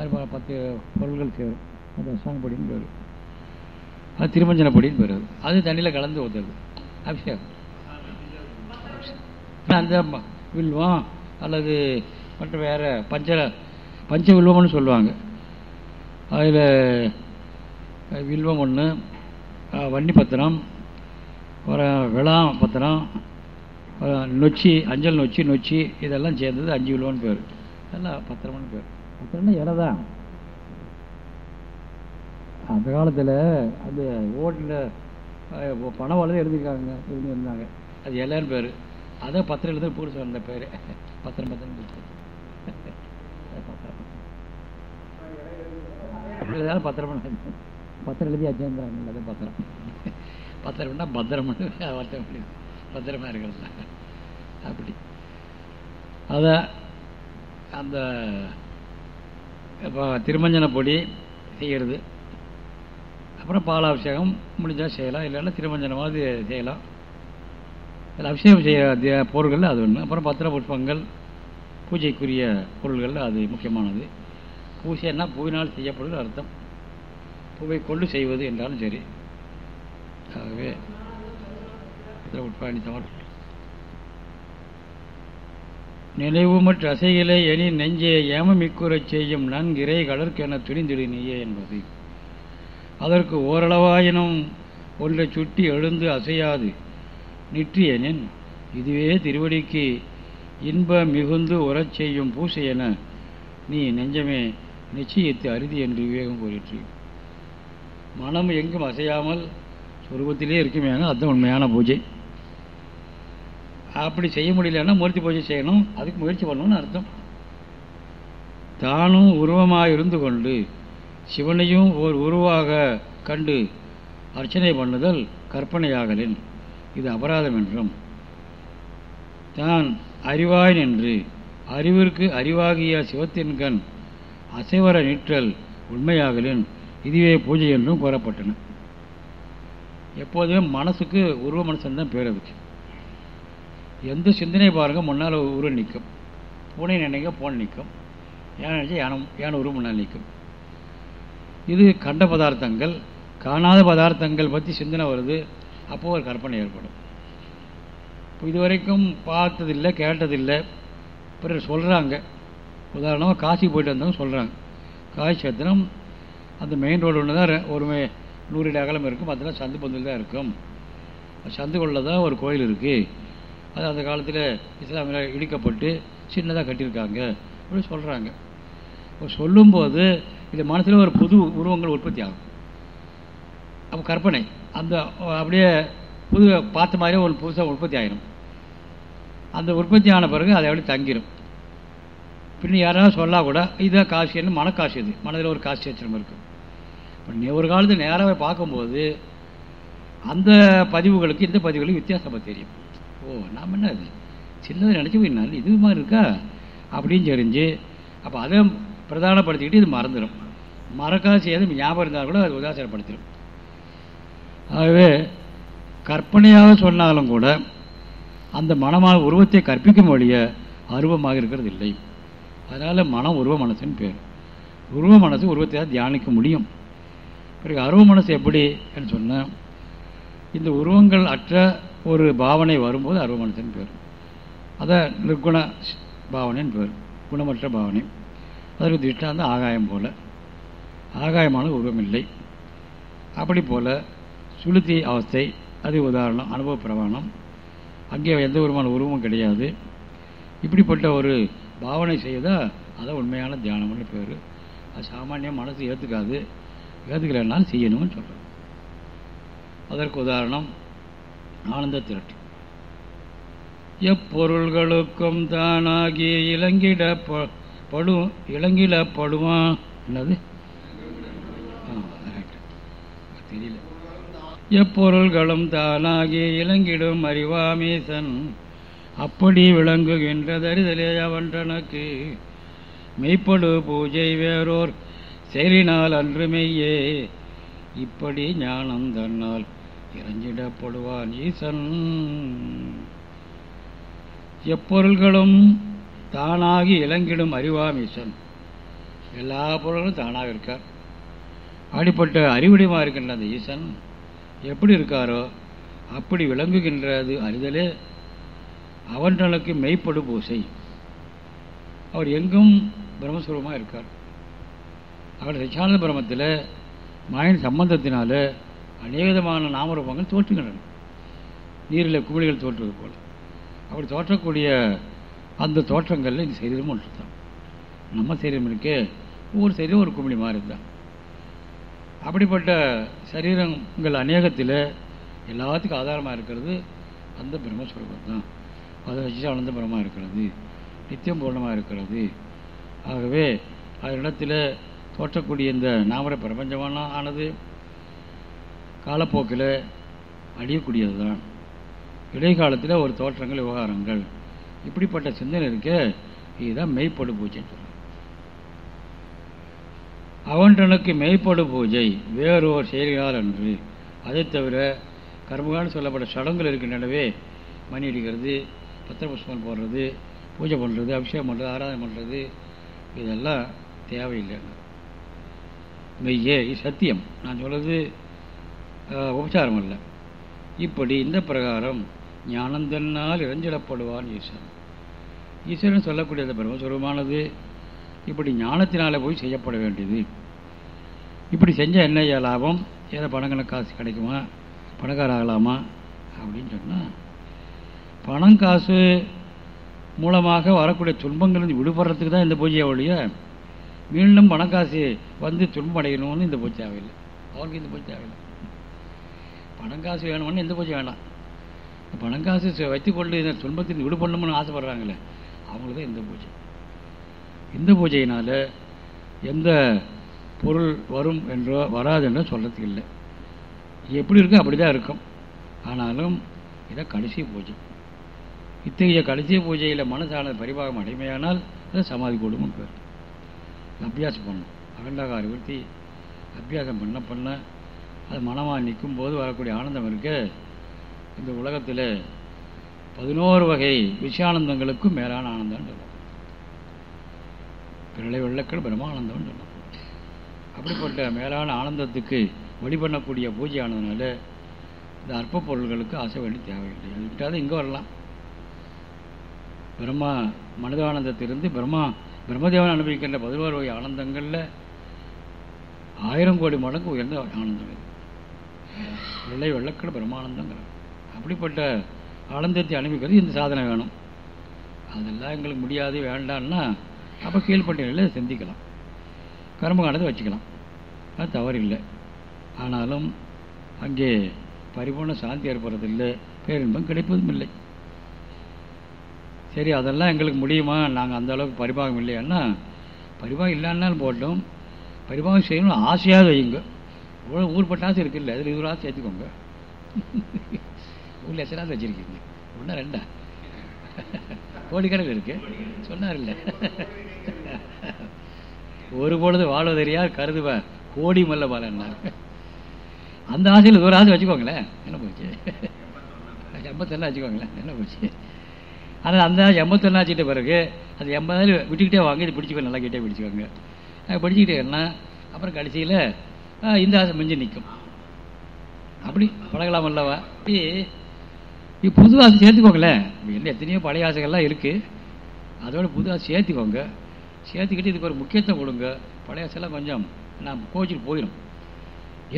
மாதிரி பல பத்து பொருள்கள் சேரும் அது அசாங்கப்படின்னு பேர் அது திருமஞ்சனப்படின்னு பேர் அது அது தண்ணியில் கலந்து ஊற்றுறது அபிஷேகம். அந்த வில்வம் அல்லது மற்ற வேற பஞ்ச பஞ்ச வில்வம்னு சொல்லுவாங்க. அதில் வில்வம் ஒன்று வன்னி பத்திரம் ஒரு விளாம் பத்திரம் நொச்சி அஞ்சல் நொச்சி நொச்சி இதெல்லாம் சேர்ந்தது அஞ்சு வில்வம்னு பேர். அதெல்லாம் பத்திரம்னு பேர். பத்திரம்னா இலை தான் அந்த காலத்தில் அந்த ஓட்டில் பணம் வளர்ந்து எழுதியிருக்காங்க. இருந்தாங்க அது இலைன்னு பேர். அதை பத்திரம் எழுத போட்டு அந்த பேர். பத்திரம் பத்திரம் பத்திரம் பத்திரம். பத்திரம் எழுதி அஜேந்திராங்க அது பத்திரம் பத்திரம்னா பத்திரம்னு அர்த்தம் பத்திரமா இருக்கிறது? அப்படி. அத அந்த திருமஞ்சன பொடி செய்கிறது அப்புறம் பாலாபிஷேகம் முடிஞ்சால் செய்யலாம். இல்லைன்னா திருமஞ்சனமாவது செய்யலாம். அதில் அபிஷேகம் செய்ய பொருள்கள் அது ஒன்று அப்புறம் பத்திர புஷ்பங்கள் பூஜைக்குரிய பொருள்கள் அது முக்கியமானது. பூஜைன்னா பூவினால் செய்யப்படுது அர்த்தம். பூவை கொண்டு செய்வது என்றாலும் சரி. ஆகவே பத்திர புஷ்பாணி தவறு நினைவு மற்றும் எனி நெஞ்சே ஏமமிக்குறச் செய்யும் நன்கிரை கடற்கென துணிந்திடு நீயே என்பது. அதற்கு ஓரளவாயினும் ஒன்றை சுட்டி எழுந்து அசையாது. நிற்றியனின் இதுவே திருவடிக்கு இன்ப மிகுந்து உறச் செய்யும் பூசை என நீ நெஞ்சமே நிச்சயித்து அறுதி என்று விவேகம் கூறிற்று. மனம் எங்கும் அசையாமல் சொருபத்திலே இருக்குமேங்க அர்த்தம் உண்மையான பூஜை. அப்படி செய்ய முடியலன்னா மூர்த்தி பூஜை செய்யணும். அதுக்கு முயற்சி பண்ணணும்னு அர்த்தம். தானும் உருவமாக இருந்து கொண்டு சிவனையும் ஒரு உருவாக கண்டு அர்ச்சனை பண்ணுதல் கற்பனையாகலின். இது அபராதம் என்றும். தான் அறிவாய் நின்று அறிவிற்கு அறிவாகிய சிவத்தின்கண் அசைவர நிற்றல் உண்மையாகலின். இதுவே பூஜை என்றும் கூறப்பட்டன. எப்போதுமே மனசுக்கு உருவ மனசன் தான் பேர் அதுக்கு எந்த சிந்தனை பாருங்கள் முன்னால் உருவம் நிற்கும். பூனை நினைக்க போன் நிற்கும். யானை நினைச்சா யானை யானை உருவம் முன்னால் நிற்கும். இது கண்ட பதார்த்தங்கள் காணாத பதார்த்தங்கள் பற்றி சிந்தனை வருது. அப்போது ஒரு கற்பனை ஏற்படும். இப்போ இதுவரைக்கும் பார்த்ததில்லை கேட்டதில்லை. பிறர் சொல்கிறாங்க உதாரணமாக காசி போயிட்டு வந்தவங்க சொல்கிறாங்க காசி சத்திரம் அந்த மெயின் ரோடு ஒன்று தான் ஒரு மே- நூறு அகலம் இருக்கும். அதெல்லாம் சந்து பந்தில் தான் இருக்கும். சந்துக்குள்ள தான் ஒரு கோயில் இருக்குது அது அந்த காலத்தில் இஸ்லாமியில் இடிக்கப்பட்டு சின்னதாக கட்டியிருக்காங்க அப்படி சொல்கிறாங்க இப்போ சொல்லும்போது இது மனசில் ஒரு புது உருவங்கள் உற்பத்தி ஆகும். அப்போ கற்பனை அந்த அப்படியே புது பார்த்த மாதிரியே ஒரு புதுசாக உற்பத்தி ஆகிடும் அந்த உற்பத்தி ஆன பிறகு அதை அப்படியே தங்கிடும் பின்ன யாராவது சொன்னால் கூட இதுதான் காசின்னு மனக்காசி இது? மனதில் ஒரு காசு சேத்திரம் இருக்கும் இப்போ ஒரு காலத்தில் நேராக பார்க்கும்போது அந்த பதிவுகளுக்கு இந்த பதிவுகளுக்கு வித்தியாசமாக தெரியும். ஓ நாம் என்ன அது சின்னதை நினச்சி போய் நல்ல இது மாதிரி இருக்கா? அப்படின்னு தெரிஞ்சு அப்போ அதை பிரதானப்படுத்திக்கிட்டு இது மறந்துடும் மறக்காது செய்யாது ஞாபகம் இருந்தால் கூட அது உதாசனப்படுத்திடும் ஆகவே கற்பனையாக சொன்னாலும் கூட அந்த மனமாக உருவத்தை கற்பிக்கும் வழிய அருவமாக இருக்கிறது இல்லை அதனால் மனம் உருவ மனசுன்னு பேர். உருவ மனசு உருவத்தை தான் தியானிக்க முடியும். பிறகு அருவ மனசு எப்படி? என்று சொன்னால் இந்த உருவங்கள் அற்ற ஒரு பாவனை வரும்போது அருவ மனசுன்னு பேர். அதை நிர்குண பாவனைன்னு பேர் குணமற்ற பாவனை. அதற்கு திஷ்டாந்தம் ஆகாயம் போல். ஆகாயமான உருவம் இல்லை அப்படி போல் சுளுத்தி அவஸ்தை அது உதாரணம் அனுபவ பிரமாணம். அங்கே எந்த விதமான உருவமும் கிடையாது. இப்படிப்பட்ட ஒரு பாவனை செய்தால் அதான் உண்மையான தியானம்னு பேர். அது சாமானிய மனசு ஏற்றுக்காது ஏற்றுக்கலைன்னாலும் செய்யணும்னு சொல்கிறோம் அதற்கு உதாரணம் ஆனந்த திரட்டு. எப்பொருள்களுக்கும் தானாகி இளங்கிட ப- படும் இளங்கிடப்படுமா என்னது. தெரியல. எப்பொருள்களும் தானாகி இளங்கிடும் அறிவாமீசன் அப்படி விளங்குகின்றதறிதலே அவன்றனக்கு. மெய்ப்படு பூஜை வேறோர் செயலினால் அன்று மெய்யே இப்படி ஞானம் தன்னால் இறைஞ்சிடப்படுவான் ஈசன் எப்பொருள்களும் தானாகி இளங்கிடும் அறிவாம் ஈசன் எல்லா பொருள்களும் தானாக இருக்கார். அப்படிப்பட்ட அறிவுடையமாக இருக்கின்ற அந்த ஈசன் எப்படி இருக்காரோ அப்படி விளங்குகின்றது அறிதலே. அவர்களுக்கு மெய்ப்படு பூசை. அவர் எங்கும் பிரம்மஸ்வரூபமாக இருக்கார். அவர் சச்சியானந்த பிரம்மத்தில் மாயின் சம்பந்தத்தினால அநேக விதமான நாமரூபங்கள் தோற்றுகின்றன. நீரில் குமிழிகள் தோற்றுவது போல். அப்படி தோற்றக்கூடிய அந்த தோற்றங்களில் இந்த சரீரம் ஒன்று தான் நம்ம சரீரம் இருக்கே ஒவ்வொரு சரீரம் ஒரு குமிழி மாதிரி தான். அப்படிப்பட்ட சரீரங்கள் அநேகத்தில் எல்லாத்துக்கும் ஆதாரமாக இருக்கிறது அந்த பிரம்மஸ்வரூபம் தான் அது சச்சிதானந்த பிரமாக இருக்கிறது நித்தியம் பூர்ணமாக இருக்கிறது. ஆகவே அதனிடத்தில் தோற்றக்கூடிய இந்த நாமர பிரபஞ்சமான ஆனது காலப்போக்கில் அழியக்கூடியது தான் இடைக்காலத்தில் ஒரு தோற்றங்கள் விவகாரங்கள். இப்படிப்பட்ட சிந்தனை இருக்க இதுதான் மெய்ப்படு பூஜை. சொல்கிறார் அவன்றனுக்கு மெய்ப்படு பூஜை வேறோர் செயல்களால் அன்று. அதை தவிர கர்மகான்னு சொல்லப்பட்ட சடங்குகள் இருக்கின்றனவே மணி அடிக்கிறது பத்திரபுஷ்பம் போடுறது பூஜை பண்ணுறது அபிஷேகம் பண்ணுறது ஆராதனை பண்ணுறது இதெல்லாம் தேவையில்லை மெய்யே இது சத்தியம். நான் சொல்கிறது உபச்சாரம் அல்ல இப்படி இந்த பிரகாரம் ஞானந்தன்னால் இறஞ்சிடப்படுவான் ஈஸ்வரன். ஈஸ்வரன் சொல்லக்கூடிய அந்த பிரம்மஸ்வரூபமானது இப்படி ஞானத்தினால் போய் செய்யப்பட வேண்டியது. இப்படி செஞ்சால் என்ன லாபம்? ஏதோ பணங்களை காசு கிடைக்குமா? பணக்கார ஆகலாமா அப்படின்னு சொன்னால் பணம் காசு மூலமாக வரக்கூடிய துன்பங்கள் விடுபடுறதுக்கு தான் இந்த பூஜையை ஒழிய மீண்டும் பணம் காசு வந்து துன்பம் அடையணும்னு இந்த பூஜை தேவையில்லை அவருக்கு இந்த பூஜை தேவையில்லை பணம் காசு வேணும்னு எந்த பூஜை வேண்டாம். பணம் காசு வைத்துக்கொண்டு இந்த துன்பத்தின் விடுபடணும்னு ஆசைப்படுறாங்களே அவங்களுக்கு தான் இந்த பூஜை. இந்த பூஜையினால் எந்த பொருள் வரும் என்றோ வராது என்றோ சொல்கிறதுக்கு இல்லை. எப்படி இருக்கோ அப்படி தான் இருக்கும். ஆனாலும் இதை கடைசி பூஜை. இத்தகைய கடைசி பூஜையில் மனசானது பரிபாகம் அடைமையானால் அதை சமாதி கூடும்னு பேர். அபியாசம் பண்ணணும் அகண்டாக அறிவுறுத்தி அபியாசம் பண்ண பண்ண அது மனமாக நிற்கும் போது வரக்கூடிய ஆனந்தம் இருக்க. இந்த உலகத்தில் பதினோரு வகை விஷயானந்தங்களுக்கும் மேலான ஆனந்தம் சொல்லுவோம். பிறலை வெள்ளக்கள் பிரம்மானந்தம்னு சொல்லுவோம். அப்படிப்பட்ட மேலான ஆனந்தத்துக்கு வழிபண்ணக்கூடிய பூஜை ஆனதுனால இந்த அற்ப பொருள்களுக்கு ஆசை வேண்டி தேவையில்லை. அது விட்டால் இங்கே வரலாம். பிரம்மா மனிதானந்தத்திலிருந்து பிரம்மா பிரம்மதேவன் அனுபவிக்கின்ற பதினோரு வகை ஆனந்தங்களில் ஆயிரம் கோடி மடங்கு உயர்ந்த ஆனந்தம் இது. வெள்ளை வெள்ளக்கடை பிரம்மானந்தங்கிறார் அப்படிப்பட்ட ஆனந்தத்தை அனுபவிக்கிறது இந்த சாதனை வேணும். அதெல்லாம் எங்களுக்கு முடியாது வேண்டான்னா அப்போ கீழ்பட்ட நிலையில் சிந்திக்கலாம். கர்மகாலத்தை வச்சுக்கலாம். அது தவறில்லை. ஆனாலும் அங்கே பரிபூர்ண சாந்தி ஏற்படுறதில்லை பேரின்பம் கிடைப்பதும் இல்லை. சரி அதெல்லாம் எங்களுக்கு முடியுமா? நாங்கள் அந்த அளவுக்கு பரிபாகம் இல்லையான்னா பரிபாகம் இல்லைன்னாலும் போட்டோம். பரிபாகம் செய்யணும்னு ஆசையாக வையுங்க. ஊர் பட்டாசு இருக்குல்ல அதில் இருபது ஆசை சேர்த்துக்கோங்க. ஊரில் எத்தனை வச்சுருக்கீங்க? ஒன்றா ரெண்டா? கோடிக்கணக்கில் இருக்கு. சொன்னார் இல்லை ஒரு பொழுது வாழ்வதறியார் கருதுவேன் கோடி மல்ல பாலன்னார் அந்த ஆசையில் ஒரு ஆசை வச்சுக்கோங்களேன். என்ன போச்சு? எண்பத்தெல்லாம் வச்சுக்கோங்களேன். என்ன போச்சு? ஆனால் அந்த எண்பத்தொன்னா வச்சுட்ட பிறகு அது எண்பதாயிரம் விட்டுக்கிட்டே வாங்க இது பிடிச்சிக்கோ நல்லா கிட்டே பிடிச்சிக்கோங்க. பிடிச்சிக்கிட்டே என்ன அப்புறம் கடைசியில் இந்த ஆசை மிஞ்சி நிற்கும் அப்படி பழகலாம் அல்லவா? இப்போ புது ஆசை சேர்த்துக்கோங்களேன். என்ன எத்தனையோ பழைய ஆசைகள்லாம் இருக்குது அதோட புது ஆசை சேர்த்துக்கோங்க. சேர்த்துக்கிட்டு இதுக்கு ஒரு முக்கியத்துவம் கொடுங்க. பழைய ஆசைலாம் கொஞ்சம் நான் கோச்சிட்டு போயிடும்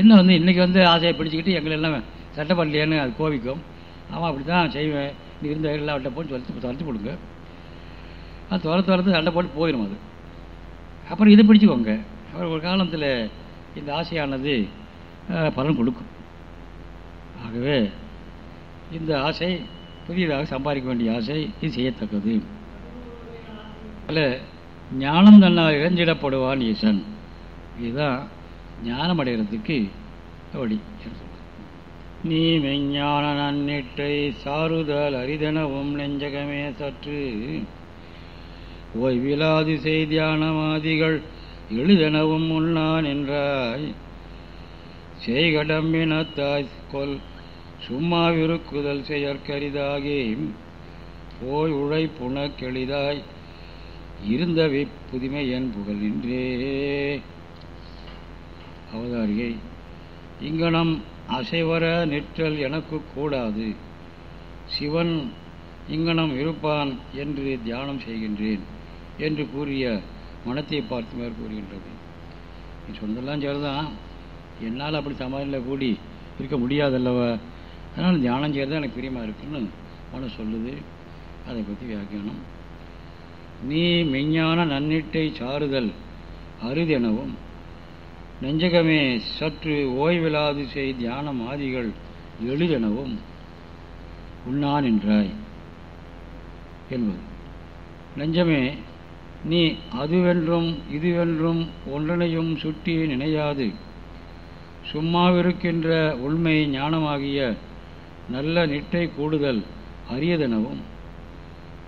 என்ன வந்து இன்றைக்கி வந்து ஆசையை பிடிச்சிக்கிட்டு எங்களெல்லாம் சட்டை பண்ணலையேன்னு அது கோவிக்கும். அவன் அப்படி தான் செய்வேன். நீ இருந்த எல்லாம் அவட்ட போட்டு துரத்து துரத்து கொடுங்க. அது துர துரத்து சண்டை போட்டு போயிடும் அது. அப்புறம் இதை பிடிச்சிக்கோங்க. அப்புறம் ஒரு காலத்தில் இந்த ஆசையானது பலன் கொடுக்கும். ஆகவே இந்த ஆசை புதியதாக சம்பாதிக்க வேண்டிய ஆசை இது செய்யத்தக்கது. அதில் ஞானம் தன்னால் இறைஞ்சிடப்படுவான் ஈசன். இதுதான் ஞானம் அடைகிறதுக்கு வழி நீ மெஞ்ஞான நன்னிட்டை சாருதல் அரிதனவும் நெஞ்சகமே சற்று. ஓய்விலாது செய்தியானமாதிகள் எளிதெனவும் உண்ணான் என்றாய். செய்கடம்பினத்தாய் கொல் சும்மாவிருக்குதல் செயற்கரிதாகி போய் உழைப்புணக்கெளிதாய் இருந்தவை புதுமை என் புகழ் நின்றே. அவதாரிகை இங்கனம் அசைவர நிற்றல் எனக்கு கூடாது. சிவன் இங்கனம் இருப்பான் என்று தியானம் செய்கின்றேன் என்று கூறிய மனத்தை பார்த்து மேற் கூறுகின்றது. நீ சொன்னதெல்லாம் சரிதான். என்னால் அப்படி சமாதியில் கூடி இருக்க முடியாதல்லவா? அதனால் தியானம் செய்கிறது எனக்கு பிரியமாக இருக்குன்னு மனம் சொல்லுது. அதை பற்றி வியாக்கியானம். நீ மெஞ்ஞான நன்னீட்டை சாறுதல் அருதெனவும் நெஞ்சகமே சற்று ஓய்விலாது செய் தியான மாதிகள் எளிதெனவும் உண்ணான் என்றாய் என்பது. நெஞ்சமே நீ அதுவென்றும் இதுவென்றும் ஒன்றனையும் சுட்டி நினையாது. சும்மாவிருக்கின்ற உண்மை ஞானமாகிய நல்ல நிட்டை கூடுதல் அரியதெனவும்.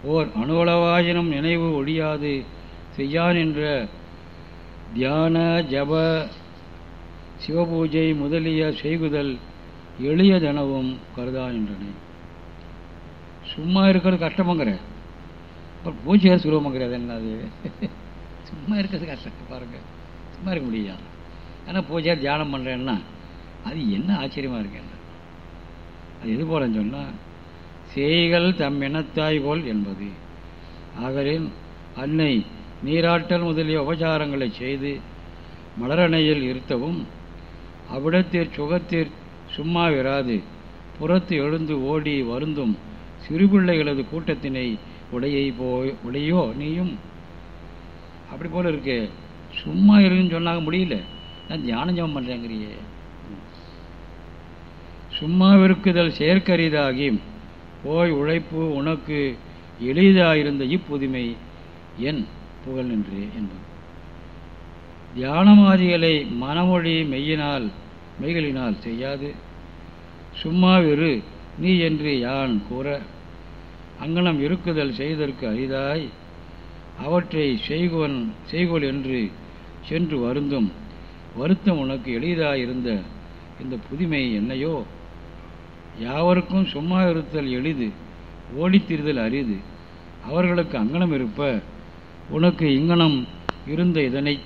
ஓர் அணுவளவாயினும் நினைவு ஒழியாது செய்யான் என்ற தியான ஜப சிவபூஜை முதலிய செய்குதல் எளியதெனவும் கருதான் என்றனே சும்மா இருக்கிறது கஷ்டமாங்கிற. அப்புறம் பூஜை சுலபமாங்கிற அது? என்னது சும்மா இருக்கிறது கஷ்டம் பாருங்க. சும்மா இருக்க முடியாது. ஆனால் பூஜையாக தியானம் பண்ணுறேன்னா அது என்ன ஆச்சரியமாக இருக்கு அது எது போலன்னு சொன்னால் செய்கள் தம் இனத்தாய் போல் என்பது. ஆகலின் அன்னை நீராட்டல் முதலிய உபச்சாரங்களை செய்து மலரணையில் இருத்தவும் அவ்விடத்திற் சுகத்திற் சும்மா விராது புறத்து எழுந்து ஓடி வருந்தும் சிறுபிள்ளைகளது கூட்டத்தினை உடையை போய் உடையோ நீயும்? அப்படி போல இருக்கு. சும்மா இருக்குன்னு சொன்னாங்க முடியல. நான் தியானம் ஜபம் பண்ணுறேங்கிறியே சும்மா இருக்குதல் செயற்கரிதாகி போய் உழைப்பு உனக்கு எளிதாயிருந்த இப்புதுமை என் புகழ் நின்று என்பது. தியானமாதிகளை மனமொழி மெய்யினால் மெய்களினால் செய்யாது. சும்மாவிரு நீ என்று யான் கூற அங்கனம் இருக்குதல் செய்தற்கு அரிதாய் அவற்றை செய்கோன் செய்கோல் என்று சென்று வருந்தும். வருத்தம் உனக்கு எளிதாயிருந்த இந்த புதுமை என்னையோ? யாவருக்கும் சும்மா இருத்தல் எளிது ஓடித்திருதல் அரிது. அவர்களுக்கு அங்கனம் இருப்ப உனக்கு இங்கனம் இருந்த இதனை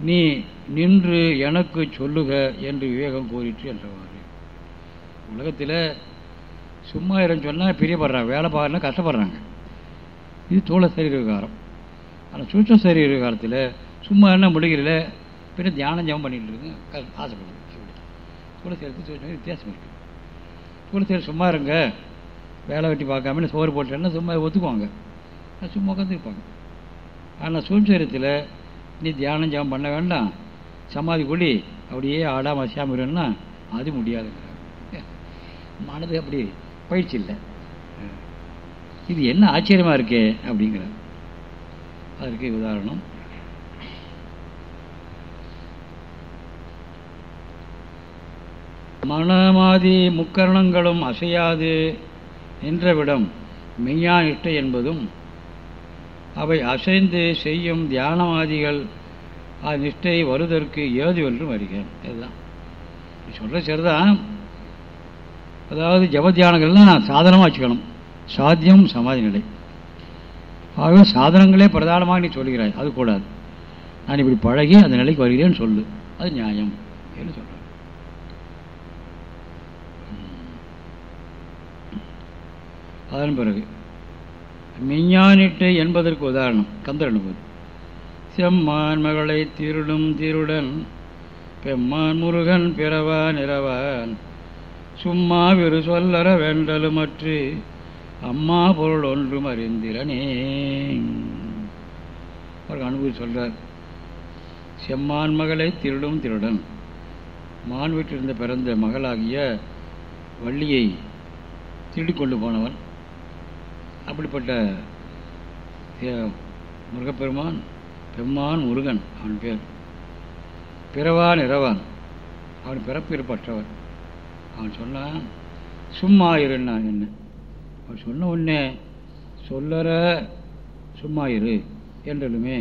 நீ நின்று எனக்கு சொல்லுக என்று விவேகம் கூறிற்று என்றவாறு. உலகத்தில் சும்மா இருந்து சொன்னால் பிரியப்படுறாங்க வேலை பார்க்கணும் கஷ்டப்படுறாங்க. இது தோழ சரீர விகாரம் ஆனால் சூட்ச சரீர விகாரத்தில் சும்மா என்ன முடிகிறல பின்ன தியானம் ஜபம் பண்ணிகிட்டு இருக்கு ஆசைப்படுது தோழ சேர்த்து சூட்சம் வித்தியாசம் இருக்குது தோழ சரீரம் சும்மா இருங்க வேலை வெட்டி பார்க்காம சோறு போட்டேன்னா சும்மா ஒத்துக்குவாங்க. சும்மா உட்காந்துருப்பாங்க. ஆனால் சூழ்ச்சரியத்தில் நீ தியானம் ஜபம் பண்ண வேண்டாம் சமாதி கூடி அப்படியே ஆடாமல் அசையாமல் இருன்னா அது முடியாதுங்கிறாங்க. மனது அப்படி பயிற்சி இல்லை. இது என்ன ஆச்சரியமா இருக்கே அப்படிங்கிறார். அதற்கு உதாரணம். மனமாதி முக்கரணங்களும் அசையாது நின்றவிடம் மெய்யானிஷ்டை என்பதும் அவை அசைந்து செய்யும் தியானவாதிகள் நிஷ்டை வருவதற்கு ஏது என்றும் வருகிறேன் இதுதான் சொல்கிற சரிதான். அதாவது ஜபத்தியானங்கள்லாம் நான் சாதனமாக வச்சுக்கணும். சாத்தியம் சமாதி நிலை ஆகவே சாதனங்களே பிரதானமாக நீ சொல்கிறாய். அது கூடாது. நான் இப்படி பழகி அந்த நிலைக்கு வருகிறேன்னு சொல்லு. அது நியாயம் என்று சொல்கிறேன் அதன் பிறகு மெஞ்ஞானிட்டு என்பதற்கு உதாரணம். கந்தரன் போது செம்மான் மகளை திருடும் திருடன் பெம்மான் முருகன் பிறவான் இரவான் சும்மா விரு சொல்லற வேண்டலுமற்று அம்மா பொருள் ஒன்றும் அறிந்திரனே. அவர் அனுபவி சொல்றார். செம்மான் மகளை திருடும் திருடன். மான் வீட்டிலிருந்து பிறந்த மகளாகிய வள்ளியை திருடிக்கொண்டு போனவன். அப்படிப்பட்ட முருகப்பெருமான் பெம்மான் முருகன் அவன் பேர். பிறவான் இரவான் அவன் பிறப்பிற்பற்றவன் அவன் சொன்னான் சும்மா இருன்னான் என்ன? அவன் சொன்ன உடனே சொல்லற சும்மா இரு என்றலுமே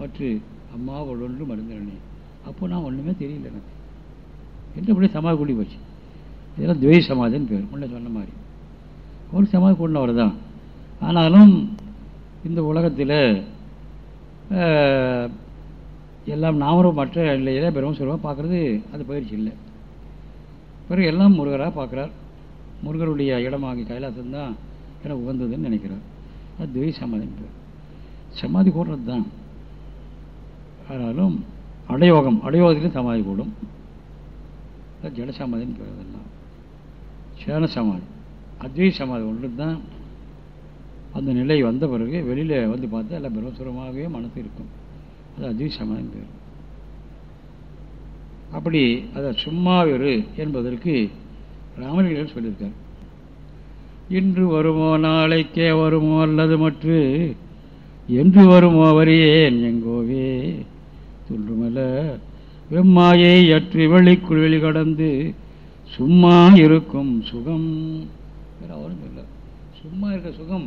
மற்ற அம்மா ஒன்று மருந்தரணி அப்போ நான் ஒன்றுமே தெரியல எனக்கு. என்று அப்படியே சமாதி கூடி போச்சு? இதெல்லாம் துவை சமாதின்னு பேர் முன்னே சொன்ன மாதிரி. ஒரு சமாதி கூடினவர் தான். ஆனாலும் இந்த உலகத்தில் எல்லாம் நாமரும் மற்ற நிலையில் பிரம்மஸ்வரமாக பார்க்குறது அது பயிற்சி இல்லை. பிறகு எல்லாம் முருகராக பார்க்குறார். முருகருடைய இடமாகி கைலாசம் தான் உகந்ததுன்னு நினைக்கிறார். அது துவை சமாதின்னு பேர். சமாதி கூடுறது தான் ஆனாலும் அடயோகம் அடயோகத்திலும் சமாதி கூடும். ஜடசமாதின்னு சமாதின்னு பேர் அதெல்லாம். சேன சமாதி. அத்வை சமாதி ஒன்று தான் அந்த நிலை வந்த பிறகு வெளியில் வந்து பார்த்தா எல்லாம் பிரம்மசுரமாகவே மனசு இருக்கும். அது அத்வை சமாதின்னு பேர். அப்படி அதை சும்மாவிரு என்பதற்கு ராமலிங்கர் சொல்லியிருக்கார். இன்று வருமோ நாளைக்கே வருமோ அல்லது மற்ற என்று வருமோ வரியேன் எங்கோவே? துன்றுமல வெம்மாயை அற்று வெளிக்குள் வெளி கடந்து சும்மா இருக்கும் சுகம். அவரும் சொல்ல சும்மா இருக்க சுகம்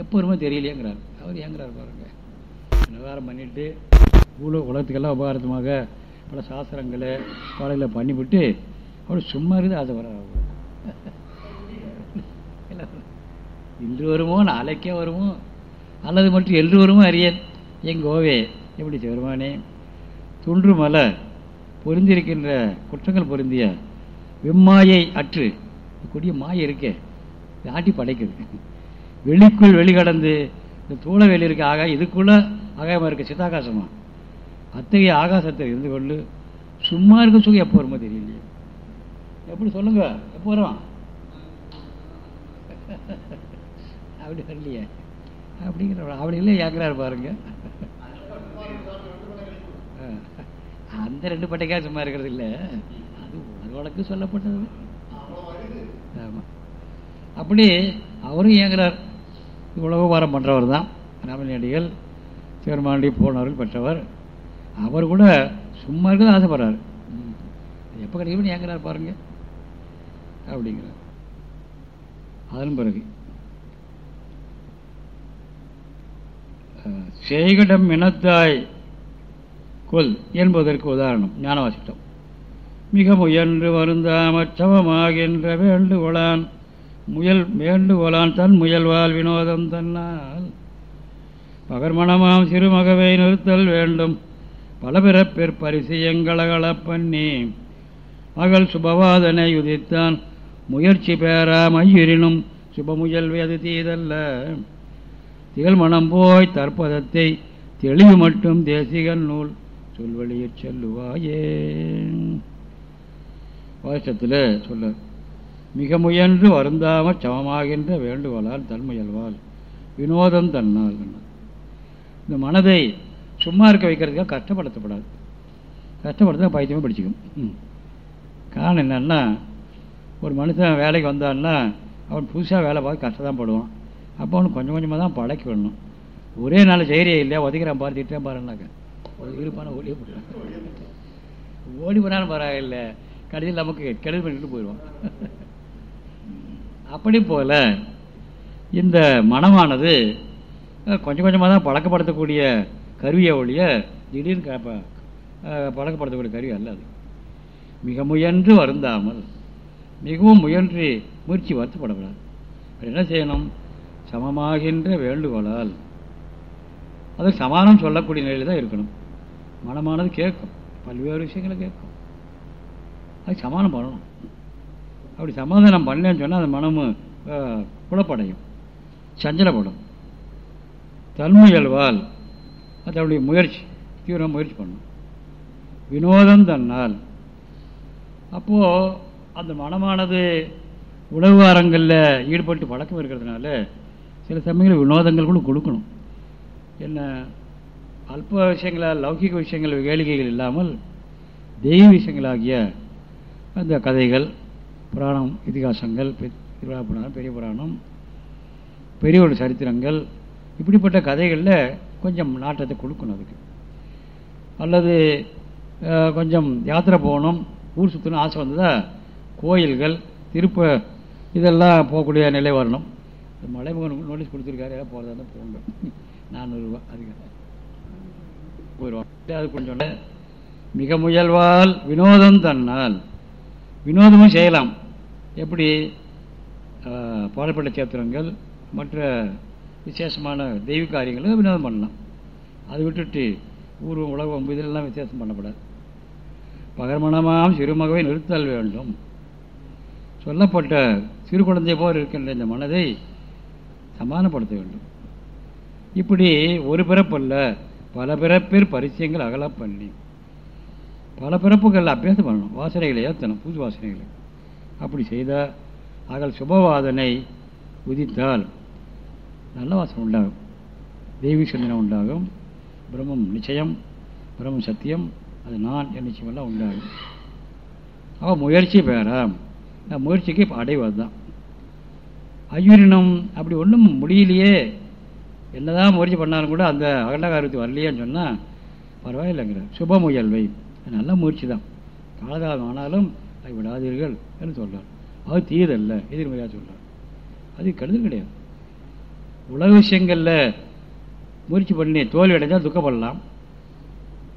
எப்போருமே தெரியலையேங்கிறார். அவர் ஏங்கிறார் பாருங்க. விவகாரம் பண்ணிட்டு உல உலகத்துக்கெல்லாம் உபகாரத்துமாக பல சாஸ்திரங்களை பாடல்களை பண்ணிவிட்டு அவர் சும்மா இருந்து அதை வர இன்று வருமோ நாளைக்கே வருமோ அல்லது மட்டும் என்று வருமோ அறியேன். என் கோவே எப்படி பெருமானே துன்று மலை பொருந்திருக்கின்ற குற்றங்கள் பொருந்திய வெம்மாயை அற்று. கொடிய மாய இருக்கே ஆட்டி படைக்குது. வெளிக்குள் வெளிகடந்து இந்த தூள வெளி இருக்க ஆகா இதுக்குள்ள ஆகாயமாக இருக்குது சித்தாகாசமா அத்தகைய ஆகாசத்தை இருந்து கொண்டு சும்மா இருக்க சுகம் எப்போ வருமோ தெரியலையே. எப்படி சொல்லுங்க? எப்போ வரும்? அப்படி வரலையே. அப்படிங்கிற அப்படி இல்லை ஏற்கிறாரு பாருங்க. அந்த ரெண்டு பட்டைக்கா சும்மா இருக்கிறது இல்லை. அது உலக சொல்லப்பட்டது. ஆமாம் அப்படி அவரும் இயங்குறார். வாரம் பண்ணுறவர் தான் ராமலியடிகள் சிவருமாண்டி போனவர்கள் பெற்றவர். அவர் கூட சும்மா இருக்கிறது ஆசைப்படுறாரு. எப்போ கிடைக்கும் ஏங்குறார் பாருங்க. அப்படிங்கிறார். அதன் பிறகு செய்கடம் இனத்தாய் கொல் என்பதற்கு உதாரணம். ஞானவாசித்தம். மிக முயன்று வருந்தாமற்றவமாகின்ற வேண்டுகோளான் முயல் வேண்டுகோளான் தன் முயல்வால் வினோதம் தன்னால். பகர்மணமாம் சிறுமகவை நிறுத்தல் வேண்டும். பல பிறப்பிற் பரிசியங்களகள பண்ணி மகள் சுபவாதனை உதித்தான் முயற்சி பெறா சுபமுயல்வி அது தீதல்ல. திகழ் மனம் போய் தற்பதத்தை தெளிவு மட்டும் தேசிகன் நூல் சொல்வழியில் செல்லுவாயே. வாசத்தில் சொல்ல மிக முயன்று வருந்தாம சமமாகின்ற வேண்டுகோளால் தன்முயல்வாள் வினோதம் தன்னால் இந்த மனதை சும்மா இருக்க வைக்கிறதுக்காக கஷ்டப்படுத்தப்படாது. கஷ்டப்படுத்த பைத்தியமே படிச்சுக்கும். காரணம் என்னன்னா ஒரு மனுஷன் வேலைக்கு வந்தான்னா அவன் புதுசாக வேலை பார்த்து கஷ்டம் தான் படுவான். அப்போ அவனுக்கு கொஞ்சம் கொஞ்சமாக தான் பழக்கி விடணும். ஒரே நாள் செய்கிறியே இல்லையா? ஒதுக்கிறான் பாரு திட்டேன் பாருன்னாக்க. ஒரு இருப்பான ஓடியே போடுறான் ஓடி போனாலும் பரவாயில்ல. கடைசியில் நமக்கு கெடுதல் பண்ணிட்டு போயிடுவான். அப்படி போல இந்த மனமானது கொஞ்சம் கொஞ்சமாக தான் பழக்கப்படுத்தக்கூடிய கருவியை ஒழிய திடீர்னு பழக்கப்படுத்தக்கூடிய கருவி அல்ல அது. மிக முயன்று வருந்தாமல் மிகவும் முயன்று முயற்சி வருத்தப்படக்கூடாது. என்ன செய்யணும்? சமமாகின்ற வேண்டுகோளால் அது சமானம் சொல்லக்கூடிய நிலையில் தான் இருக்கணும். மனமானது கேட்கும். பல்வேறு விஷயங்களை கேட்கும். அது சமானம் பண்ணணும். அப்படி சமாதானம் பண்ணலன்னு சொன்னால் அந்த மனமும் குழப்படையும் சஞ்சலப்படும். தன்முயல்வால் அது அவளுடைய முயற்சி. தீவிரம் முயற்சி பண்ணணும். வினோதம் தன்னால். அப்போது அந்த மனமானது உணவுவாரங்களில் ஈடுபட்டு பழக்கம் இருக்கிறதுனால சில சமயங்களில் வினோதங்கள் கூட கொடுக்கணும். என்ன அல்ப விஷயங்களால் லௌகிக விஷயங்கள் கேளிக்கைகள் இல்லாமல் தெய்வ விஷயங்களாகிய அந்த கதைகள் புராணம் இதிகாசங்கள் புராணம் பெரிய புராணம் பெரியவருடைய சரித்திரங்கள் இப்படிப்பட்ட கதைகளில் கொஞ்சம் நாட்டத்தை கொடுக்கணும் அதுக்கு. அல்லது கொஞ்சம் யாத்திரை போகணும் ஊர் சுற்றணும் ஆசை வந்ததா கோயில்கள் திருப்ப இதெல்லாம் போகக்கூடிய நிலை வரணும். மலைமுகன் நோட்டீஸ் கொடுத்துருக்காரு எல்லாம் போகிறதா இருந்தால் போங்க. நானூறுரூவா அதுக்கு போயிடுவோம் அது கொஞ்சம் மிக முயல்வால் வினோதம் தன்னால். வினோதமும் செய்யலாம். எப்படி? பாடப்பட்ட சேத்திரங்கள் மற்ற விசேஷமான தெய்வ காரியங்களை வினோதம் பண்ணலாம். அதை விட்டுட்டு ஊர்வம் உலகம் இதெல்லாம் விசேஷம் பண்ணப்படாது பகர்மணமாம் சிறுமகவை நிறுத்தல் வேண்டும். சொல்லப்பட்ட சிறு குழந்தை போல் இருக்கின்ற இந்த மனதை சமாதானப்படுத்த வேண்டும். இப்படி ஒரு பிறப்பல்ல பல பிறப்பில் பரிசயங்கள் அகல பண்ணி பல பிறப்புகளில் அபியாசம் பண்ணணும். வாசனைகளை ஏற்றணும் புது வாசனைகளை. அப்படி செய்தால் அகல் சுபவாதனை உதித்தால் நல்ல வாசனை உண்டாகும். தெய்வீக சிந்தனை உண்டாகும். பிரம்மம் நிச்சயம் பிரம்மம் சத்தியம் அது நான் என் நிச்சயமெல்லாம் உண்டாகும். அவன் முயற்சி பெறாம் முயற்சிக்கு இப்போ அடைவது தான் ஐயூரினம் அப்படி ஒன்றும் முடியலையே. என்னதான் முயற்சி பண்ணாலும் கூட அந்த அகண்டகாரத்து வரலையேன்னு சொன்னால் பரவாயில்லைங்கிற சுப முயல்வை. நல்ல முயற்சி தான் காலகாலம் ஆனாலும் அதை விடாதீர்கள் என்று சொல்கிறார் அது தீதல்ல எதிர்மறையாக சொல்கிறார் அது கெடுதல் கிடையாது. உலக விஷயங்களில் முயற்சி பண்ணி தோல்வி அடைஞ்சால் துக்கப்படலாம்.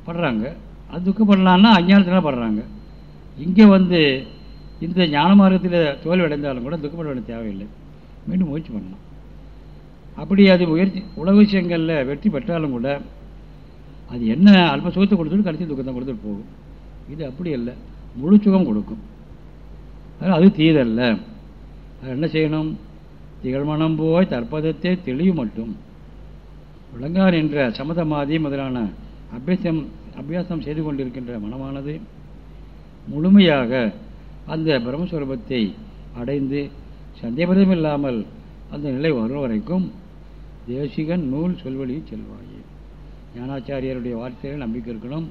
படுறாங்க. அது துக்கப்படலான்னா அஞ்ஞானத்தினால படுறாங்க. இங்கே வந்து இந்த ஞான மார்க்கத்தில் தோல்வி அடைந்தாலும் கூட துக்கப்பட வேண்டிய தேவையில்லை. மீண்டும் முயற்சி பண்ணலாம். அப்படி அது முயற்சி உலக விஷயங்களில் வெற்றி பெற்றாலும் கூட அது என்ன அல்ப சுகத்தை கொடுத்துட்டு கடைசி துக்கத்தை கொடுத்துட்டு போகும். இது அப்படி இல்லை முழு சுகம் கொடுக்கும். அது தீதல்ல அது என்ன செய்யணும்? திகழ்மனம் போய் தற்பதத்தை தெளிவு மட்டும் விளங்கார் என்ற சமதமாதி முதலான அபியாசம் அபியாசம் செய்து கொண்டிருக்கின்ற மனமானது முழுமையாக அந்த பிரம்மஸ்வரூபத்தை அடைந்து சந்தேகபதம் இல்லாமல் அந்த நிலை வரும் வரைக்கும் தேசிகன் நூல் சொல்வழி செல்வாயே. ஞானாச்சாரியருடைய வார்த்தைகள் நம்பிக்கை இருக்கணும்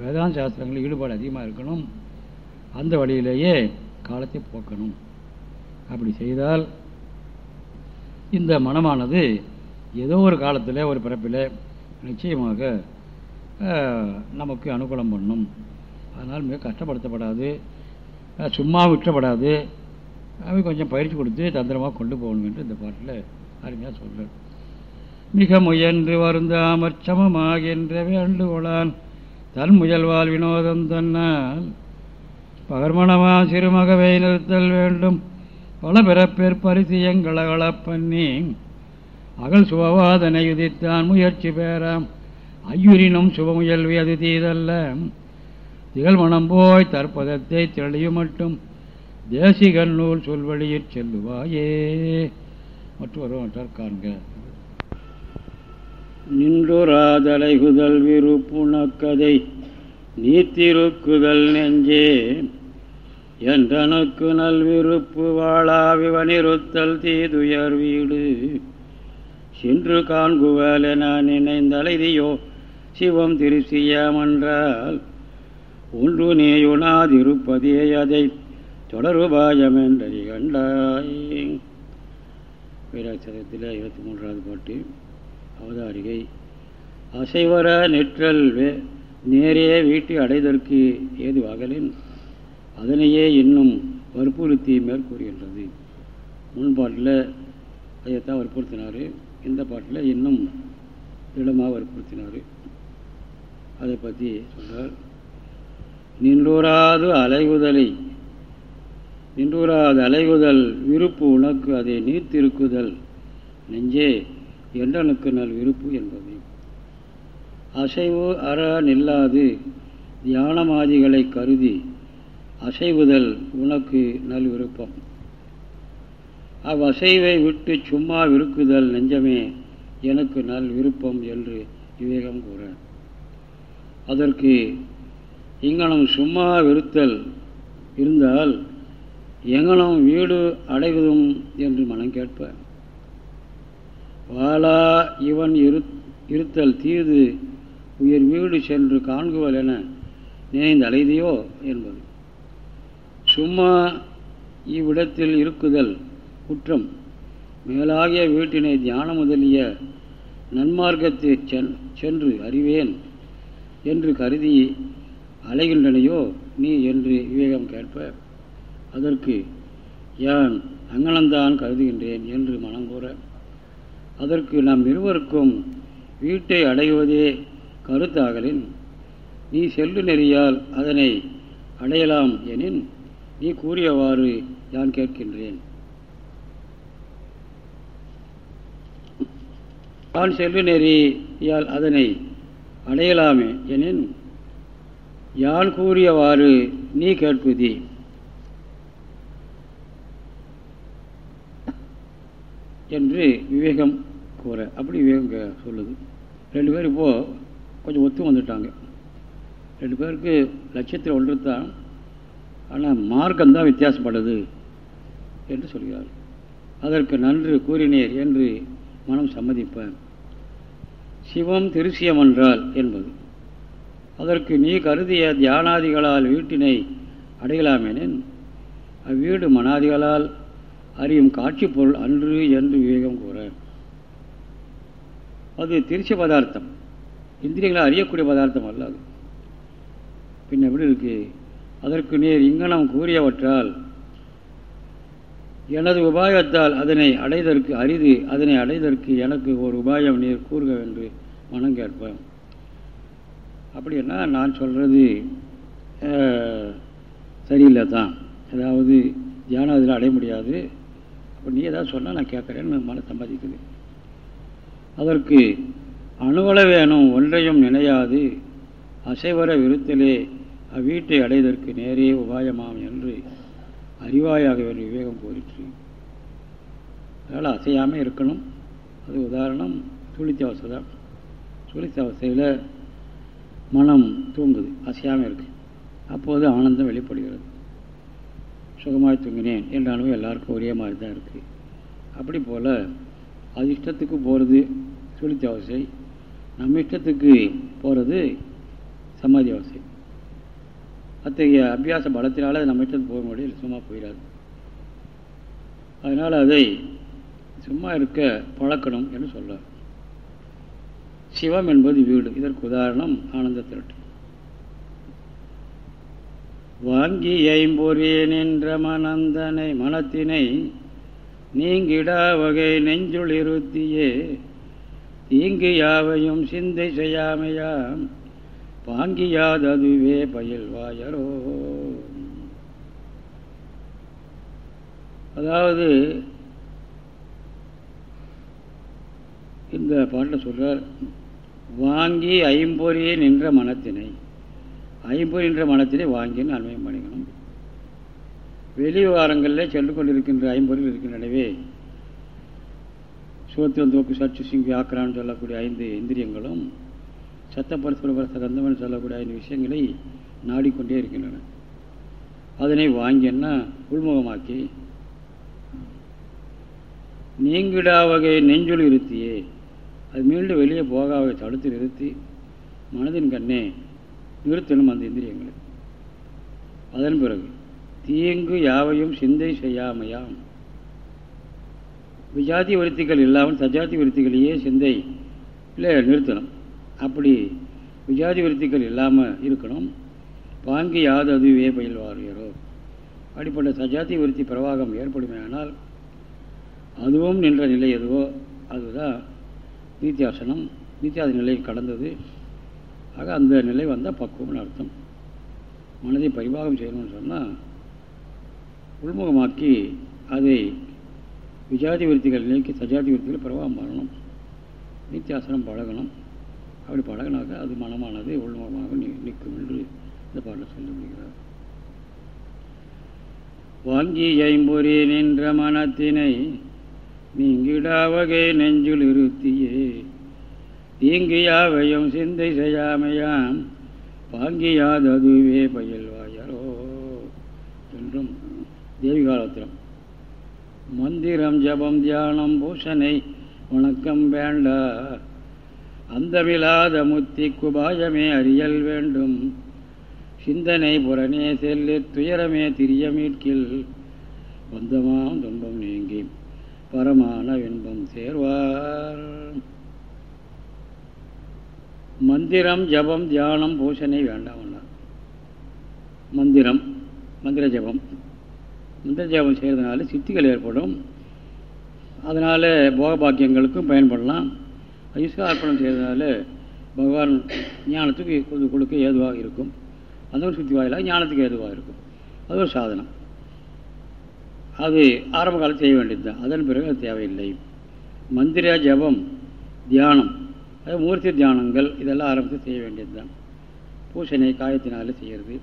வேதாந்த சாஸ்திரங்களில் ஈடுபாடு அதிகமாக இருக்கணும் அந்த வழியிலேயே காலத்தை போக்கணும். அப்படி செய்தால் இந்த மனமானது ஏதோ ஒரு காலத்தில் ஒரு பிறப்பில் நிச்சயமாக நமக்கு அனுகூலம் பண்ணும். அதனால் மிக கஷ்டப்படுத்தப்படாது. சும்மா விட்டப்படாது அவன் கொஞ்சம் பயிற்சி கொடுத்து தந்திரமாக கொண்டு போகணும் என்று இந்த பாட்டில் அருமையாக சொல்கிறார் மிக முயன்று வருந்தாமற் சமமாகின்ற வேண்டுகோளான் தன் முயல்வால் வினோதம் தன்னால். பகர்மணமா சிறுமகவை நிறுத்தல் வேண்டும். பல பிறப்பேர் பரிசியங்களகள பண்ணி அகல் சுபவாதனை உதித்தான் முயற்சி பெறாம் ஐயுரினும் சுபமுயல்வி அது தீதல்ல. திகழ் மனம் போய் தற்பதத்தை தெளியும் மட்டும். தேசிகன் நூல் சொல்வழியிற் செல்லுவாயே. மற்றொருவற்றார் காண்க நின்றுராதலைகுதல் விருப்புணக்கதை நீத்திருக்குதல் நெஞ்சே. என்றனுக்கு நல்விருப்பு வாழாவிவனிருத்தல் தீதுயர் வீடு. சென்று காண்குவல் என நினைந்தலைதியோ சிவம் திருசியாமன்றால் ஒன்று நீயுணாதிருப்பதே அதை தொடருபாயமென்றறி கண்டாய். வீராச்சரத்தில் இருபத்தி மூன்றாவது பாட்டு அவதாரிகை. அசைவர நெற்றல் நேரே வீட்டை அடைதற்கு ஏதுவாகலின். அதனையே இன்னும் வற்புறுத்தி மேற்கூறுகின்றது. முன்பாட்டில் அதைத்தான் வற்புறுத்தினார். இந்த பாட்டில் இன்னும் திடமாக வற்புறுத்தினார். அதை பற்றி சொல்கிறார் நின்றூராது அலைவுதலை நின்றூராது அலைவுதல் விருப்பு உனக்கு அதை நீர்த்திருக்குதல். நெஞ்சே என்றனுக்கு நல் விருப்பு என்பது. அசைவு அற நில்லாது தியானமாதிகளை கருதி அசைவுதல் உனக்கு நல் விருப்பம் அவ்வசைவை விட்டு சும்மா விருக்குதல் நெஞ்சமே எனக்கு நல் விருப்பம் என்று விவேகம் கூற. அதற்கு இங்கனம் சும்மா விருத்தல் இருந்தால் எங்கனம் வீடு அடைவதும் என்று மனம் கேட்ப. வாழா இவன் இரு இருத்தல் தீது உயிர் வீடு சென்று காண்குவல் என நினைந்து அலைதியோ என்பது. சும்மா இவ்விடத்தில் இருக்குதல் குற்றம். மேலாகிய வீட்டினை தியானம் முதலிய நன்மார்க்கத்தை சென்று அறிவேன் என்று கருதி அலைகின்றனையோ நீ என்று விவேகம் கேட்ப. அதற்கு யான் அங்கனந்தான் கருதுகின்றேன் என்று மனம் கூற. அதற்கு நம் இருவருக்கும் வீட்டை அடைவதே கருத்தாகலின். நீ செல்லு நெறியால் அதனை அடையலாம் எனின் நீ கூறியவாறு யான் கேட்கின்றேன். தான் செல்வ நெறியால் அதனை அடையலாமே எனின் யான் கூறியவாறு நீ கேட்பதி என்று விவேகம் கூற அப்படி விவேகம் சொல்லுது. ரெண்டு பேர் இப்போது கொஞ்சம் ஒத்து வந்துட்டாங்க. ரெண்டு பேருக்கு லட்சியத்தில் ஒன்று தான் ஆனால் மார்க்கம்தான் வித்தியாசப்படுது என்று சொல்கிறார். அதற்கு நன்று கூறினேர் என்று மனம் சம்மதிப்பேன். சிவம் திருசியம் என்றால் என்பது. அதற்கு நீ கருதிய தியானாதிகளால் வீட்டினை அடையலாமெனின்? அவ்வீடு மனாதிகளால் அறியும் காட்சி பொருள் அன்று என்று விவேகம் கூற. அது திருச்சி பதார்த்தம். இந்திரியங்களை அறியக்கூடிய பதார்த்தம் அல்ல அது. பின் எப்படி இருக்கு? அதற்கு நீர் இங்கனம் கூறியவற்றால் எனது உபாயத்தால் அதனை அடைதற்கு அரிது அதனை அடைதற்கு எனக்கு ஒரு உபாயம் நீர் கூறுக என்று மனம் கேட்பேன் அப்படின்னா நான் சொல்கிறது சரியில்லை தான். அதாவது தியானம் அதில் அடைய முடியாது. அப்போ நீ ஏதாவது சொன்னால் நான் கேட்குறேன்னு மன சம்பாதிக்குது அதற்கு அணுவள வேணும் ஒன்றையும் நினையாது. அசைவர விருத்தலே அவ்வீட்டை அடைவதற்கு நேரே உபாயமாம் என்று அறிவாயாக வேறு விவேகம் கோரிற்று. அதனால் அசையாமல் இருக்கணும். அது உதாரணம் சுழித்த அவசை தான். சுழித்த அவசையில் மனம் தூங்குது அசையாமல் இருக்கு. அப்போது ஆனந்தம் வெளிப்படுகிறது. சுகமாக தூங்கினேன் என்ற எல்லாருக்கும் ஒரே மாதிரி தான் இருக்குது அப்படி போல் அது இஷ்டத்துக்கு போகிறது சுழித்த அவசை நம்ம இஷ்டத்துக்கு போகிறது சமாதி அவசை அத்தகைய அபியாச பலத்தினால நம்ம நம்மகிட்ட போக முடியல சும்மா போயிடாது. அதனால் அதை சும்மா இருக்க பழக்கணும் என்று சொல்கிறார் சிவம் என்பது வீடு. இதற்கு உதாரணம் ஆனந்த திரட்டு. வாங்கி ஐம்பொறி நின்ற மனந்தனை மனத்தினை நீங்கிடா வகை நெஞ்சுள் இருத்தியே தீங்கு யாவையும் சிந்தை செய்யாமையாம் பாங்கியாததுவே பயில்வாயரோ அதாவது இந்த பாட்டில் சொல்கிறார் வாங்கி ஐம்பொறியே நின்ற மனத்தினை ஐம்பொறி நின்ற மனத்தினை வாங்கின்னு அண்மையம் பண்ணிக்கணும். வெளி வாரங்களில் சென்று கொண்டிருக்கின்ற ஐம்பொறிகள் இருக்கின்றனவே சோத்தியம் தோக்கு சச்சு சிங் வியாக்கரான்னு சொல்லக்கூடிய ஐந்து இந்திரியங்களும் சத்தப்பரசுரபரச கந்தமன் சொல்லக்கூடிய ஐந்து விஷயங்களை நாடிக்கொண்டே இருக்கின்றன. அதனை வாங்கினா உள்முகமாக்கி நீங்கிடா வகை நெஞ்சுள் இருத்தியே. அது மீண்டும் வெளியே போகாவை தடுத்து நிறுத்தி மனதின் கண்ணே நிறுத்தணும் அந்த இந்திரியங்களை. அதன் பிறகு தீங்கு யாவையும் சிந்தை செய்யாமையாம். விஜாதி விருத்திகள் இல்லாமல் சஜாதி விருத்திகளையே சிந்தை இல்லை நிறுத்தணும். அப்படி விஜாதி விருத்திகள் இல்லாமல் இருக்கணும். பாங்கி யாது அதுவே பயில்வார்களோ? அப்படிப்பட்ட சஜாதி விருத்தி பிரவாகம் ஏற்படுமையானால் அதுவும் நின்ற நிலை எதுவோ? அதுதான் நீத்தியாசனம். நீத்தியாத நிலையில் கடந்தது. ஆக அந்த நிலை வந்தால் பக்குவம்னு அர்த்தம். மனதை பரிபாகம் செய்யணும்னு சொன்னால் உள்முகமாக்கி அதை விஜாதி விருத்திகள் நிலைக்கு சஜாதி விருத்திகள் பிரவாகம் பண்ணணும். நித்தியாசனம் பழகணும். அப்படி பழகினாக்க அது மனமானது உள்முகமாக நிற்கும் என்று இந்த பாட்டில் சொல்லி முடிகிறார் வாங்கி ஐம்பொறி நின்ற மனத்தினை நீங்கிடாவகை நெஞ்சுள் இருத்தியே. தீங்கு யாவையும் சிந்தை செய்யாமையாம் பாங்கியாததுவே பயில்வாயரோ என்றும் தேவிகாலத்திரம். மந்திரம் ஜபம் தியானம் பூஷனை வணக்கம் வேண்டா. அந்தமில்லாத முத்தி குபாயமே அறியல் வேண்டும். சிந்தனை புறனே செல்லு துயரமே திரிய மீட்கில் பந்தமாம் துன்பம் நீங்கி பரமான இன்பம் சேர்வார். மந்திரம் ஜபம் தியானம் பூஷனை வேண்டாம் மந்திரம் மந்திர ஜபம். மந்திர ஜபம் செய்கிறதுனால சித்திகள் ஏற்படும். அதனால் போகபாக்கியங்களுக்கும் பயன்படலாம். ஈஸ்வரார்ப்பணம் செய்கிறதுனால பகவான் ஞானத்துக்கு கொஞ்சம் கொடுக்க ஏதுவாக இருக்கும். அந்த ஒரு சுத்தி வாயிலாக ஞானத்துக்கு ஏதுவாக இருக்கும். அது ஒரு சாதனம். அது ஆரம்ப காலத்தில் செய்ய வேண்டியது தான். அதன் பிறகு அது தேவையில்லை. மந்திர ஜபம் தியானம் அது மூர்த்தி தியானங்கள் இதெல்லாம் ஆரம்பித்து செய்ய வேண்டியது தான். பூசணை காயத்தினால செய்கிறது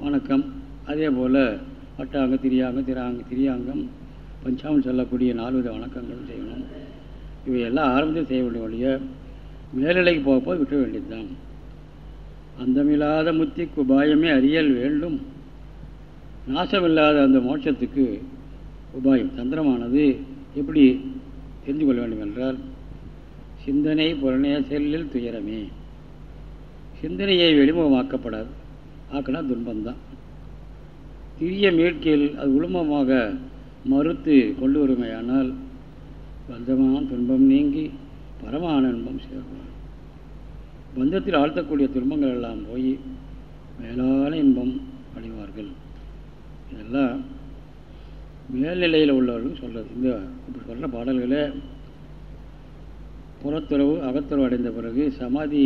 வணக்கம். அதே போல் வட்டாங்க திரியாங்கம் திராங்க திரியாங்கம் பஞ்சாமம் சொல்லக்கூடிய நால்வித வணக்கங்களும் செய்யணும். இவையெல்லாம் ஆரம்பித்து செய்ய வேண்டிய வழிய மேல்நிலைக்கு போக விட்டு வேண்டியதுதான். அந்தமில்லாத முத்திக்கு உபாயமே அறியல் வேண்டும். நாசமில்லாத அந்த மோட்சத்துக்கு உபாயம் தந்திரமானது. எப்படி தெரிந்து கொள்ள வேண்டும் என்றால் சிந்தனை புறநே செல்லில் துயரமே. சிந்தனையை வெளிமுகமாக்கப்படாது. ஆக்கினா துன்பம்தான். திரிய மீட்கில் அது உளுமமாக மறுத்து கொண்டு வருமையானால் பந்தமான துன்பம் நீங்கி பரமானன்பம் இன்பம் பந்தத்தில் ஆழ்த்தக்கூடிய துன்பங்கள் எல்லாம் போய் மேலான இன்பம் அடைவார்கள். இதெல்லாம் மேல்நிலையில் உள்ளவர்கள் சொல்கிறது இந்த இப்படி சொல்கிற பாடல்களை புறத்துறவு அகத்துறவு அடைந்த பிறகு சமாதி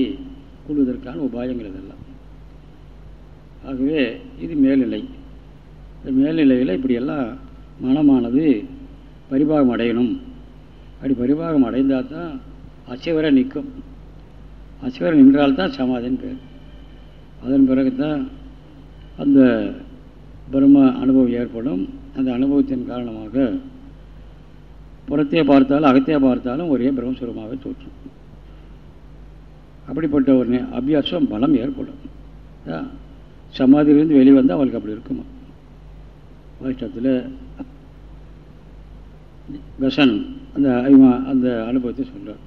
கூடுவதற்கான உபாயங்கள் இதெல்லாம். ஆகவே இது மேல்நிலை. இந்த மேல்நிலையில் இப்படியெல்லாம் மனமானது பரிபாகம் அடையணும். அப்படி பரிபாகம் அடைந்தால் தான் அசைவரை நிற்கும். அசைவரை நின்றால்தான் சமாதின்னு பேர். அதன் பிறகு தான் அந்த பிரம்ம அனுபவம் ஏற்படும். அந்த அனுபவத்தின் காரணமாக புறத்தையே பார்த்தாலும் அகத்தையே பார்த்தாலும் ஒரே பிரம்மஸ்வரமாக தோற்றும் அப்படிப்பட்ட ஒரு அபியாசம் பலம் ஏற்படும். சமாதியிலிருந்து வெளிவந்தால் அவளுக்கு அப்படி இருக்குமா? வைஷ்டத்தில் கசன் அந்த அந்த அனுபவத்தை சொல்கிறார்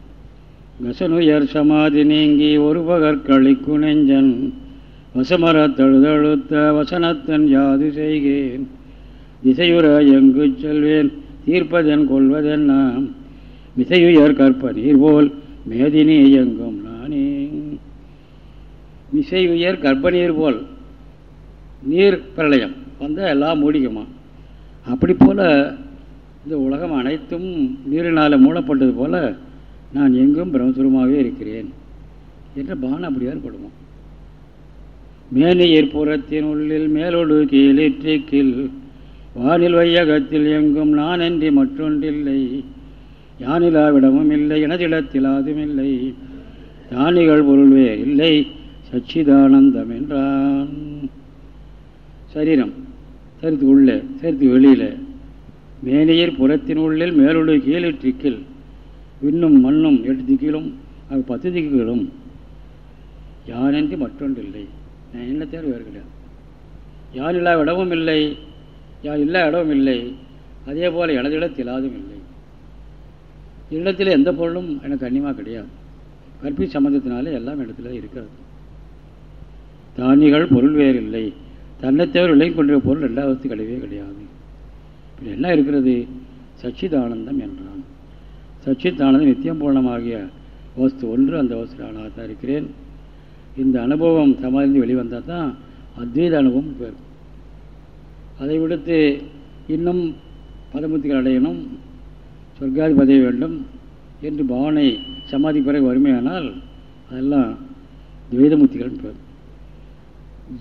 கசனுயர் சமாதி நீங்கி ஒரு பகற்களி குணெஞ்சன் வசமர தழுதழுத்த வசனத்தன் யாது செய்கேன். திசையுற எங்கு செல்வேன் தீர்ப்பதென் கொள்வதென்ன மிசையுயர் கற்ப நீர் போல் மேதினி எங்கும் நானே. மிசை உயர் கற்ப நீர் போல் நீர் பிரளயம் வந்தால் எல்லாம் மூடிக்குமா? அப்படி போல் இந்த உலகம் அனைத்தும் நீரினால் மூடப்பட்டது போல் நான் எங்கும் பிரம்மசுரமாகவே இருக்கிறேன் என்ற பானம் அப்படி ஏற்படுமா மேனியர் புறத்தின் உள்ளில் மேலொடு கீழிற்றிக்கில் வானில் வையகத்தில் எங்கும் நான் என்று மற்றொன்றில்லை யானிலாவிடமும் இல்லை எனதிடத்தில் அதுவும் இல்லை ஞானிகள் பொருள்வே இல்லை சச்சிதானந்தம் என்றான். சரீரம் சரித்து உள்ளே சரித்து வெளியில் மேனியர் புறத்தின் உள்ளில் மேலுள்ள கீழிற்றிக்கில். விண்ணும் மண்ணும் எட்டு திக்கிலும் அது பத்து திக்குகளும் யானின்றி மற்றொன்றில்லை. நான் என்ன தேர்வு வேறு கிடையாது யார் இல்லா இடமும் இல்லை. யார் இல்லா இடமும் இல்லை. அதே போல் இடத்திடத்தில் அதுவும் இல்லை. இடத்தில் எந்த பொருளும் எனக்கு அந்நியமாக கிடையாது. கற்பி சம்பந்தத்தினாலே எல்லாம் இடத்துல இருக்கிறது. தானிகள் பொருள் வேறு இல்லை தன்னை தவிர விலை கொண்ட பொருள் ரெண்டாவது கிடையவே கிடையாது. என்ன இருக்கிறது? சச்சிதானந்தம் என்றான். சச்சிதானந்தம் நித்தியம் பூர்ணமாகிய வஸ்து ஒன்று அந்த வஸ்து நானாக தான் இருக்கிறேன். இந்த அனுபவம் சமாளித்து வெளிவந்தால் தான் அத்வைத அனுபவம் பேர். அதை விடுத்து இன்னும் பதமுத்திகள் அடையணும் சொர்க்காதி பதவி வேண்டும் என்று பாவனை சமாதி பிறகு வறுமையானால் அதெல்லாம் துவைதமுத்திகள் பேர்.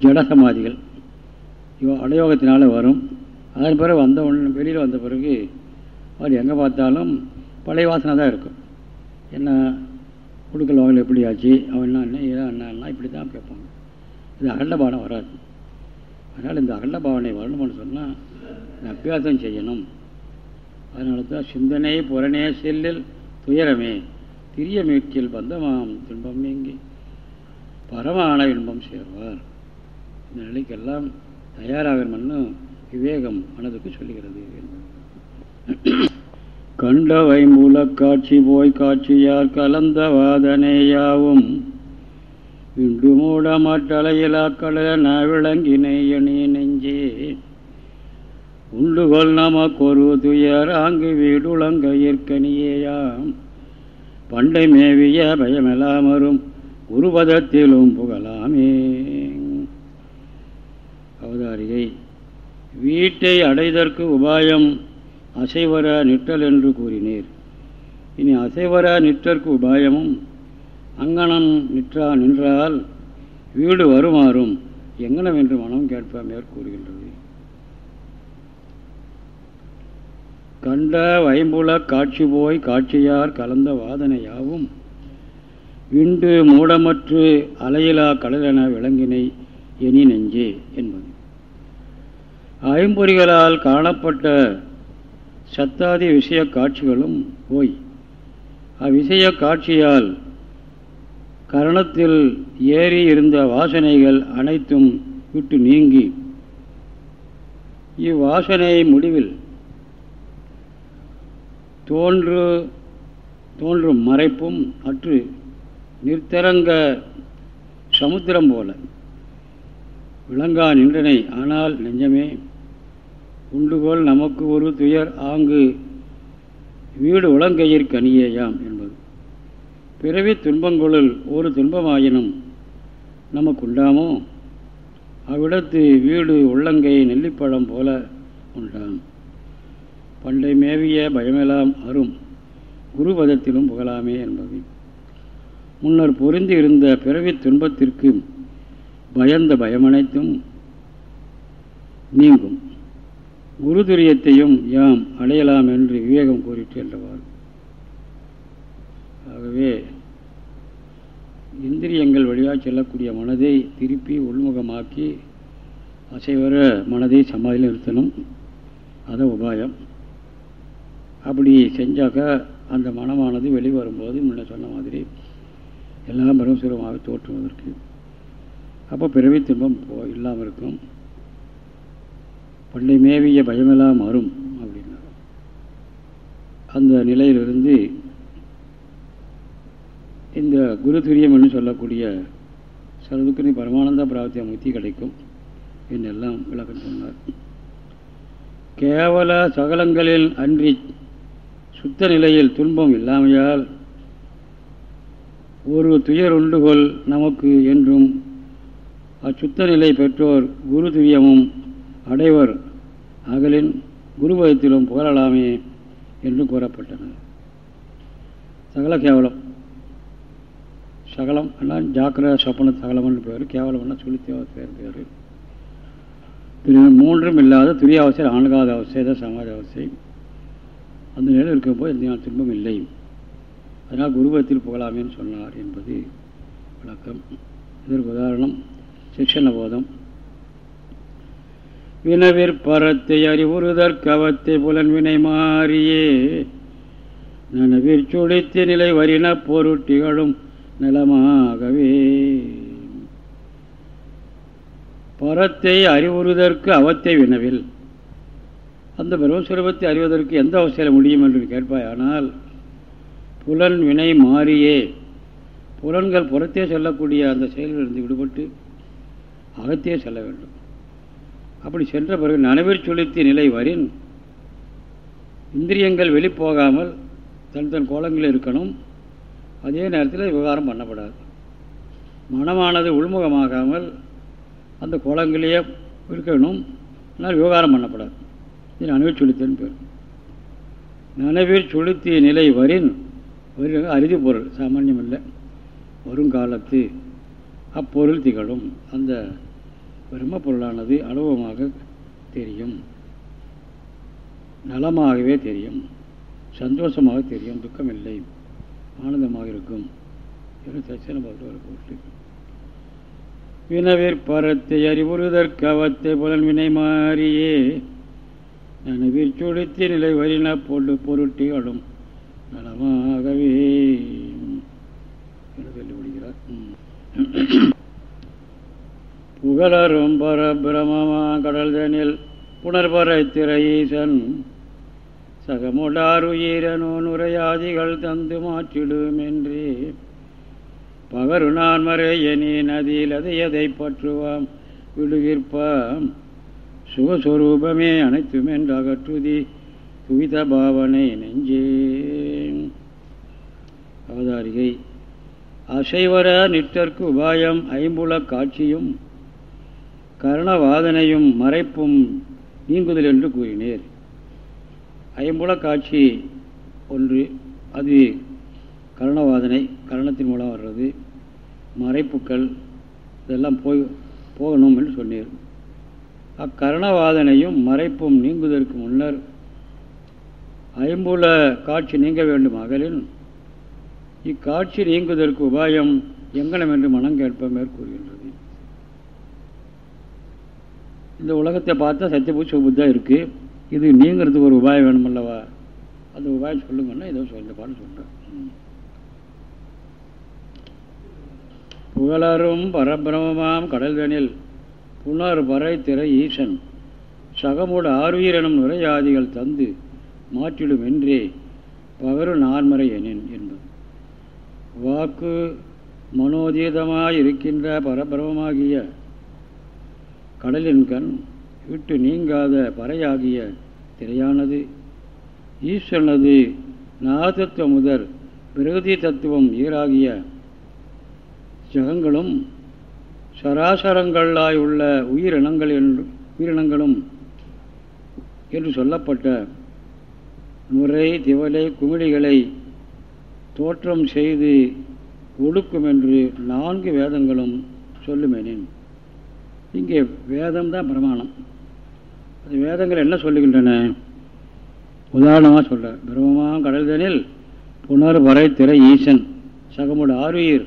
ஜட சமாதிகள் இவ அடயோகத்தினால் வரும். அதன் பிறகு வந்த உடனே வெளியில் வந்த பிறகு அவர் எங்கே பார்த்தாலும் பழைய வாசனை தான் இருக்கும். என்ன கொடுக்கல் வாங்கல் எப்படி ஆச்சு அவன் என்ன என்ன ஏதோ இப்படி தான் கேட்பாங்க. இது அகண்ட பாவனை வராது. அதனால் இந்த அகண்ட பாவனை வரணும்னு சொன்னால் அபியாசம் செய்யணும். அதனால தான் சிந்தனை புறனே செல்லில் துயரமே திரிய மீட்சில் பந்தமாம் துன்பம் நீங்கி பரமான இன்பம் சேர்வார். இந்த நிலைக்கெல்லாம் தயாராகணும்னு விவேகம் மனதுக்கு சொல்லுகிறது கண்டவை மூலக்காட்சி காட்சி போய் காட்சியார் கலந்த வாதனேயாவும் இன்று மூட மற்றலையிலா கடல நெஞ்சே. உண்டுகொள் நமக்கொரு துயர் ஆங்கு வீடுளங்க இயற்கனியேயாம் பண்டை மேவிய பயமெல்லாமரும் குருபதத்திலும் புகழாமே. அவதாரிகை வீட்டை அடைதற்கு உபாயம் அசைவர நிற்றல் என்று கூறினீர். இனி அசைவர நிற்றற்கு உபாயமும் அங்கனம் நிற்றா நின்றால் வீடு வருமாறும் எங்கனம் என்று மனம் கேட்பாமையார் கூறுகின்றது. கண்ட வைம்புல காட்சி போய் காட்சியார் கலந்த வாதனையாவும் விண்டு மூடமற்று அலையிலா கடலென விளங்கினை எனி நெஞ்சே என்பது. ஐம்பொறிகளால் காணப்பட்ட சத்தாதி விஷய காட்சிகளும் போய் அவ்விஷய காட்சியால் கரணத்தில் ஏறி இருந்த வாசனைகள் அனைத்தும் விட்டு நீங்கி இவ்வாசனை முடிவில் தோன்று தோன்றும் மறைப்பும் அற்று நிர்த்தரங்க சமுத்திரம் போல விளங்கா நின்றனை. ஆனால் நெஞ்சமே உண்டுகோல் நமக்கு ஒரு துயர் ஆங்கு. வீடு உலங்கையிற் கனியேயாம் என்பது. பிறவி துன்பங்களுள் ஒரு துன்பமாயினும் நமக்குண்டாமோ? அவ்விடத்து வீடு உள்ளங்கை நெல்லிப்பழம் போல உண்டாம். பண்டை மேவிய பயமெல்லாம் அரும். குருபதத்திலும் புகழாமே என்பது. முன்னர் பொருந்தி இருந்த பிறவி துன்பத்திற்கு பயந்த பயமனைத்தும் நீங்கும். குரு துரியத்தையும் யாம் அடையலாம் என்று விவேகம் கூறிட்டு என்றவார் ஆகவே இந்திரியங்கள் வழியாக செல்லக்கூடிய மனதை திருப்பி உள்முகமாக்கி அசைவர மனதை சமாதியில் நிறுத்தணும். அதான் உபாயம். அப்படி செஞ்சாக்க அந்த மனமானது வெளிவரும்போது முன்ன சொன்ன மாதிரி எல்லாம் பரமசுரமாக தோற்றுவதற்கு. அப்போ பிறவி துன்பம் போ இல்லாமல் இருக்கும். பள்ளி மேவிய பயமெல்லாம் வரும் அப்படின்னா அந்த நிலையிலிருந்து இந்த குரு துரியம் என்று சொல்லக்கூடிய சர்வதுக்கு பரமானந்த பிராப்திய முக்தி கிடைக்கும் என்றெல்லாம் விளக்கம் சொன்னார். கேவல சகலங்களில் அன்றி சுத்த நிலையில் துன்பம் இல்லாமையால் ஒரு துயர் உண்டுகொள் நமக்கு என்றும் அச்சுத்த நிலை பெற்றோர் குரு துரியமும் அடைவர் அகலின் குருபதத்திலும் புகழலாமே என்று கூறப்பட்டன சகல கேவலம். சகலம் எல்லாம் ஜாக்கிர சொப்பன சகலம்னு பேர். கேவலம்னா சொல்லி தேவை பேர் பேர். பிரிவு மூன்றும் இல்லாத துரிய அவசியம் ஆண்காத அவசியம் சமாஜ அவசியம் அந்த நிலையில் இருக்கும்போது எந்த துன்பம் இல்லை. அதனால் குருபத்தில் புகழாமேன்னு சொன்னார் என்பது விளக்கம் இதற்கு உதாரணம் சிக்ஷண போதம் வினவிற்பரத்தை அறிவுறுதற்கவத்தை புலன் வினை மாறியே. நனவிற் சுழித்த நிலை வரின பொருட்டிகளும் நிலமாகவே. பரத்தை அறிவுறுவதற்கு அவத்தை வினவில். அந்த பிரம்மஸ்வரூபத்தை அறிவதற்கு எந்த அவசியம் முடியும் என்று கேட்பாய் ஆனால் புலன் வினை மாறியே. புலன்கள் புறத்தே சொல்லக்கூடிய அந்த செயலிலிருந்து விடுபட்டு அகத்தே செல்ல வேண்டும். அப்படி சென்ற பிறகு நனவில் சுழித்திய நிலை வரின் இந்திரியங்கள் வெளிப்போகாமல் தன் தன் கோலங்களில் இருக்கணும். அதே நேரத்தில் விவகாரம் பண்ணப்படாது. மனமானது உள்முகமாகாமல் அந்த கோலங்களையே இருக்கணும். ஆனால் விவகாரம் பண்ணப்படாது. இது நனவில் சுழித்தன் பேர். நனவில் சுழித்திய நிலை வரின் வரி அறுதி பொருள் சாமானியம் இல்லை வருங்காலத்து அப்பொருள் திகழும். அந்த பிரம்ம பொருளானது அனுபவமாக தெரியும். நலமாகவே தெரியும். சந்தோஷமாக தெரியும். துக்கம் இல்லை ஆனந்தமாக இருக்கும். என்று தட்சண பகவான் போட்டு வினவிற்பரத்தை அறிவுறுதற்கவத்தை புலன் வினை மாறியே. நனவிற் சுழித்தி நிலை வரின பொருள் பொருட்டிகளும் நலமாகவே. என்று சொல்லிவிடுகிறார். புகழரும் பரபிரமமா கடல் தனில் புனர்பரை திரையீசன். சகமுடாருயிரனோ நுரையாதிகள் தந்து மாற்றிடுமென்றி. பகரு நான் மறையனி நதியில் அதை எதை பற்றுவாம்? விடுகிற்பாம். சுகஸ்வரூபமே அனைத்தும் என்று அகற்றுதி துவித பாவனை நெஞ்சே. அவதாரிகை. அசைவர நிற்றற்கு உபாயம் ஐம்புல காட்சியும் கரணவாதனையும் மறைப்பும் நீங்குதல் என்று கூறினேர். ஐம்புல காட்சி ஒன்று அது கரணவாதனை கரணத்தின் மூலம் வர்றது. மறைப்புக்கள் இதெல்லாம் போய் போகணும் என்று சொன்னீர். அக்கரணவாதனையும் மறைப்பும் நீங்குவதற்கு முன்னர் ஐம்புல காட்சி நீங்க வேண்டும் அகலின் இக்காட்சி நீங்குவதற்கு உபாயம் எங்கனம் என்று மனம் கேட்ப மேற்கூறுகின்றது இந்த உலகத்தை பார்த்தா சத்தியபூச்சி புத்தா இருக்கு. இது நீங்கிறதுக்கு ஒரு உபாயம் வேணுமல்லவா? அந்த உபாயம் சொல்லுங்கன்னா ஏதோ சொல்லப்பான்னு சொல்கிறேன் புகழரும் பரபிரமமாம் கடல்வெனில் புனர் பறை திரை ஈசன். சகமுட ஆறுயிரெனும் நுரையாதிகள் தந்து மாற்றிடும் என்றே பகரு நான்மறை எனின் என்பது. வாக்கு மனோதீதமாயிருக்கின்ற பரபிரமமாகிய கடலின் கண் விட்டு நீங்காத பறையாகிய திரையானது. ஈஸ்வரனது நாதத்துவ முதல் பிரகதி தத்துவம் ஈராகிய ஜகங்களும் சராசரங்களாய் உள்ள உயிரினங்கள் என்று உயிரினங்களும் என்று சொல்லப்பட்ட நுரை திவலை குமிழிகளை தோற்றம் செய்து ஒடுக்கும் என்று நான்கு வேதங்களும் சொல்லுமேனேன். இங்கே வேதம் தான் பிரமாணம். அது வேதங்கள் என்ன சொல்லுகின்றன? உதாரணமாக சொல்ற. பிரம்மமாம் கடல்தனில் புனர் வரை திரை ஈசன் சகமுட ஆறுயிர்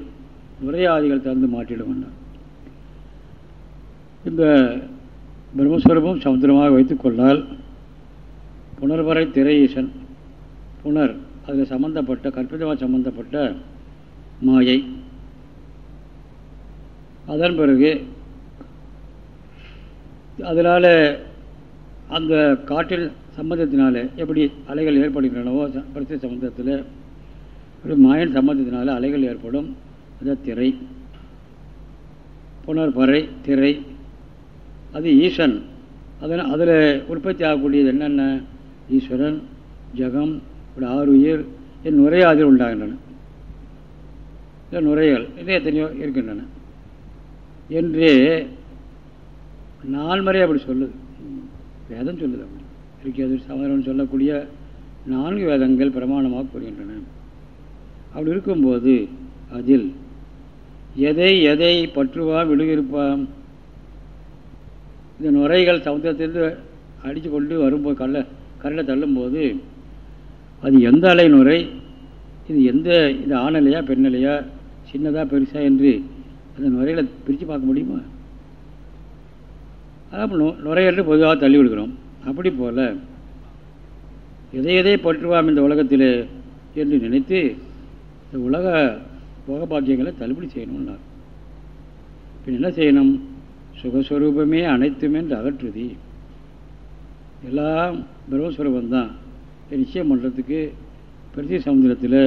நுரையாதிகள் தந்து மாற்றிடுவனர் இந்த பிரம்மஸ்வரூபம் சமுத்திரமாக வைத்துக்கொண்டால் புனர்வரை திரை ஈசன் புனர் அதில் சம்பந்தப்பட்ட கற்பிதமாக சம்பந்தப்பட்ட மாயை. அதன் பிறகு அதனால் அந்த காற்றில் சம்பந்தத்தினால எப்படி அலைகள் ஏற்படுகின்றனவோ பரிசு சம்பந்தத்தில் இப்படி மாயன் சம்பந்தத்தினால அலைகள் ஏற்படும். அது திரை. புனர்பறை திரை. அது ஈசன். அதனால் அதில் உற்பத்தி ஆகக்கூடியது என்னென்ன? ஈஸ்வரன் ஜகம் இப்படி ஆறு உயிர் என் நுரையாதில் உண்டாகின்றன. இல்லை நுரைகள் இல்லை எத்தனையோ இருக்கின்றன. என்று நான்மறை அப்படி சொல்லுது. வேதம் சொல்லுது அப்படி. இருக்கிறது சமதம் சொல்லக்கூடிய நான்கு வேதங்கள் பிரமாணமாக கூறுகின்றன. அப்படி இருக்கும்போது அதில் எதை எதை பற்றுவாம் விழுகிருப்பாம் இந்த நுரைகள் சமுத்திரத்திலிருந்து அடித்து கொண்டு வரும்போது கல்ல கரையில் தள்ளும்போது அது எந்த அலை நுரை? இது எந்த இது ஆணலையா பெண்ணிலையா சின்னதாக பெருசா என்று அந்த நுரையில் பிரித்து பார்க்க முடியுமா? அதான் நுரையென்று பொதுவாக தள்ளி விடுகிறோம். அப்படி போல் எதை எதை பற்றுவாம் இந்த உலகத்தில் என்று நினைத்து இந்த உலக போகபாக்கியங்களை தள்ளுபடி செய்யணும்னார் பின் என்ன செய்யணும்? சுகஸ்வரூபமே அனைத்துமே என்று அகற்றுதி. எல்லாம் பிரம்மஸ்வரூபந்தான் நிச்சயம் பண்ணுறதுக்கு பிரதி சமுதிரத்தில்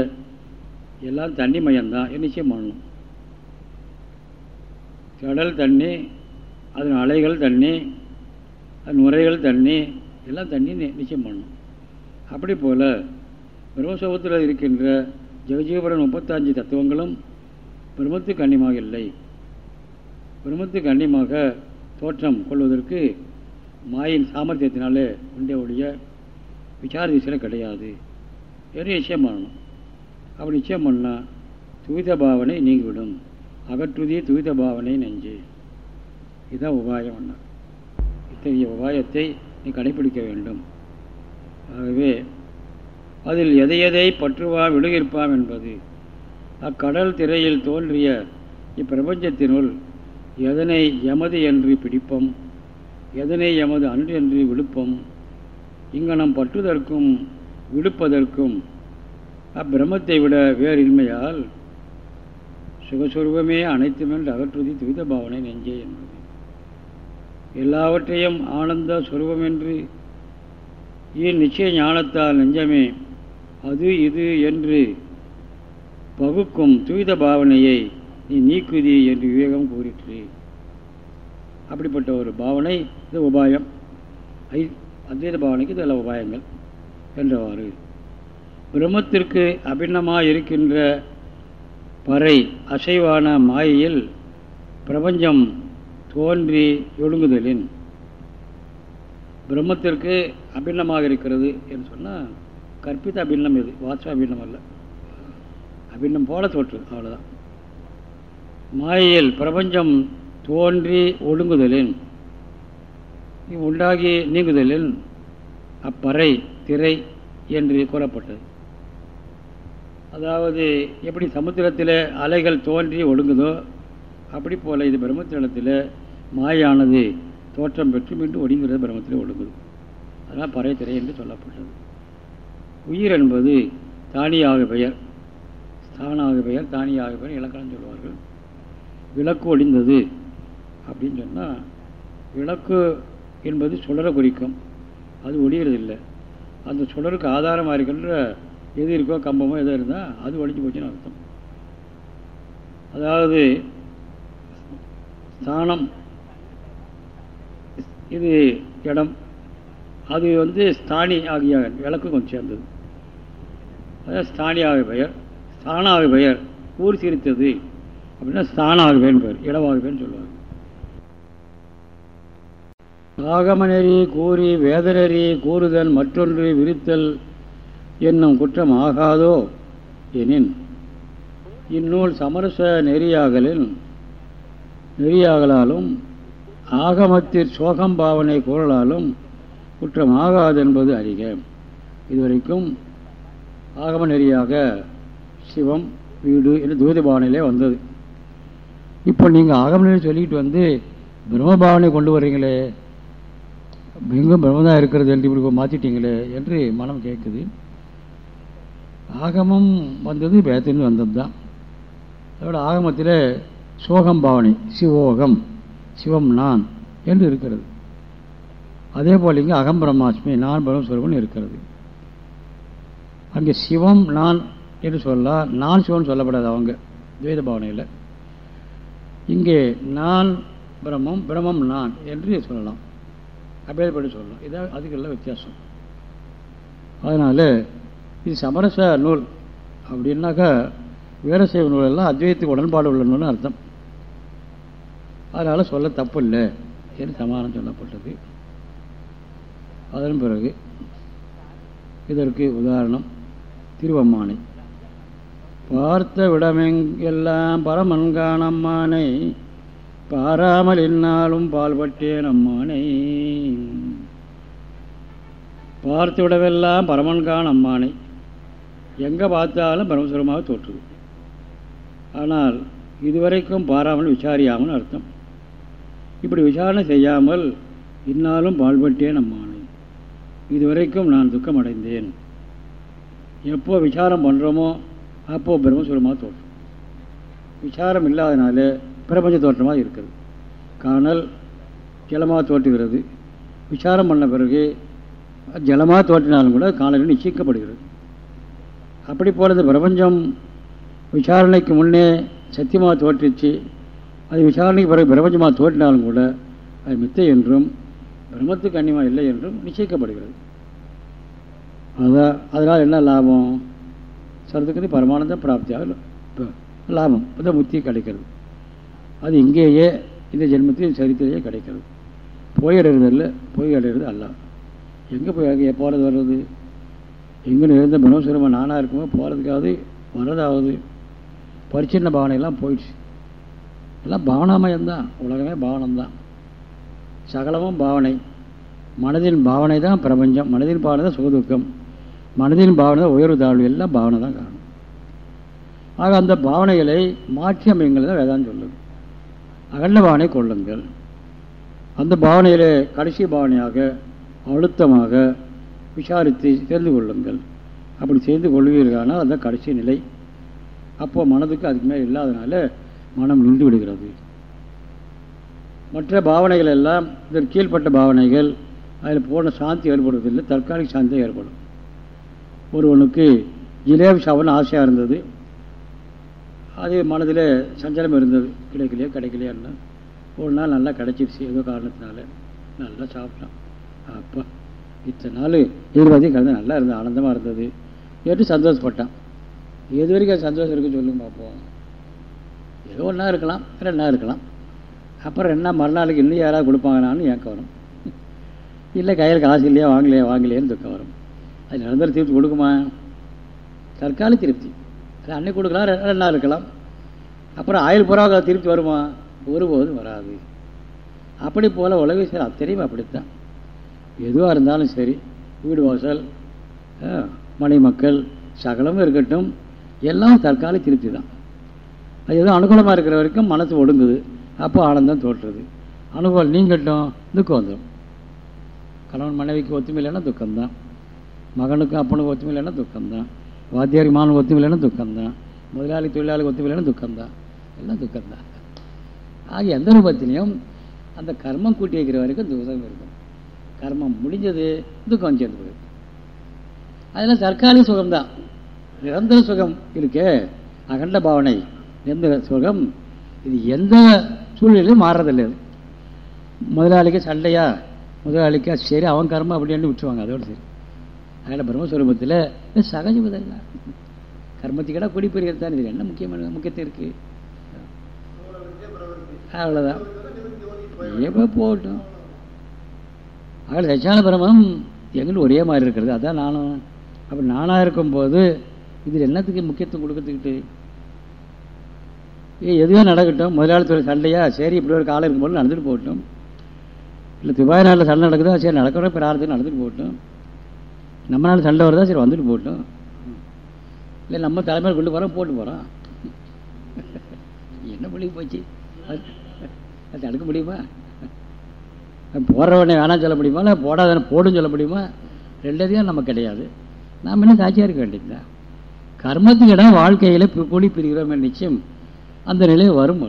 எல்லாம் தண்ணி மயம்தான். நிச்சயம் பண்ணணும். கடல் தண்ணி அதன் அலைகள் தண்ணி அதன் நுரைகள் தண்ணி எல்லாம் தண்ணி நிச்சயம் பண்ணணும் அப்படி போல் பிரம்மசோகத்தில் இருக்கின்ற ஜெகஜீவபுரன் முப்பத்தஞ்சு தத்துவங்களும் பிரம்மத்துக்கு அன்னியமாக இல்லை. பிரம்மத்துக்கு அன்னியமாக தோற்றம் கொள்வதற்கு மாயின் சாமர்த்தியத்தினாலே உண்டே ஒழிய விசார திசையில் கிடையாது. என்று நிச்சயம் பண்ணணும். அப்படி நிச்சயம் பண்ணால் துவித பாவனை நீங்கிவிடும். அகற்றுதி துவித பாவனை நெஞ்சு. இதுதான் உபாயம் ஒன்று இத்தகைய உபாயத்தை நீ கடைபிடிக்க வேண்டும். ஆகவே அதில் எதை எதை பற்றுவா விடுகிருப்பாம் என்பது அக்கடல் திரையில் தோன்றிய இப்பிரபஞ்சத்தினுள் எதனை எமது என்று பிடிப்பம் எதனை எமது அன்று என்று விழுப்பம் இங்கனம் பற்றுதற்கும் விடுப்பதற்கும் அப்பிரமத்தை விட வேறின்மையால் சுகஸ்வரூபமே அனைத்துமென்று அகற்றுதி துவித பாவனை நெஞ்சே என்பது. எல்லாவற்றையும் ஆனந்த சுரூபமென்று இந்நிச்சய ஞானத்தால் நெஞ்சமே அது இது என்று பகுக்கும் துவித பாவனையை நீ நீக்குதி என்று விவேகம் கூறிற்று. அப்படிப்பட்ட ஒரு பாவனை இது உபாயம். ஐ அத்வைத பாவனைக்கு இதெல்லாம் உபாயங்கள் என்றவாறு. பிரம்மத்திற்கு அபிண்ணமாக இருக்கின்ற பறை அசைவான மாயையில் பிரபஞ்சம் தோன்றி ஒழுங்குதலின் பிரம்மத்திற்கு அபிண்ணமாக இருக்கிறது என்று சொன்னால் கற்பித்த அபிண்ணம் இது வாட்ச அபிண்ணம் அல்ல. அபிண்ணம் போல தோற்று அவ்வளோதான் மாயையில் பிரபஞ்சம் தோன்றி ஒழுங்குதலின் உண்டாகி நீங்குதலின் அப்பறை திரை என்று கூறப்பட்டது. அதாவது எப்படி சமுத்திரத்தில் அலைகள் தோன்றி ஒடுங்குதோ அப்படி போல இது பிரம்மத்திடத்தில் மாயானது தோற்றம் பெற்று மீண்டும் ஒடுங்கிறது பிரம்மத்தில் ஒடுங்குது. அதனால் பறையத்திரை என்று சொல்லப்பட்டது. உயிர் என்பது தானியாக பெயர். ஸ்தானாக பெயர் தானியாக பெயர் இலக்கணம் சொல்வார்கள். விளக்கு ஒடிந்தது அப்படின்னு சொன்னால் விளக்கு என்பது சுடரை குறிக்கும். அது ஒடிகிறதில்லை அந்த சுடருக்கு ஆதாரமாக இருக்கின்ற எது இருக்கோ கம்பமோ எதோ இருந்தால் அது ஒழிஞ்சு போச்சுன்னு அர்த்தம். அதாவது ஸ்தானம் இது இடம். அது வந்து ஸ்தானி ஆகிய விளக்கு கொஞ்சம் சேர்ந்தது. அதாவது ஸ்தானியாக பெயர் ஸ்தானாக பெயர் ஊர் சிரித்தது அப்படின்னா ஸ்தானாக பெயர் பெயர் இடவாக பெயர் சொல்லுவாங்க ஆகமநெறி கூறி வேதநெறி கூறுதல் மற்றொன்று விரித்தல் என்னும் குற்றம் ஆகாதோ எனின் இந்நூல் சமரச நெறியாகலின் நெறியாகலாலும் ஆகமத்தில் சோகம் பாவனை கூறலாலும் குற்றம் ஆகாது என்பது அறிக. இதுவரைக்கும் ஆகம நெறியாக சிவம் வீடு என்று தூதபாவனையிலே வந்தது. இப்போ நீங்கள் ஆகம நெறி சொல்லிக்கிட்டு வந்து பிரம்மபாவனை கொண்டு வர்றீங்களே எங்கும் பிரம்மதான் இருக்கிறது என்று இப்படி மாற்றிட்டீங்களே என்று மனம் கேட்குது ஆகமம் வந்தது பேத்தின்னு வந்தது தான் அதோட ஆகமத்தில் சோகம் பாவனை சிவோகம். சிவம் நான் என்று இருக்கிறது. அதே போல் இங்கே அகம் பிரம்மாஸ்மி நான் பிரம்மஸ்வரூபன் இருக்கிறது. அங்கே சிவம் நான் என்று சொல்லலாம் நான் சிவன் சொல்லப்படாது அவங்க துவைத பாவனையில். இங்கே நான் பிரம்மம் பிரம்மம் நான் என்று சொல்லலாம். அபேதப்படி சொல்லலாம். இதான் அதுக்கெல்லாம் வித்தியாசம். அதனால் இது சமரச நூல் அப்படின்னாக்கா வீரசைவ நூலெல்லாம் அத்வைத்துக்கு உடன்பாடு உள்ள நூல்னு அர்த்தம். அதனால் சொல்ல தப்பு இல்லை என்று சமாதானம் சொல்லப்பட்டது. அதன் பிறகு இதற்கு உதாரணம் திருவம்மானை. பார்த்த விடமெங்கெல்லாம் பரமன்கானம்மானை பாராமல் இன்னாலும் பால்பட்டேன் அம்மானை. பார்த்து விடவெல்லாம் பரமன்கான் அம்மானை. எங்கே பார்த்தாலும் பரமசுரமாக தோற்றுது ஆனால் இதுவரைக்கும் பாராமல் விசாரியாமல் அர்த்தம். இப்படி விசாரணை செய்யாமல் இன்னாலும் பால்பட்டேன் அம்மானை இதுவரைக்கும் நான் துக்கம் அடைந்தேன் எப்போ விசாரம் பண்ணுறோமோ அப்போ பிரம்மசுரமாக தோற்றம் விசாரம் இல்லாதனால பிரபஞ்ச தோற்றமாக இருக்குது காணல் ஜலமாக தோற்றுகிறது. விசாரம் பண்ண பிறகு ஜலமாக தோற்றினாலும் கூட காணல் நிச்சயிக்கப்படுகிறது. அப்படி போல இந்த பிரபஞ்சம் விசாரணைக்கு முன்னே சத்தியமாக தோற்றிச்சு. அது விசாரணைக்கு பிறகு பிரபஞ்சமாக தோற்றினாலும் கூட அது மித்தை என்றும் பிரம்மத்துக்கு அந்நியமாக இல்லை என்றும் நிச்சயிக்கப்படுகிறது. அதான் அதனால் என்ன லாபம்? சொல்றதுக்கு பரமானந்த பிராப்தியாக லாபம். இப்போ முத்தி கிடைக்கிறது. அது இங்கேயே இந்த ஜென்மத்தில் சரித்திலேயே கிடைக்கிறது. போய் அடைகிறது இல்லை போய் அடைகிறது அல்ல. எங்கே போய் எங்கே போகிறது வர்றது? எங்கே இருந்த பிரம்மசுரமாக நானாக இருக்குமோ போகிறதுக்காவது வர்றதாவது. பரிச்சின்ன பாவனையெல்லாம் போயிடுச்சு. எல்லாம் பாவனாமயம்தான். உலகமே பாவனம்தான். சகலமும் பாவனை. மனதின் பாவனை தான் பிரபஞ்சம். மனதின் பாவனை தான் சுகதுக்கம். மனதின் பாவனை தான் உயர்வு தாழ்வு. எல்லாம் பாவனை தான் காரணம். ஆக அந்த பாவனைகளை மாற்றி அமையுங்கள் தான் வேதாந்தம் சொல்லுது. அகண்ட பாவனை கொள்ளுங்கள் அந்த பாவனையிலே கடைசி பாவனையாக அழுத்தமாக விசாரித்து தெரிந்து கொள்ளுங்கள். அப்படி செய்து கொள்வீர்களானால் அதுதான் கடைசி நிலை. அப்போது மனதுக்கு அதுக்கு மேலே இல்லாதனால மனம் நின்று விடுகிறது. மற்ற பாவனைகள் எல்லாம் இதன் கீழ்ப்பட்ட பாவனைகள் அதில் பூர்ண சாந்தி ஏற்படுவதில்லை தற்காலிக சாந்தி ஏற்படும். ஒருவனுக்கு ஜிலேபி சாப்பிட்னு ஆசையாக இருந்தது. அது மனதில் சஞ்சலம் இருந்தது. கிடைக்கலையோ கிடைக்கலையான்னு ஒரு நாள் நல்லா கிடைச்சிருச்சு ஏதோ காரணத்தினால. நல்லா சாப்பிட்டான். அப்பா இத்தனை நாள் எதிர்பார்த்தி கலந்து நல்லா இருந்தது ஆனந்தமாக இருந்தது. என்று சந்தோஷப்பட்டான். எது வரைக்கும் சந்தோஷம் இருக்குன்னு சொல்லுங்க பார்ப்போம் ஏதோ ஒன்றா இருக்கலாம் ரெண்டா இருக்கலாம். அப்புறம் என்ன மறுநாளுக்கு இன்னும் யாராவது கொடுப்பாங்கனான்னு ஏக்கம் வரும். இல்லை கையில் காசு இல்லையா வாங்கலையா வாங்கலையேன்னு துக்கம் வரும். அது நிரந்தர திருப்தி கொடுக்குமா? தற்கால திருப்தி. அது அன்னைக்கு கொடுக்கலாம் ரெண்டு நாள் இருக்கலாம். அப்புறம் ஆயுள் புறாக திருப்தி வருமா? ஒருபோதும் வராது. அப்படி போல் உலக சார் அத்தனையும் அப்படித்தான். எதுவாக இருந்தாலும் சரி வீடு வாசல் மனை மக்கள் சகலமும் இருக்கட்டும் எல்லாம் தற்காலிக திருப்தி தான். அது எதுவும் அனுகூலமாக இருக்கிற வரைக்கும் மனசு ஒடுங்குது. அப்போ ஆனந்தம் தோற்றுறது அனுகூலம் நீங்கட்டும் துக்கம் வந்துடும் கணவன் மனைவிக்கு ஒத்துமை இல்லைன்னா துக்கம்தான் மகனுக்கும் அப்பனுக்கு ஒத்துமை இல்லைன்னா துக்கம்தான் வாத்தியாரி மாணவன் ஒத்துமை இல்லைன்னா துக்கம்தான் முதலாளி தொழிலாளி ஒத்துமை இல்லைன்னா துக்கம்தான் எல்லாம் துக்கம்தான் ஆக எந்த ரூபத்திலையும் அந்த கர்மம் கூட்டி வைக்கிற வரைக்கும் துக்கம் இருக்கும். கர்மம் முடிஞ்சது துக்கம் சேர்ந்து போயிடும். அதெல்லாம் தற்காலிக சுகம்தான். நிரந்தர சுகம் இருக்கே. அகண்ட பாவனை. எந்த சுகம் இது எந்த சூழ்நிலையும் மாறுறதில்லை அது முதலாளிக்கு சண்டையா? முதலாளிக்கா சரி அவன் கர்மம் அப்படின்னு விட்டுருவாங்க அதோட சரி. அதில் பிரம்மஸ்வரூபத்தில் இது சகஜம் இதெல்லாம் குடி பெறுகிறது தான். இது என்ன முக்கியமான முக்கியத்துவம் இருக்கு? அவ்வளோதான் எப்போ போகட்டும். அதில் சச்சியான பிரமம் எங்களும் ஒரே மாதிரி இருக்கிறது. அதான் நானும். அப்போ நானாக இருக்கும்போது இதில் என்னத்துக்கு முக்கியத்துவம் கொடுக்கறதுக்கிட்டு? ஏ எதுவே நடக்கட்டும். முதலாளித்துறை சண்டையா? சரி இப்படி ஒரு காலம் இருக்கும்போது நடந்துட்டு போகட்டும். இல்லை துபாய் நாட்டில் சண்டை நடக்குதா சரி நடக்கிற இப்போ ஆறுக்கு நடந்துட்டு போகட்டும். நம்ம நாள் சண்டை வருதா சரி வந்துட்டு போகட்டும். இல்லை நம்ம தலைமையில் கொண்டு போகிறோம் போட்டு போகிறோம் என்ன பண்ணி போச்சு? அது தடுக்க முடியுமா? போடுறவனே வேணாம் சொல்ல முடியுமா? இல்லை போடாதவனை போடுன்னு சொல்ல முடியுமா? ரெண்டதையும் நம்ம கிடையாது. நாம் என்ன சாட்சியாக இருக்க வேண்டியதுதான்? கர்மத்துக்கு இடம் வாழ்க்கையில் பி- பிரிகிறோம் நிச்சயம். அந்த நிலையை வரும்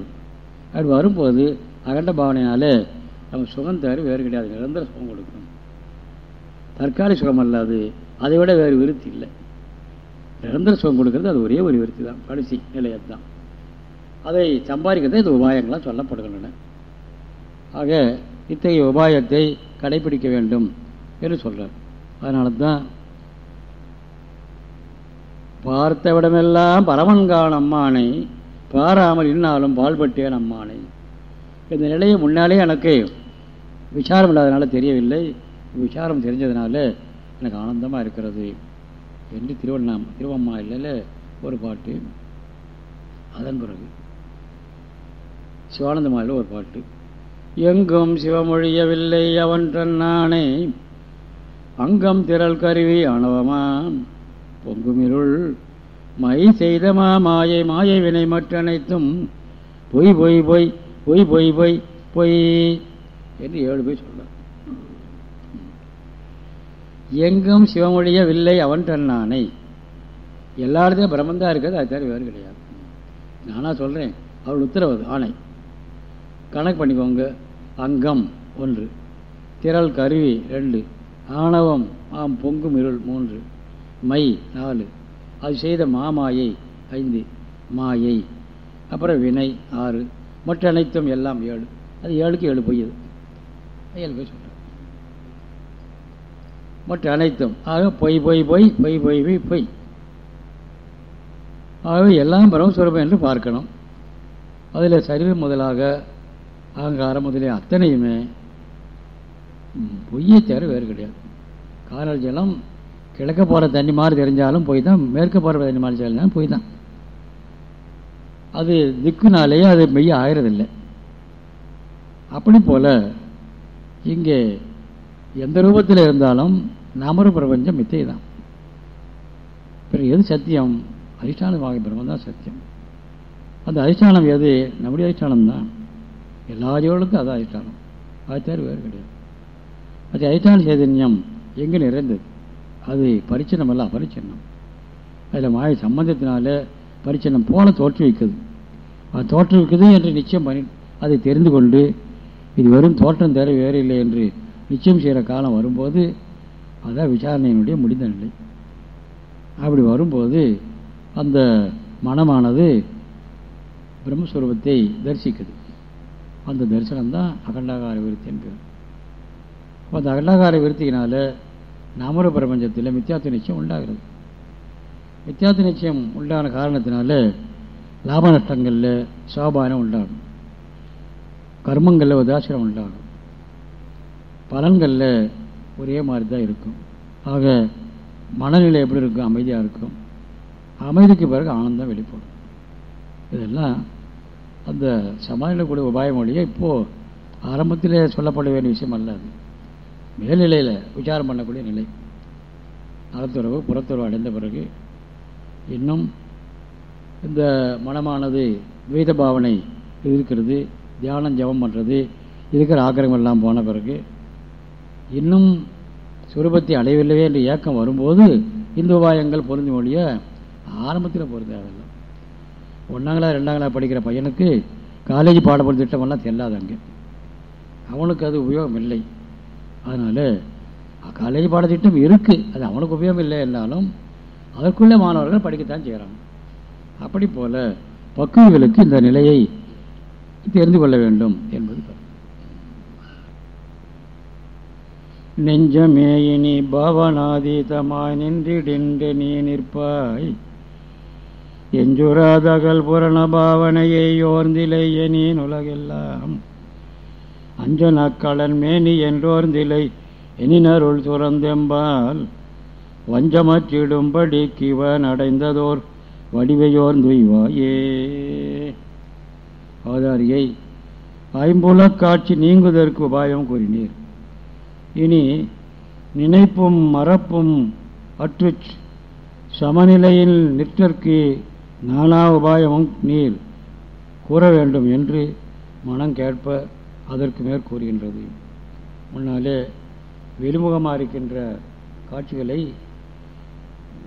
அப்படி வரும்போது அகண்ட பாவனையினால நம்ம சுகம் தவிர வேறு கிடையாது. நிரந்தர சுகம் கொடுக்கும் தற்காலிக சுகம் அல்லாது அதை விட வேறு விருத்தி இல்லை. நிரந்தர சுகம் கொடுக்கறது அது ஒரே ஒரு விருத்தி தான். கடைசி நிலையது தான் அதை சம்பாதிக்கிறது இந்த உபாயங்களாக சொல்லப்படுகின்றன. ஆக இத்தகைய உபாயத்தை கடைபிடிக்க வேண்டும் என்று சொல்கிறார் அதனால தான் பார்த்தவிடமெல்லாம் பரமன்கான் அம்மானை பாராமல் இன்னாலும் பால்பட்டேன் அம்மானை இந்த நிலையை முன்னாலே எனக்கு விசாரம் இல்லாதனால தெரியவில்லை. விசாரம் தெரிஞ்சதுனால எனக்கு ஆனந்தமாக இருக்கிறது. என்று திருவண்ணாம் திருவம்மா இல்லைல்ல ஒரு பாட்டு. அதன் பிறகு. சிவானந்தமாயில் ஒரு பாட்டு. எங்கும் சிவமொழியவில்லை அவன் நானே. அங்கம் திரள் கருவி அணவமாம் பொங்குமிருள் மை செய்தமா மாயை மாயை வினை மற்றனைத்தும் பொய் பொய் பொய் பொய் பொய் பொய் பொய் என்று ஏழு பொய் சொல்றார். எங்கும் சிவமொழியவில்லை அவன் தன்னானை எல்லா இடத்தையும் பிரம்மந்தா இருக்கிறது அது தவிர வேறு கிடையாது. நானாக சொல்கிறேன் அவள் உத்தரவு ஆணை. கணக்கு பண்ணிக்கோங்க. அங்கம் ஒன்று திரள் கருவி ரெண்டு ஆணவம் ஆம் பொங்கும் இருள் மூன்று மை நாலு அது செய்த மாமாயை ஐந்து மாயை அப்புறம் வினை ஆறு மற்ற அனைத்தும் எல்லாம் ஏழு. அது ஏழுக்கு ஏழு பொய்யது ஏழு போய் சொல்கிறேன் மற்ற அனைத்தும் ஆக பொய் பொய் பொய் பொய் பொய் பொய் பொய். ஆகவே எல்லாம் பரமஸ்வரூபம் என்று பார்க்கணும். அதில் சரீரம் முதலாக அகங்காரம் முதலிய அத்தனையுமே பொய்யை தவிர வேறு கிடையாது. காணல் ஜலம் கிழக்க போகிற தண்ணி மாதிரி தெரிஞ்சாலும் போய் தான் மேற்க போகிற தண்ணி மாதிரி தெரிஞ்சாலும் போய் தான் அது திக்குனாலேயே அது மெய்ய ஆகிறதில்லை அப்படி போல இங்கே எந்த ரூபத்தில் இருந்தாலும் நமரு பிரபஞ்சம் மித்தை தான் பிறகு எது சத்தியம்? அதிஷ்டானமாக பிரம்மம் தான் சத்தியம். அந்த அதிஷ்டானம் எது? நம்முடைய அதிஷ்டானம் தான். எல்லா ஜீவர்களுக்கும் அது அதிஷ்டானம். அது தேர்வு வேறு கிடையாது. அது அதிஷ்டான சைதன்யம் எங்கே நிறைந்தது? அது பரிச்சின்னம் அல்ல அபரிச்சின்னம். அதில் மாய சம்பந்தத்தினால பரிச்சின்னம் போல தோற்றுவிக்குது அது தோற்றுவிக்குது என்று நிச்சயம் பண்ணி அதை தெரிந்து கொண்டு இது வெறும் தோற்றம் தேவை வேறு இல்லை என்று நிச்சயம் செய்கிற காலம் வரும்போது அதான் விசாரணையினுடைய முடிந்த நிலை. அப்படி வரும்போது அந்த மனமானது பிரம்மஸ்வரூபத்தை தரிசிக்குது. அந்த தரிசனம் தான் அகண்டாகார விருத்தி என்பது அந்த அகண்டாகார விருத்தியினால நாமர பிரபஞ்சத்தில் மித்தியாத்த நிச்சயம் உண்டாகிறது. மித்தியாத்த நிச்சயம் உண்டான காரணத்தினால லாப நஷ்டங்களில் சோபானம் உண்டாகும். கர்மங்களில் உதாசனம் உண்டாகும். பலன்களில் ஒரே மாதிரி தான் இருக்கும். ஆக மனநிலை எப்படி இருக்கும்? அமைதியாக இருக்கும். அமைதிக்கு பிறகு ஆனந்தம் வெளிப்படும். இதெல்லாம் அந்த சமாளிக்கக்கூடிய உபாய மொழியை இப்போது ஆரம்பத்தில் சொல்லப்பட வேண்டிய விஷயம் அல்ல அது. மேல்நிலையில் விசாரம் பண்ணக்கூடிய நிலை. அகத்துறவு புறத்துறவு அடைந்த பிறகு இன்னும் இந்த மனமானது துவைத பாவனை இருக்கிறது தியானம் ஜபம் பண்ணுறது இருக்கிற ஆக்கிரகம் எல்லாம் போன பிறகு இன்னும் சுரூபத்தை அடையவில்லையே என்ற ஏக்கம் வரும்போது இந்த உபாயங்கள் பொருந்தி மொழிய ஆரம்பத்தில் பொருந்தாதில்லை ஒன்றாங்களா ரெண்டாங்களா படிக்கிற பையனுக்கு காலேஜ் பாடப்படும் திட்டமெல்லாம் தெல்லாது அங்கே அவனுக்கு அது உபயோகம் இல்லை அதனால் காலேஜ் பாடத்திட்டம் இருக்குது அது அவனுக்கு உபயோகம் இல்லை என்றாலும் அதற்குள்ளே மாணவர்கள் படிக்கத்தான் செய்கிறாங்க. அப்படி போல பக்குவங்களுக்கு இந்த நிலையை தெரிந்து கொள்ள வேண்டும் என்பது நெஞ்சமேயினி பவனாதீதமாய் நின்றிடின்று நீ நிற்பாய். எஞ்சுராதகல் புரண பாவனையை யோர்ந்திலேயே நீ உலகெல்லாம் அஞ்சனக்களன் மேனி என்றோர்ந்திலை எனினருள் சுரந்தெம்பால் வஞ்சமற்றிடும்படி கிவன் அடைந்ததோர் வடிவையோர்ந்துய்வாயே அவதாரியை ஐம்புலக் காட்சி நீங்குவதற்கு உபாயம் கூறினீர். இனி நினைப்பும் மறப்பும் அற்று சமநிலையில் நிற்றற்கு நானா உபாயமும் நீர் கூற வேண்டும் என்று மனம் கேட்ப அதற்கு மேற் கூறுகின்றது. முன்னாலே வெளிமுகமாக இருக்கின்ற காட்சிகளை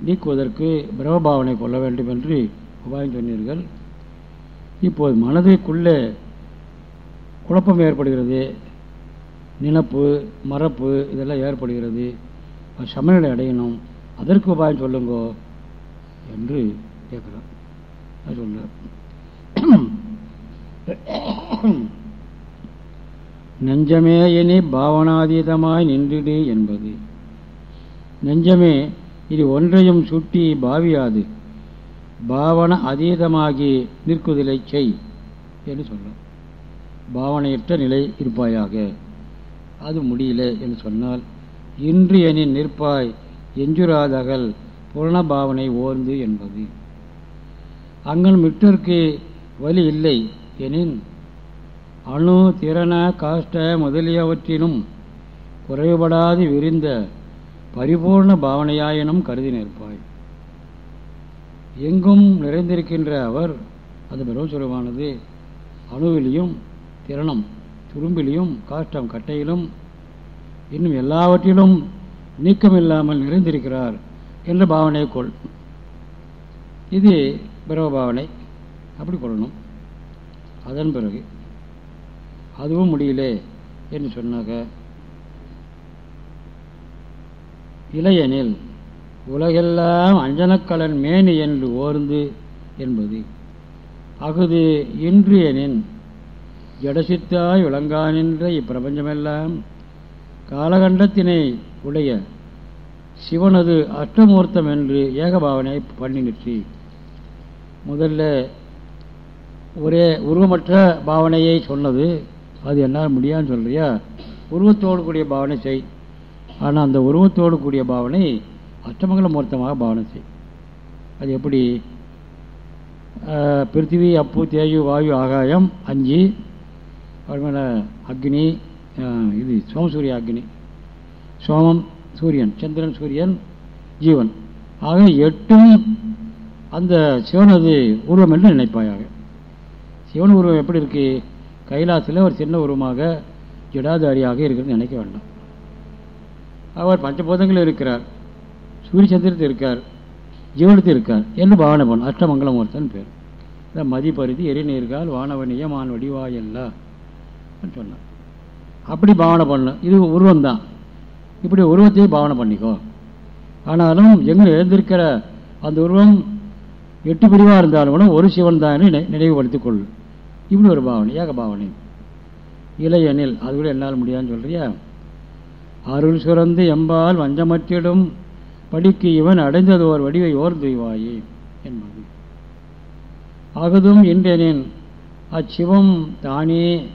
நீக்குவதற்கு பிரமபாவனை கொள்ள வேண்டும் என்று உபாயம் சொன்னீர்கள். இப்போது மனதிற்குள்ளே குழப்பம் ஏற்படுகிறது. நினப்பு மறப்பு இதெல்லாம் ஏற்படுகிறது. சமநிலை அடையணும். அதற்கு உபாயம் சொல்லுங்கோ என்று கேட்குறார். அது சொல்ல நெஞ்சமே இனி பாவனாதீதமாய் நின்றிடு என்பது. நெஞ்சமே இது ஒன்றையும் சுட்டி பாவியாது. பாவன அதீதமாகி நிற்குதலை செய் என்று சொல்லும் பாவனையற்ற நிலை இருப்பாயாக. அது முடியல என்று சொன்னால் இன்று எனின் நிற்பாய் எஞ்சுராதகல் பூரண பாவனை ஓர்ந்து என்பது. அங்கன் மிட்டருக்கு வலி இல்லை எனின் அணு திறன காஷ்ட முதலியவற்றினும் குறைபடாது விரிந்த பரிபூர்ண பாவனையாயினும் கருதி நிற்பாய் எங்கும் நிறைந்திருக்கின்ற அவர் அது பிரம்மஸ்வரமானது அணுவிலையும் திறனம் துரும்பிலையும் காஷ்டம் கட்டையிலும் இன்னும் எல்லாவற்றிலும் நீக்கமில்லாமல் நிறைந்திருக்கிறார் என்ற பாவனையை கொள் இது பிரம பாவனை அப்படி கொள்ளணும். அதன் பிறகு அதுவும் முடியல என்று சொன்னாக்க இளையனில் உலகெல்லாம் அஞ்சனக்கலன் மேனி என்று ஓர்ந்து என்பது அகுது இன்று எனின் ஜடசித்தாய் விளங்கானின்ற இப்பிரபஞ்சமெல்லாம் காலகண்டத்தினை உடைய சிவனது அஷ்டமூர்த்தம் என்று ஏகபாவனை பண்ணி நிறுத்தி முதல்ல ஒரே உருவமற்ற பாவனையை சொன்னது அது என்னால் முடியாதுன்னு சொல்கிறியா உருவத்தோடு கூடிய பாவனை செய். ஆனால் அந்த உருவத்தோடு கூடிய பாவனை அஷ்டமங்கல மூர்த்தமாக பாவனை செய். அது எப்படி? பிருத்திவி அப்பு தேயு வாயு ஆகாயம் அஞ்சு அப்புறமேல அக்னி இது சோமசூரிய அக்னி. சோமம் சூரியன் சந்திரன் சூரியன் ஜீவன். ஆக எட்டும் அந்த சிவனது உருவம் என்று நினைப்பாயாக. சிவன் உருவம் எப்படி இருக்கு? கைலாசில் ஒரு சின்ன உருவமாக ஜடாதாரியாக இருக்கிறது நினைக்க வேண்டாம். அவர் பஞ்சபூதங்கள் இருக்கிறார். சூரிய சந்திரத்தில் இருக்கார். ஜீவனத்தில் இருக்கார் என்று பாவனை பண்ணும் அஷ்டமங்கலமூர்த்தன் பேர். இந்த மதிப்பருதி எரிநீர்கால் வானவனிய மான் வடிவாயல்லா சொன்னார். அப்படி பாவனை பண்ணலாம் இது உருவம் தான் இப்படி உருவத்தையும் பாவனை பண்ணிக்கோ ஆனாலும் எங்கே எழுந்திருக்கிற அந்த உருவம் எட்டு பிரிவாக இருந்தாலும் கூட ஒரு சிவன் தான் நினைவுபடுத்திக் கொள்ளும் இப்படி ஒரு பாவனை ஏக பாவனை. இளையனில் அது கூட என்னால் முடியாதுன்னு சொல்றியா? அருள் சுரந்து எம்பால் வஞ்சமற்றிடும் படிக்கு இவன் அடைந்தது ஓர் வடிவை ஓர்ந்துவாயே என்பது. அகதும் இன்றெனின் அச்சிவம் தானே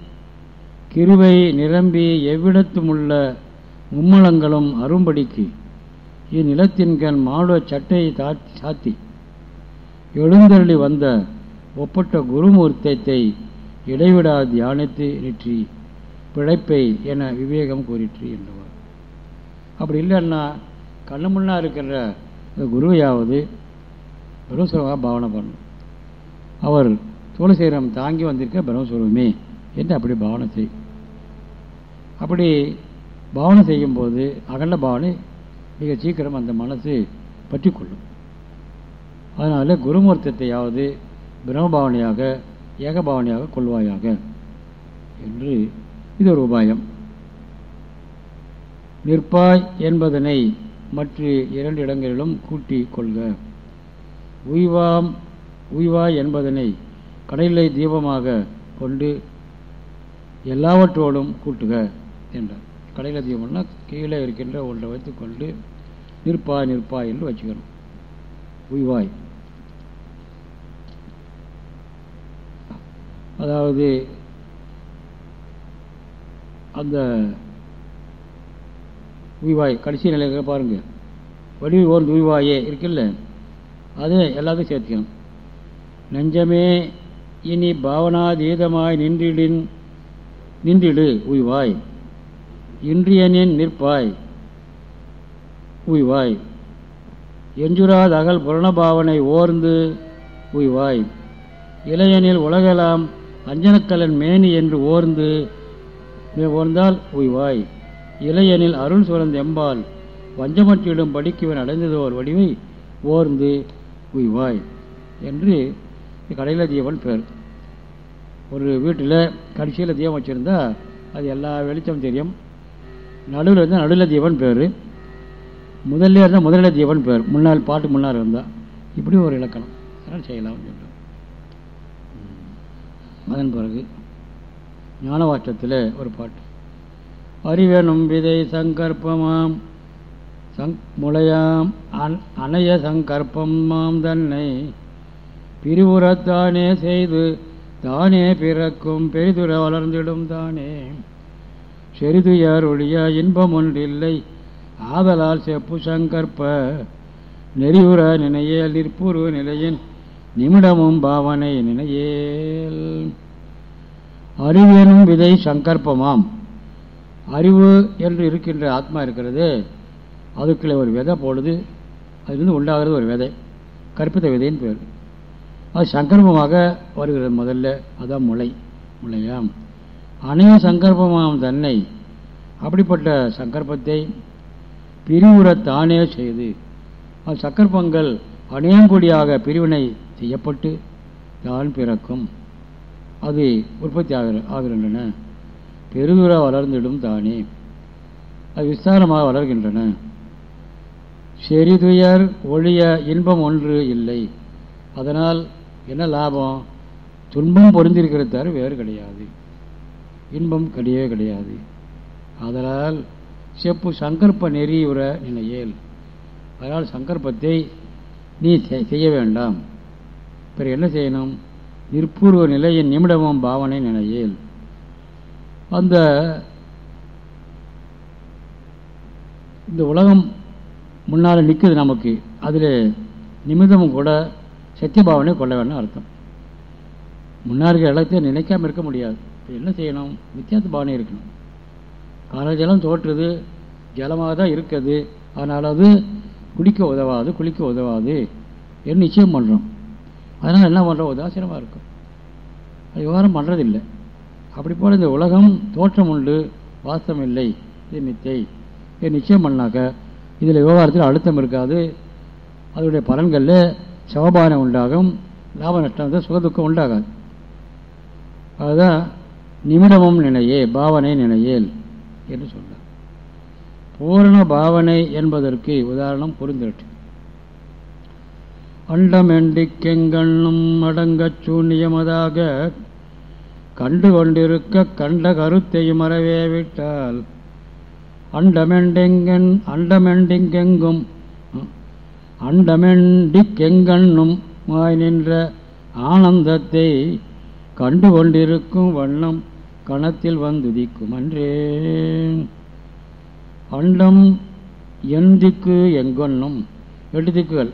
கிருவை நிரம்பி எவ்விடத்துமுள்ள மும்மலங்களும் அரும்படிக்கு. இந்நிலத்தின்கண் மாடுவ சட்டை சாத்தி. எழுந்தருளி வந்த ஒப்பட்ட குருமூர்த்தத்தை இடைவிடா தியானித்து நிற்றி பிழைப்பை என விவேகம் கூறிற்று என்றவர். அப்படி இல்லைன்னா கண்ணு முன்னா இருக்கின்ற அந்த குருவையாவது பிரம்மஸ்வரமாக பாவனை பண்ணணும். அவர் சோழசேரம் தாங்கி வந்திருக்க பிரம்மஸ்வரமே என்று அப்படி பாவனை செய். அப்படி பாவனை செய்யும்போது அகண்ட பாவனை மிக சீக்கிரம் அந்த மனசு பற்றி கொள்ளும் அதனால் குருமூர்த்தத்தையாவது பிரம்மபாவனையாக ஏகபாவனையாக கொள்வாயாக என்று இது ஒரு உபாயம். நிற்பாய் என்பதனை மற்ற இரண்டு இடங்களிலும் கூட்டி கொள்க. உய்வாம் உய்வாய் என்பதனை கடலை தீபமாக கொண்டு எல்லாவற்றோடும் கூட்டுக என்றார். கடையில் தீபம்னா கீழே இருக்கின்ற ஒன்றை வைத்துக்கொண்டு நிற்பாய் நிற்பாய் என்று வச்சுக்கணும். உய்வாய். அதாவது அந்த உய்வாய் கடைசி நிலையில் பாருங்கள் வடிவு ஓர்ந்து உய்வாயே இருக்குல்ல? அது எல்லாத்தையும் சேர்த்துக்கணும். நெஞ்சமே இனி பாவனாதீதமாய் நின்றிடின் நின்றிடு உய்வாய். இன்றியனின் நிற்பாய் உய்வாய். எஞ்சுராத அகல் புரணபாவனை ஓர்ந்து உய்வாய். இளையனில் உலகெல்லாம் அஞ்சனக்கலன் மேனி என்று ஓர்ந்து ஓர்ந்தால் உய்வாய். இளையனில் அருள் சுரந்த எம்பால் வஞ்சமற்றிடும் படிக்குவன் அடைந்ததோர் வடிவை ஓர்ந்து உய்வாய் என்று கடையில் தீபன் பேர். ஒரு வீட்டில் கடைசியில் தீபம் வச்சுருந்தா அது எல்லா வெளிச்சம் தெரியும். நடுவில் இருந்தால் நடுவில் தீபன் பேர். முதல்ல இருந்தால் முதலில் தீபன் பேர். முன்னால் பாட்டு முன்னால் இருந்தால் இப்படி ஒரு இலக்கணம். அதனால் செய்யலாம் சொல்கிறேன் அதன் பிறகு ஞானவாற்றத்தில் ஒரு பாட்டு. அறிவெனும் விதை சங்கற்பமாம் சங் முளையாம் அன் அணைய சங்கற்பமாம் தன்னை பிரிவுறத்தானே செய்து தானே பிறக்கும் பெரிதுர வளர்ந்திடும் தானே. செறிதுயார் ஒழிய இன்பம் ஒன்றில்லை ஆதலால் செப்பு சங்கற்ப நெறிவுற நினையேல் நிற்புரு நிலையின் நிமிடமும் பாவனை நினையேல். அறிவெனும் விதை சங்கற்பமாம். அறிவு என்று இருக்கின்ற ஆத்மா இருக்கிறது. அதுக்குள்ளே ஒரு விதை போடுது. அதுலேருந்து உண்டாகிறது ஒரு விதை. கற்பித்த விதைன்னு பேர். அது சங்கல்பமாக வருகிறது முதல்ல. அதான் முளை. முளையாம். அணைய சங்கல்பமாம் தன்னை. அப்படிப்பட்ட சங்கல்பத்தை பிரிவுறத்தானே செய்து. அது சங்கல்பங்கள் அணையங்குடியாக பிரிவினை செய்யப்பட்டு தான் பிறக்கும். அது உற்பத்தி ஆகிற ஆகின்றன. பெருதுர வளர்ந்திடும் தானே. அது விஸ்தாரமாக வளர்கின்றன. செறிதுயர் ஒழிய இன்பம் ஒன்று இல்லை. அதனால் என்ன லாபம்? துன்பம் பொருந்திருக்கிறது தவிர வேறு கிடையாது. இன்பம் கிடையவே கிடையாது. அதனால் செப்பு சங்கற்ப நெறியுற நினையேல். அதனால் சங்கற்பத்தை நீ செய்ய வேண்டாம். பிறகு என்ன செய்யணும்? நிற்பூர்வ நிலையின் நிமிடமும் பாவனை நினையேல். அந்த இந்த உலகம் முன்னால் நிற்குது நமக்கு. அதில் நிமிடமும் கூட சத்திய பாவனை கொள்ள வேணும் அர்த்தம். முன்னாடி எல்லாத்தையும் நினைக்காம இருக்க முடியாது. இப்போ என்ன செய்யணும்? வித்தியாச பாவனை இருக்கணும். காலஜலம் தோற்றுது ஜலமாக தான் இருக்குது. அதனால் அது குடிக்க உதவாது குளிக்க உதவாது. என்று நிச்சயம் பண்ணுறோம் அதனால் என்ன பண்ணுறோம் உதாசீனமாக இருக்கும் அது விவகாரம் பண்ணுறதில்லை அப்படி போல் இந்த உலகம் தோற்றம் உண்டு வாசம் இல்லை. இது மித்தை. இது நிச்சயம் பண்ணாக்க இதில் விவகாரத்தில் அழுத்தம் இருக்காது. அதனுடைய பலன்களில் சவபானம் உண்டாகும். லாப நஷ்டம் வந்து சுகதுக்கம் உண்டாகாது. அதுதான் நிமிடமும் நினையே பாவனை நினையேல் என்று சொன்னார் பூரண பாவனை என்பதற்கு உதாரணம் புரிந்திருட்டு அண்டமெண்டிக்கெங்கண்ணும் அடங்கச் சூன்யமதாக கண்டு கொண்டிருக்க கண்ட கருத்தையும் மறவே விட்டால் அண்டமெண்டெங்கன் அண்டமெண்டிங்கெங்கும் அண்டமெண்டிக்கெங்கண்ணும் மாய் நின்ற ஆனந்தத்தை கண்டு கொண்டிருக்கும் வண்ணம் கணத்தில் வந்துதிக்கும் அன்றே. அண்டம் எந்திக்கு எங்கொன்னும் எட்டு திக்குகள்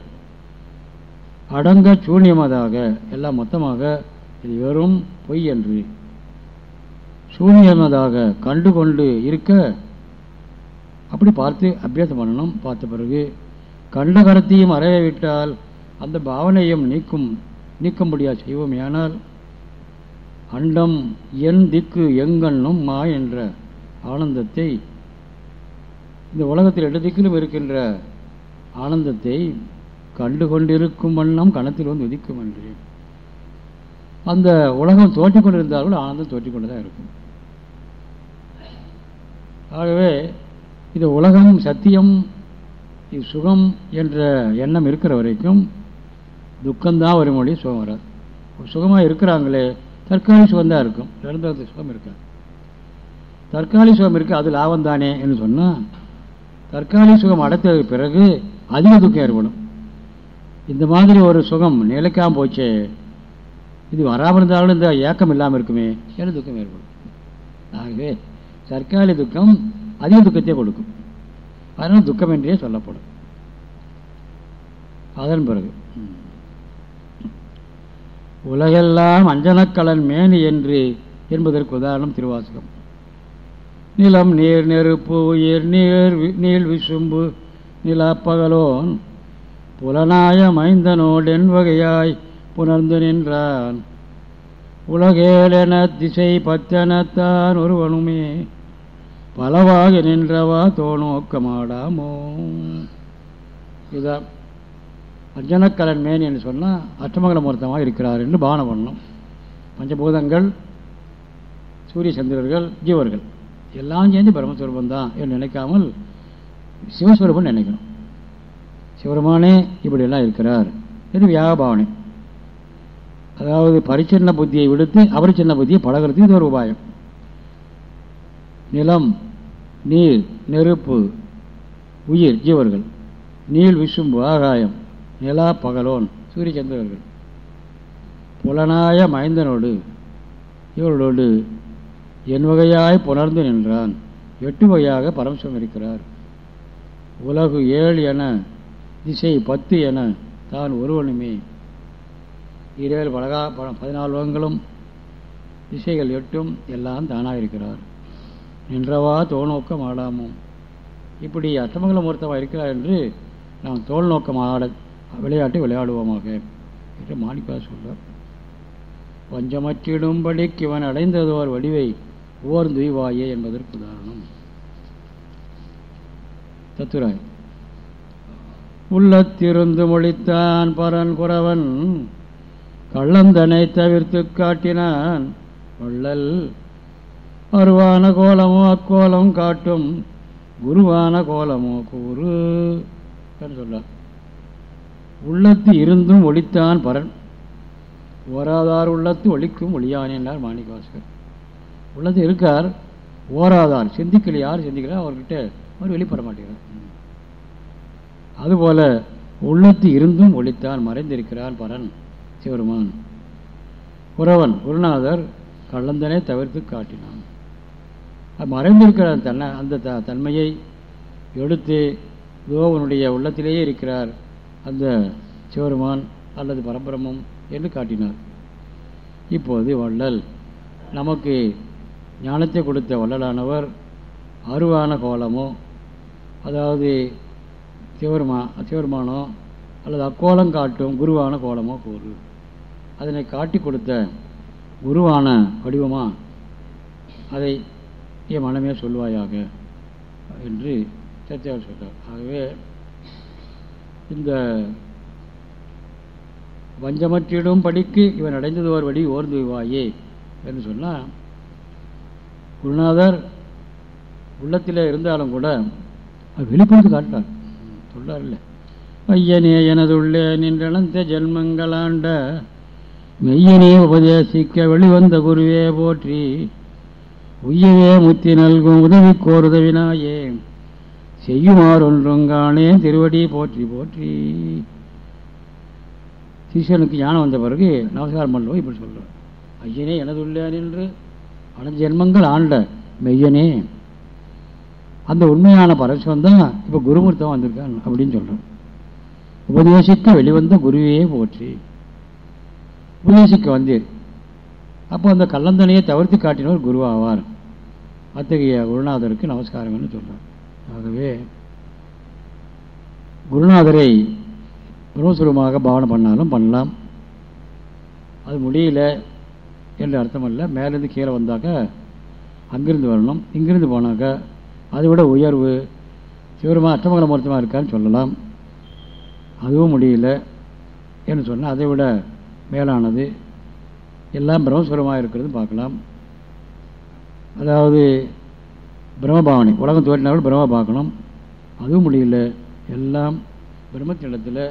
அடங்க சூன்யமதாக எல்லாம் மொத்தமாக இது வெறும் பொய் என்று சூன்யமதாக கண்டு கொண்டு இருக்க அப்படி பார்த்து அபியாசம் பண்ணணும். பார்த்த பிறகு கண்ட கருத்தையும் அறவே விட்டால் அந்த பாவனையும் நீக்கும் நீக்க முடியாது செய்வோம் ஏனால் அண்டம் என் திக்கு எங்கண்ணும் மா என்ற ஆனந்தத்தை இந்த உலகத்தில் எட்டு திக்கிலும் இருக்கின்ற ஆனந்தத்தை கண்டு கொண்டிருக்கும் வண்ணம் கணத்தில் வந்து உதிக்கும் என்று. அந்த உலகம் தோற்றி கொண்டிருந்தார்கள் ஆனந்தம் தோற்றி கொண்டு தான் இருக்கும். ஆகவே இது உலகம் சத்தியம் இது சுகம் என்ற எண்ணம் இருக்கிற வரைக்கும் துக்கம்தான் ஒரு மொழி சுகம் வராது. சுகமாக இருக்கிறாங்களே தற்காலிக சுகம்தான் இருக்கும். நிரந்தர சுகம் இருக்காது. தற்காலிக சுகம் இருக்குது அது லாபம் தானே என்று சொன்னால் தற்காலிக சுகம் அடைத்ததுக்கு பிறகு அதிக துக்கம் ஏற்படும். இந்த மாதிரி ஒரு சுகம் நிலைக்காமல் போச்சே. இது வராமல் இருந்தாலும் இந்த ஏக்கம் இல்லாமல் இருக்குமே. என துக்கம் ஏற்படும். ஆகவே தற்காலிக துக்கம் அதிக துக்கத்தை கொடுக்கும். அதனால் துக்கம் என்றே சொல்லப்படும். அதன் பிறகு. உலகெல்லாம் அஞ்சனக்கலன் மேனி என்று என்பதற்கு உதாரணம் திருவாசகம். நிலம் நீர் நெருப்பு உயிர் நீர் நீள் விசும்பு நிலப்பகலோன் புலனாய மைந்தனோடென் வகையாய் புணர்ந்து நின்றான். உலகேலென திசை பத்தனத்தான் ஒருவனுமே பலவாக நின்றவா தோணோக்கமாடாமோ இதான் அர்ஜனக்கலன் மேனி என்று சொன்னால் அஷ்டமங்கல மூர்த்தமாக இருக்கிறார் என்று பான பண்ணும் பஞ்சபூதங்கள் சூரிய சந்திரர்கள் ஜீவர்கள் எல்லாம் சேர்ந்து பிரம்மஸ்வரூபம் தான் என்று நினைக்காமல் சிவஸ்வரூபம் நினைக்கணும். சிவருமானே இப்படியெல்லாம் இருக்கிறார். இது வியாபாவனை அதாவது பரிச்சின்ன புத்தியை விடுத்து அபரிச்சின்ன புத்தியை பழகிறதுக்கு இது ஒரு உபாயம். நிலம் நீர் நெருப்பு உயிர் ஜீவர்கள். நீள் விசும்பு ஆகாயம் நிலா பகலோன் சூரிய சந்திரர்கள் புலனாய மைந்தனோடு இவர்களோடு என் வகையாய் புணர்ந்து நின்றான். எட்டு வகையாக பரமசிவம் இருக்கிறார். உலகு ஏழு என திசை பத்து என தான் ஒருவனுமே. இரவில் பலகா பதினாலு லோகங்களும் திசைகள் எட்டும் எல்லாம் தானாக இருக்கிறார் நின்றவா தோல்நோக்கம் ஆடாமோ? இப்படி அஷ்டமங்கல மூர்த்தமாக இருக்கிறார் என்று நாம் தோல் நோக்கம் ஆட விளையாட்டு விளையாடுவோமாக என்று மாணிக்கா சொல்வார் பஞ்சமற்றிடும்படிக்கு இவன் அடைந்ததோர் வடிவை ஓர்ந்துய்வாயே என்பதற்கு உதாரணம். தத்துராய் உள்ளத்திருந்து மொழித்தான் பரன் குறவன். கள்ளந்தனை தவிர்த்து காட்டினான். வள்ளல் அருவான கோலமோ அக்கோலம் காட்டும். குருவான கோலமோ கூறு. சொல்றார் உள்ளத்து இருந்தும் ஒழித்தான் பரன். ஓராதார் உள்ளத்து ஒழிக்கும் ஒளியான் என்றார் மாணிக்கவாசகர். உள்ளத்து இருக்கார் ஓராதார். சிந்திக்கல யார் சிந்திக்கிறா அவர்கிட்ட அவர் வெளிப்பட மாட்டேங்கிறார். அதுபோல உள்ளத்து இருந்தும் ஒளித்தான் மறைந்திருக்கிறான் பரன் சிவருமான். குறவன் குருநாதர் கள்ளந்தனை தவிர்த்து காட்டினான். மறைந்திருக்கிற தன்னை அந்த த தன்மையை எடுத்து தோவனுடைய உள்ளத்திலேயே இருக்கிறார் அந்த சிவருமான் அல்லது பரபிரமம் என்று காட்டினார். இப்போது வள்ளல் நமக்கு ஞானத்தை கொடுத்த வள்ளலானவர் அருவான கோலமோ அதாவது சிவருமா சிவருமானோ அல்லது அக்கோலம் காட்டும் குருவான கோலமோ கூறு. அதனை காட்டி கொடுத்த குருவான வடிவமா? அதை என் மனமே சொல்வாயாக என்று சத்தியார் சொல்றார். ஆகவே இந்த வஞ்சமற்றிடும் படிக்கு இவன் அடைந்தது ஒரு வழி ஓர்ந்து வாயே என்று சொன்னால் குருநாதர் உள்ளத்தில் இருந்தாலும் கூட அது வெளிப்படுத்தி காட்டினார் சொல்றார் இல்லை ஐயனே எனதுள்ளே நின்றளந்த ஜென்மங்களாண்ட மெய்யனே உபதேசிக்க வெளிவந்த குருவே போற்றி. உய்யவே முத்தி நல்கும் உதவி கோருதவினாயே. செய்யுமாறு ஒன்றுங்கானே திருவடி போற்றி போற்றி. சிஷியனுக்கு ஞானம் வந்த பிறகு நமஸ்காரம் பண்ணுவோம் இப்படி சொல்கிறோம் ஐயனே எனது உள்ளே நின்று அனைத்து ஜென்மங்கள் ஆண்ட மெய்யனே அந்த உண்மையான பரஸ்வம் தான் இப்போ குருமூர்த்தம் வந்திருக்கான் அப்படின்னு சொல்கிறோம் உபதேசிக்க வெளிவந்த குருவையே போற்றி. உபதேசிக்க வந்தீர். அப்போ அந்த கல்லந்தனையை தவிர்த்து காட்டினவர் குருவாவார். அத்தகைய குருநாதருக்கு நமஸ்காரம்னு சொல்கிறார் ஆகவே குருநாதரை பிரம்மஸ்வரூபமாக பாவனை பண்ணாலும் பண்ணலாம். அது முடியல என்று அர்த்தம் இல்லை மேலேருந்து கீழே வந்தாக்கா அங்கிருந்து வரணும். இங்கிருந்து போனாக்கா அதை விட உயர்வு சிவருமா அஷ்டமங்கல மூர்த்தமாக இருக்கான்னு சொல்லலாம். அதுவும் முடியல. என்று சொன்னால் அதை விட மேலானது. எல்லாம் பிரம்மஸ்வரமாக இருக்கிறது பார்க்கலாம். அதாவது பிரம்மபாவனை உலகம் தோற்றினாலும் பிரம்ம பார்க்கணும். அதுவும் முடியல. எல்லாம் பிரம்மத்திடத்தில்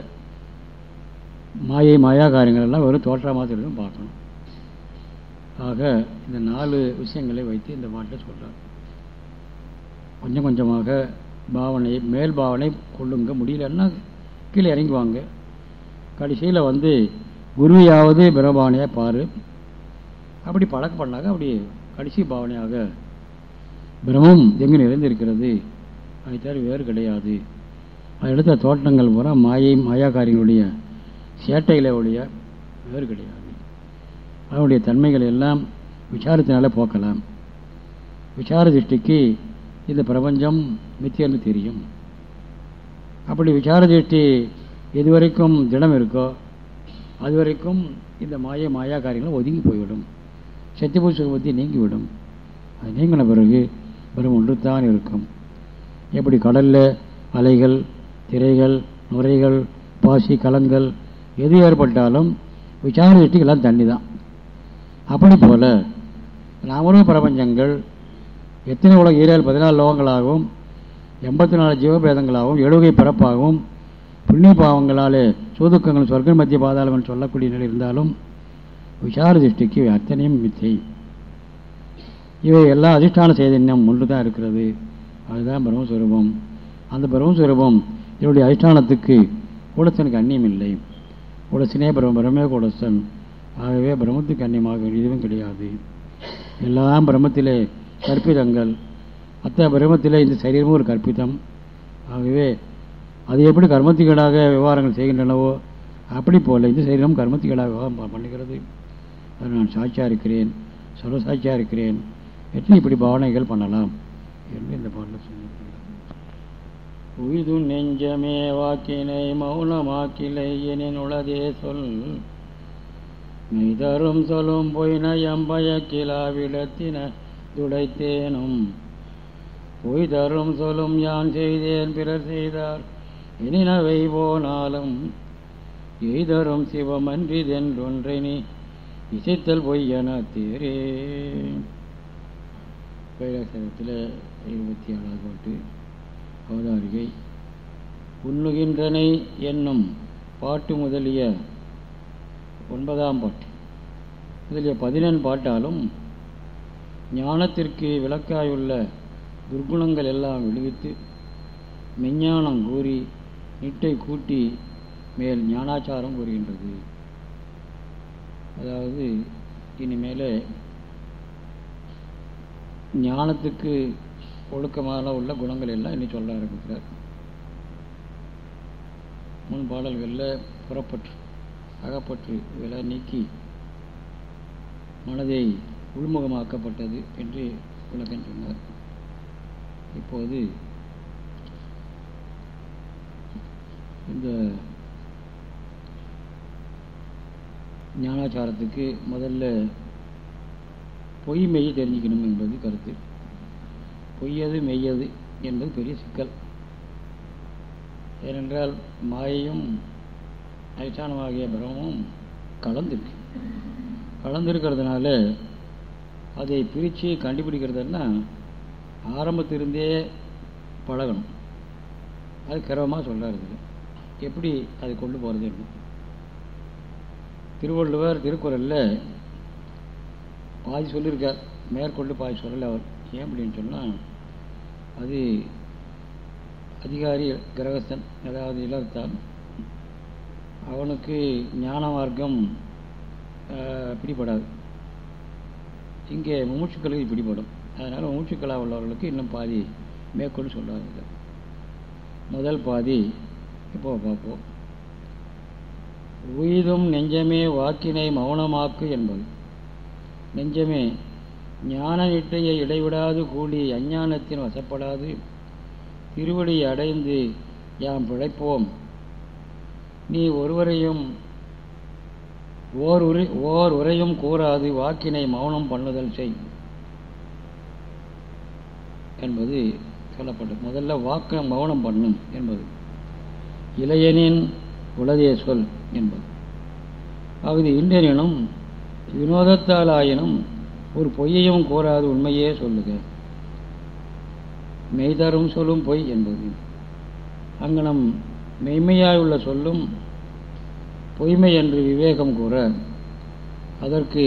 மாயை மாயா காரியங்கள் எல்லாம் வெறும் தோற்றமாக தெரியும் பார்க்கணும். ஆக இந்த நாலு விஷயங்களை வைத்து இந்த பாட்டை சொல்கிறார் கொஞ்சம் கொஞ்சமாக பாவனை மேல் பாவனை கொள்ளுங்க. முடியலன்னா கீழே இறங்குவாங்க கடைசியில் வந்து குருவையாவது பிரபாவனையாக பாரு. அப்படி பழக்கம் பண்ணாக்க அப்படி கடைசி பாவனையாக பிரமம் எங்கு நிறைந்திருக்கிறது? அதை தவிர வேறு கிடையாது. அது எடுத்த தோட்டங்கள் பூரா மாயை மாயாக்காரிகளுடைய சேட்டைகளை உடைய வேறு கிடையாது. அவனுடைய தன்மைகள் எல்லாம் விசாரத்தினால போக்கலாம். விசார திருஷ்டிக்கு இந்த பிரபஞ்சம் மித்தியன்னு தெரியும். அப்படி விசார திருஷ்டி எதுவரைக்கும் திடம் இருக்கோ அதுவரைக்கும் இந்த மாய மாயா காரியங்களும் ஒதுங்கி போய்விடும். சத்தியபூர் சுகபத்தி நீங்கிவிடும். அது நீங்கின பிறகு வெறும் ஒன்று தான் இருக்கும். எப்படி கடலில் அலைகள் திரைகள் நுரைகள் பாசி கலங்கள் எது ஏற்பட்டாலும் விசார திருஷ்டிக்கெல்லாம் தண்ணி தான் அப்படி போல் நாமளும் பிரபஞ்சங்கள் எத்தனை உலக ஈரேழு பதினாலு லோகங்களாகவும் எண்பத்தி நாலு ஜீவபேதங்களாகவும் எழுகை பிறப்பாகவும் புண்ணிய பாவங்களாலே சூதுக்கங்கள் சொர்க்க மத்திய பாதாளம் சொல்லக்கூடிய நிலை இருந்தாலும் விசார திருஷ்டிக்கு அத்தனையும் மித்தை. இவை எல்லா அதிஷ்டான சைதன்யம் ஒன்று தான் இருக்கிறது. அதுதான் பிரம்மஸ்வரூபம். அந்த பிரம்மஸ்வரூபம் என்னுடைய அதிஷ்டானத்துக்கு கூடத்தனுக்கு அந்நியம் இல்லை. கூடசனே பிரம்ம பிரமே கூடசன் ஆகவே பிரம்மத்துக்கு அந்நியமாக எதுவும் கிடையாது. எல்லாம் பிரம்மத்திலே கற்பிதங்கள். அத்த பிரம்மத்தில் இந்த சரீரமும் ஒரு கற்பிதம். ஆகவே அது எப்படி கர்மத்திகளாக விவகாரங்கள் செய்கின்றனவோ அப்படி போல இந்த சரீரம் கர்மத்திகளாக விவகாரம் பண்ணுகிறது. அது நான் சாட்சியாக இருக்கிறேன் சர்வசாட்சியாக இருக்கிறேன் எத்தனை இப்படி பாவனைகள் பண்ணலாம் என்று இந்த பாடலில் சொல்லியிருக்கிறார். நெஞ்சமே வாக்கினை மௌனமாக்கிலை எனின் உளதே சொல். மெய்தரும் சொல்லும் பொய்ன எம்பயக்கிலாவிடத்தின துடைத்தேனும். பொய் தரும் சொல்லும் யான் செய்தேன் பிறர் செய்தார். இனினவை போனாலும் எய்தரும் சிவமன்றிதென்றொன்றை நீ இசைத்தல் பொய்யன தேரே. கைலாசனத்தில் இருபத்தி ஏழாவது பாட்டு அவதாரிகை. உண்ணுகின்றனை என்னும் பாட்டு முதலிய ஒன்பதாம் பாட்டு. முதலிய பதினெண் பாட்டாலும் ஞானத்திற்கு விளக்காயுள்ள துர்குணங்கள் எல்லாம் விடுவித்து மெஞ்ஞானம் கூறி நிட்டை கூட்டி மேல் ஞானாச்சாரம் கூறுகின்றது. அதாவது இனிமேல் ஞானத்துக்கு ஒழுக்கமாக உள்ள குணங்கள் எல்லாம் இன்னும் சொல்ல ஆரம்பிக்கிறார். முன் பாடல்களில் புறப்பற்று அகப்பற்று இதெல்லாம் நீக்கி மனதை உள்முகமாக்கப்பட்டது என்று விளக்கம் சொன்னார் இப்போது இந்த ஞானாச்சாரத்துக்கு முதல்ல பொய் மெய் தெரிஞ்சுக்கணும் என்பது கருத்து. பொய்யது மெய்யது என்பது பெரிய சிக்கல். ஏனென்றால் மாயையும் அதிஷ்டானமாகிய பிரமும் கலந்துருக்கு. கலந்துருக்கிறதுனால அதை பிரித்து கண்டுபிடிக்கிறதுனா ஆரம்பத்திலிருந்தே பழகணும். அது கிரமமாக சொல்கிறாரு எப்படி அதை கொண்டு போகிறது திருவள்ளுவர் திருக்குறளில் பாதி சொல்லியிருக்கார். மேற்கொண்டு பாதி சொல்லலை அவர். ஏன் அப்படின்னு சொன்னால் அது அதிகாரி கிரகஸ்தன் அதாவது இலர்த்தான் அவனுக்கு ஞான மார்க்கம் பிடிபடாது. இங்கே மூச்சுக்களுக்கு பிடிபடும். அதனால் மூச்சுக்களாக உள்ளவர்களுக்கு இன்னும் பாதி மேற்கொண்டு சொல்கிறாங்க முதல் பாதி இப்போ பார்ப்போம். உயிதும் நெஞ்சமே வாக்கினை மௌனமாக்கு என்பது. நெஞ்சமே ஞான நிட்டையை இடைவிடாது கூடி அஞ்ஞானத்தின் வசப்படாது. திருவடி அடைந்து யாம் பிழைப்போம். நீ ஒருவரையும் ஓர் உரை ஓர் உரையும் கூறாது வாக்கினை மௌனம் பண்ணுதல் செய். என்பது சொல்லப்பட்டது. முதல்ல வாக்க மௌனம் பண்ணும் என்பது. இளையனின் உலதே சொல் என்பது. அகுது இந்தியனும் வினோதத்தாலாயினும் ஒரு பொய்யையும் கூறாது உண்மையே சொல்லுக. மெய்தரும் சொல்லும் பொய் என்பது. அங்கனம் மெய்மையாயுள்ள சொல்லும் பொய்மை என்று விவேகம் கூற அதற்கு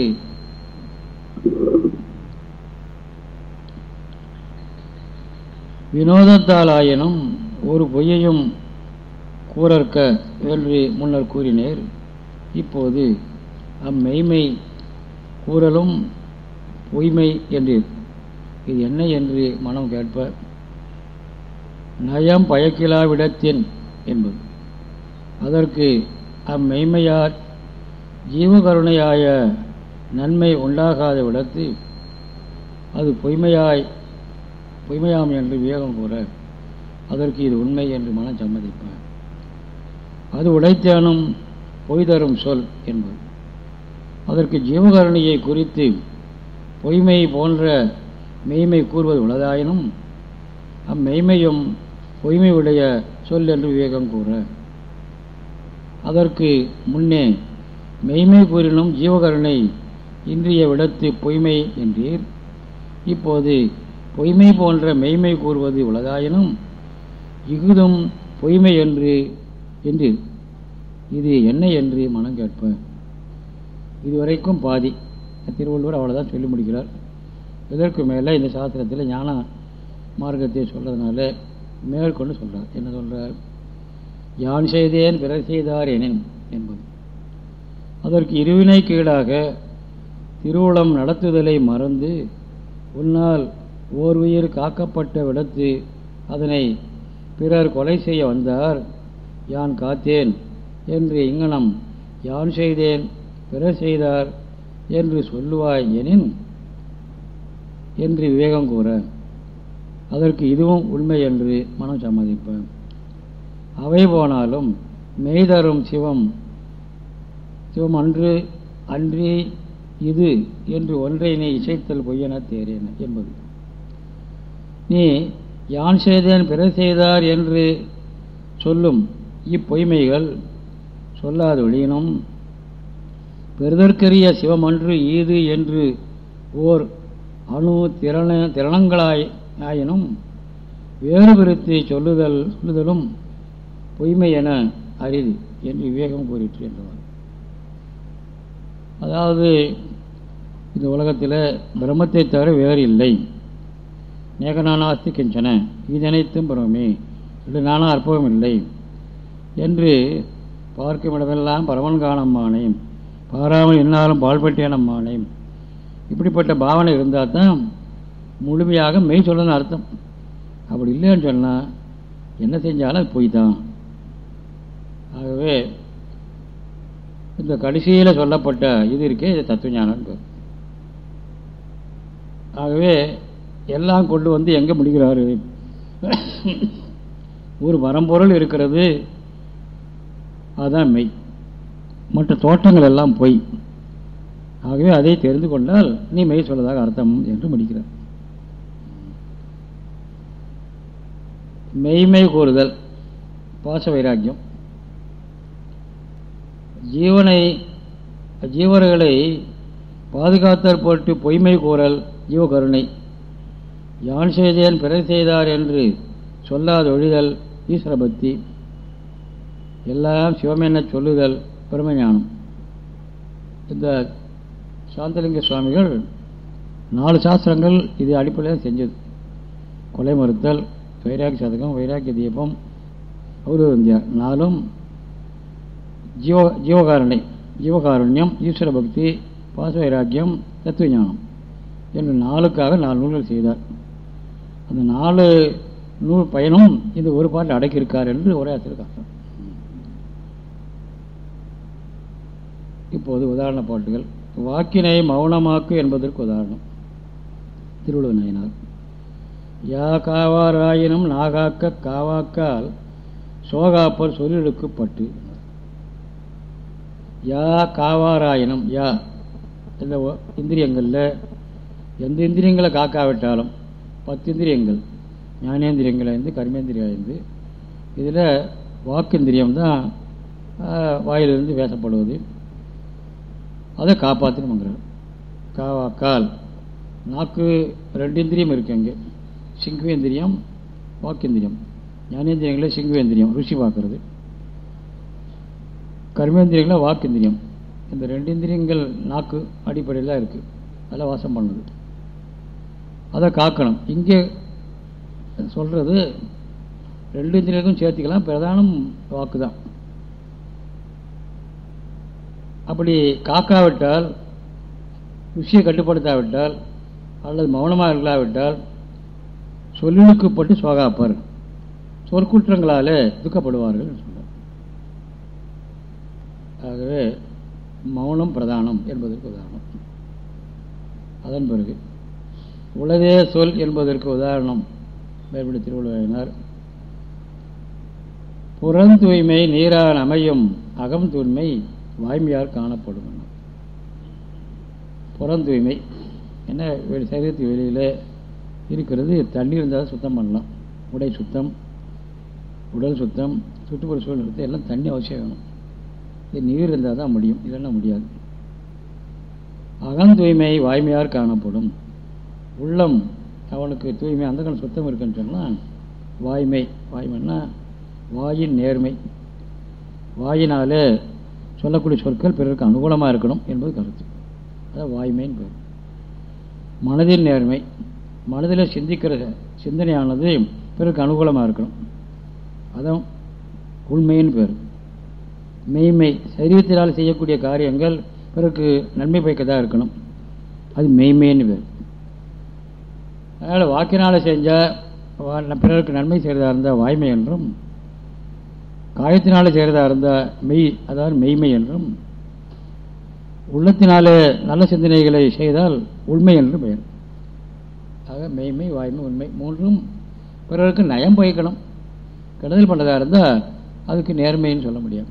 வினோதத்தாலாயினும் ஒரு பொய்யையும் கூறற்க வேள்வி முன்னர் கூறினேர். இப்போது அம்மெய்மை கூறலும் பொய்மை என்றீர். இது என்ன என்று மனம் கேட்ப நயம் பயக்கிலாவிடத்தின் என்பது. அதற்கு அம்மெய்மையார் ஜீவகருணையாய நன்மை உண்டாகாத விடத்து அது பொய்மையாய் பொய்மையாம் என்று விவேகம் கூற அதற்கு இது உண்மை என்று மனம் சம்மதிப்பார். அது உடைத்தேனும் பொய் தரும் சொல் என்பது. அதற்கு ஜீவகரணியை குறித்து பொய்மை போன்ற மெய்மை கூறுவது உள்ளதாயினும் அம்மெய்மையும் பொய்மை உடைய சொல் என்று விவேகம் கூற அதற்கு முன்னே மெய்மை கூறினும் ஜீவகருணை இன்றைய விடத்து பொய்மை என்றீர். இப்போது பொய்மை போன்ற மெய்மை கூறுவது உலகாயினும் இகுதும் பொய்மை என்று என்று இது என்ன என்று மனம் கேட்பேன் இதுவரைக்கும் பாதி. திருவள்ளுவர் அவ்வளோதான் சொல்லி முடிக்கிறார். இதற்கு மேலே இந்த சாஸ்திரத்தில் ஞான மார்க்கத்தை சொல்கிறதுனால மேற்கொண்டு சொல்கிறார் என்ன சொல்கிறார் யான் செய்தேன் பிறர் செய்தார் எனின் என்பது. அதற்கு இருவினை கீழாக திருவுளம் நடத்துதலை மறந்து உன்னால் ஓர் உயிர் காக்கப்பட்ட விடத்து அதனை பிறர் கொலை செய்ய வந்தார் யான் காத்தேன் என்று இங்கனம் யான் செய்தேன் பிறர் செய்தார் என்று சொல்லுவாய் எனின் என்று விவேகம் கூற அதற்கு இதுவும் உண்மை என்று மனம் சம்மதிப்பேன். அவை போனாலும் மெய்தரும் சிவம். சிவம் அன்று அன்றி இது என்று ஒன்றை நீ இசைத்தல் பொய்யென தேரேன் என்பது. நீ யான் செய்தேன் பிறர் செய்தார் என்று சொல்லும் இப்பொய்மைகள் சொல்லாதொழியினும் பெறுதற்கரிய சிவமன்று ஈது என்று ஓர் அணு திறன திறனங்களாய் ஆயினும் வேறு பிரித்து சொல்லுதல் சொல்லுதலும் பொய்மை என அரிது என்று விவேகம் கூறிற்று என்றவர் அதாவது இந்த உலகத்தில் பிரம்மத்தை தவிர வேறு இல்லை. நேகநானாஸ்தி கிஞ்சன இதனைத்தும் பிரமே இது நானா அற்புதம் இல்லை. என்று பார்க்கும் இடமெல்லாம் பரமன் காணம்மானேன் பாராமல் என்னாலும் பால்பட்டேனம்மானையும் இப்படிப்பட்ட பாவனை இருந்தால் தான் முழுமையாக மெய் சொல்லணும்னு அர்த்தம். அப்படி இல்லைன்னு சொன்னால் என்ன செஞ்சாலும் அது பொய் தான் ஆகவே இந்த கடைசியில் சொல்லப்பட்ட இது இருக்கே இது தத்துவஞானம் ஆகவே எல்லாம் கொண்டு வந்து எங்கே முடிக்கிறாரு? ஒரு வரம்பொருள் இருக்கிறது அதுதான் மெய். மற்ற தோட்டங்கள் எல்லாம் பொய். ஆகவே அதை தெரிந்து கொண்டால் நீ மெய் சொல்லதாக அர்த்தம் என்று முடிக்கிறார். மெய்மை கூறுதல் பாச வைராக்கியம். ஜீவனை ஜீவர்களை பாதுகாத்தல் போட்டு பொய்மை கூறல் ஜீவகருணை. யான் செய்தேன் பிறர் செய்தார் என்று சொல்லாத ஒழிதல் ஈஸ்வரபக்தி. எல்லாம் சிவமென சொல்லுதல் பிரம்மஞானம். இந்த சாந்தலிங்க சுவாமிகள் நாலு சாஸ்திரங்கள் இது அடிப்படையில் செஞ்சது. கொலை மறுத்தல் வைராக்கிய சதகம் வைராக்கிய தீபம் அவுரவந்தியார் நாலும் ஜீவ ஜீவகாரணை ஜீவகாருண்யம் ஈஸ்வர பக்தி பாசவைராக்கியம் தத்துவ தத்துவஞானம் என்று நாளுக்காக நாலு நூல்கள் செய்தார். அந்த நாலு நூல் பயனும் இந்த ஒரு பாட்டில் அடக்கியிருக்கார் என்று உரையாற்றிருக்காங்க இப்போது உதாரண பாட்டுகள். வாக்கினை மௌனமாக்கு என்பதற்கு உதாரணம். திருவள்ளுவர் நாயனார். யா காவாராயினும் நாகாக்க காவாக்கால் சோகாப்பர் சொல்லிழுக்கப்பட்டு யா காவாராயினும் யா. இந்த இந்திரியங்களில் எந்த இந்திரியங்களை காக்காவிட்டாலும் பத்து இந்திரியங்கள் ஞானேந்திரியங்கள் ஐந்து கர்மேந்திரியம் ஐந்து இதில் வாக்கேந்திரியம் தான் வாயிலிருந்து பேசப்படுவது. அதை காப்பாற்றணுங்கிறார் காவாக்கால். நாக்கு ரெண்டு இந்திரியம் இருக்கு அங்கே. சிங்குவேந்திரியம் வாக்கிந்திரியம். ஞானேந்திரியங்களே சிங்குவேந்திரியம் ருசி பார்க்கறது. கர்மேந்திரியங்கள வாக்கேந்திரியம். இந்த ரெண்டு இந்திரியங்கள் நாக்கு அடிப்படையில் தான் இருக்குது அதில் வாசம் பண்ணுது. அதை காக்கணும். இங்கே சொல்கிறது ரெண்டு இந்திரியங்களுக்கும் சேர்த்துக்கலாம். பிரதானம் வாக்கு தான் அப்படி காக்காவிட்டால் ருசியை கட்டுப்படுத்தாவிட்டால் அல்லது மௌனமாக இல்லாவிட்டால் சொல்லிழுக்கப்பட்டு சோகாப்பார் சொற்குற்றங்களால் துக்கப்படுவார்கள் ஆகவே மௌனம் பிரதானம் என்பதற்கு உதாரணம். அதன் பிறகு உலகே சொல் என்பதற்கு உதாரணம். மேற்படி திருவள்ளுவரினார் புறந்தூய்மை நீரால் அமையும் அகம் தூய்மை வாய்மையால் காணப்படும் புறந்தூய்மை என்ன சரீரத்து வெளியில் இருக்கிறது. தண்ணீர் இருந்தால் சுத்தம் பண்ணலாம். உடை சுத்தம் உடல் சுத்தம் சுற்றுப்புற சூழ்நிலை எல்லாம் தண்ணி அவசியம் வேணும். நீர் இருந்தால் தான் முடியும் இல்லைன்னா முடியாது. அகம் தூய்மை வாய்மையார் காணப்படும். உள்ளம் அவனுக்கு தூய்மை அந்த கண் சுத்தம் இருக்குன்னு சொன்னால் வாய்மை. வாய்மைன்னா வாயின் நேர்மை. வாயினாலே சொல்லக்கூடிய சொற்கள் பிறருக்கு அனுகூலமாக இருக்கணும் என்பது கருத்து. அதான் வாய்மைன்னு பேர். மனதின் நேர்மை. மனதில் சிந்திக்கிற சிந்தனையானது பிறருக்கு அனுகூலமாக இருக்கணும். அதான் உண்மைன்னு பேர். மெய்மை சரீரத்தினால் செய்யக்கூடிய காரியங்கள் பிறகு நன்மை பயக்கதாக இருக்கணும். அது மெய்மைன்னு பேர். அதனால் வாக்கினால் செஞ்சால் பிறருக்கு நன்மை செய்கிறதா இருந்தால் வாய்மை என்றும் காயத்தினால் செய்கிறதா இருந்தால் மெய் அதாவது மெய்மை என்றும் உள்ளத்தினாலே நல்ல சிந்தனைகளை செய்தால் உண்மை என்று பெயர். ஆக மெய்மை வாய்மை உண்மை மூன்றும் பிறருக்கு நயம் பயக்கணும். கெடுதல் பண்ணதாக இருந்தால் அதுக்கு நேர்மைன்னு சொல்ல முடியாது.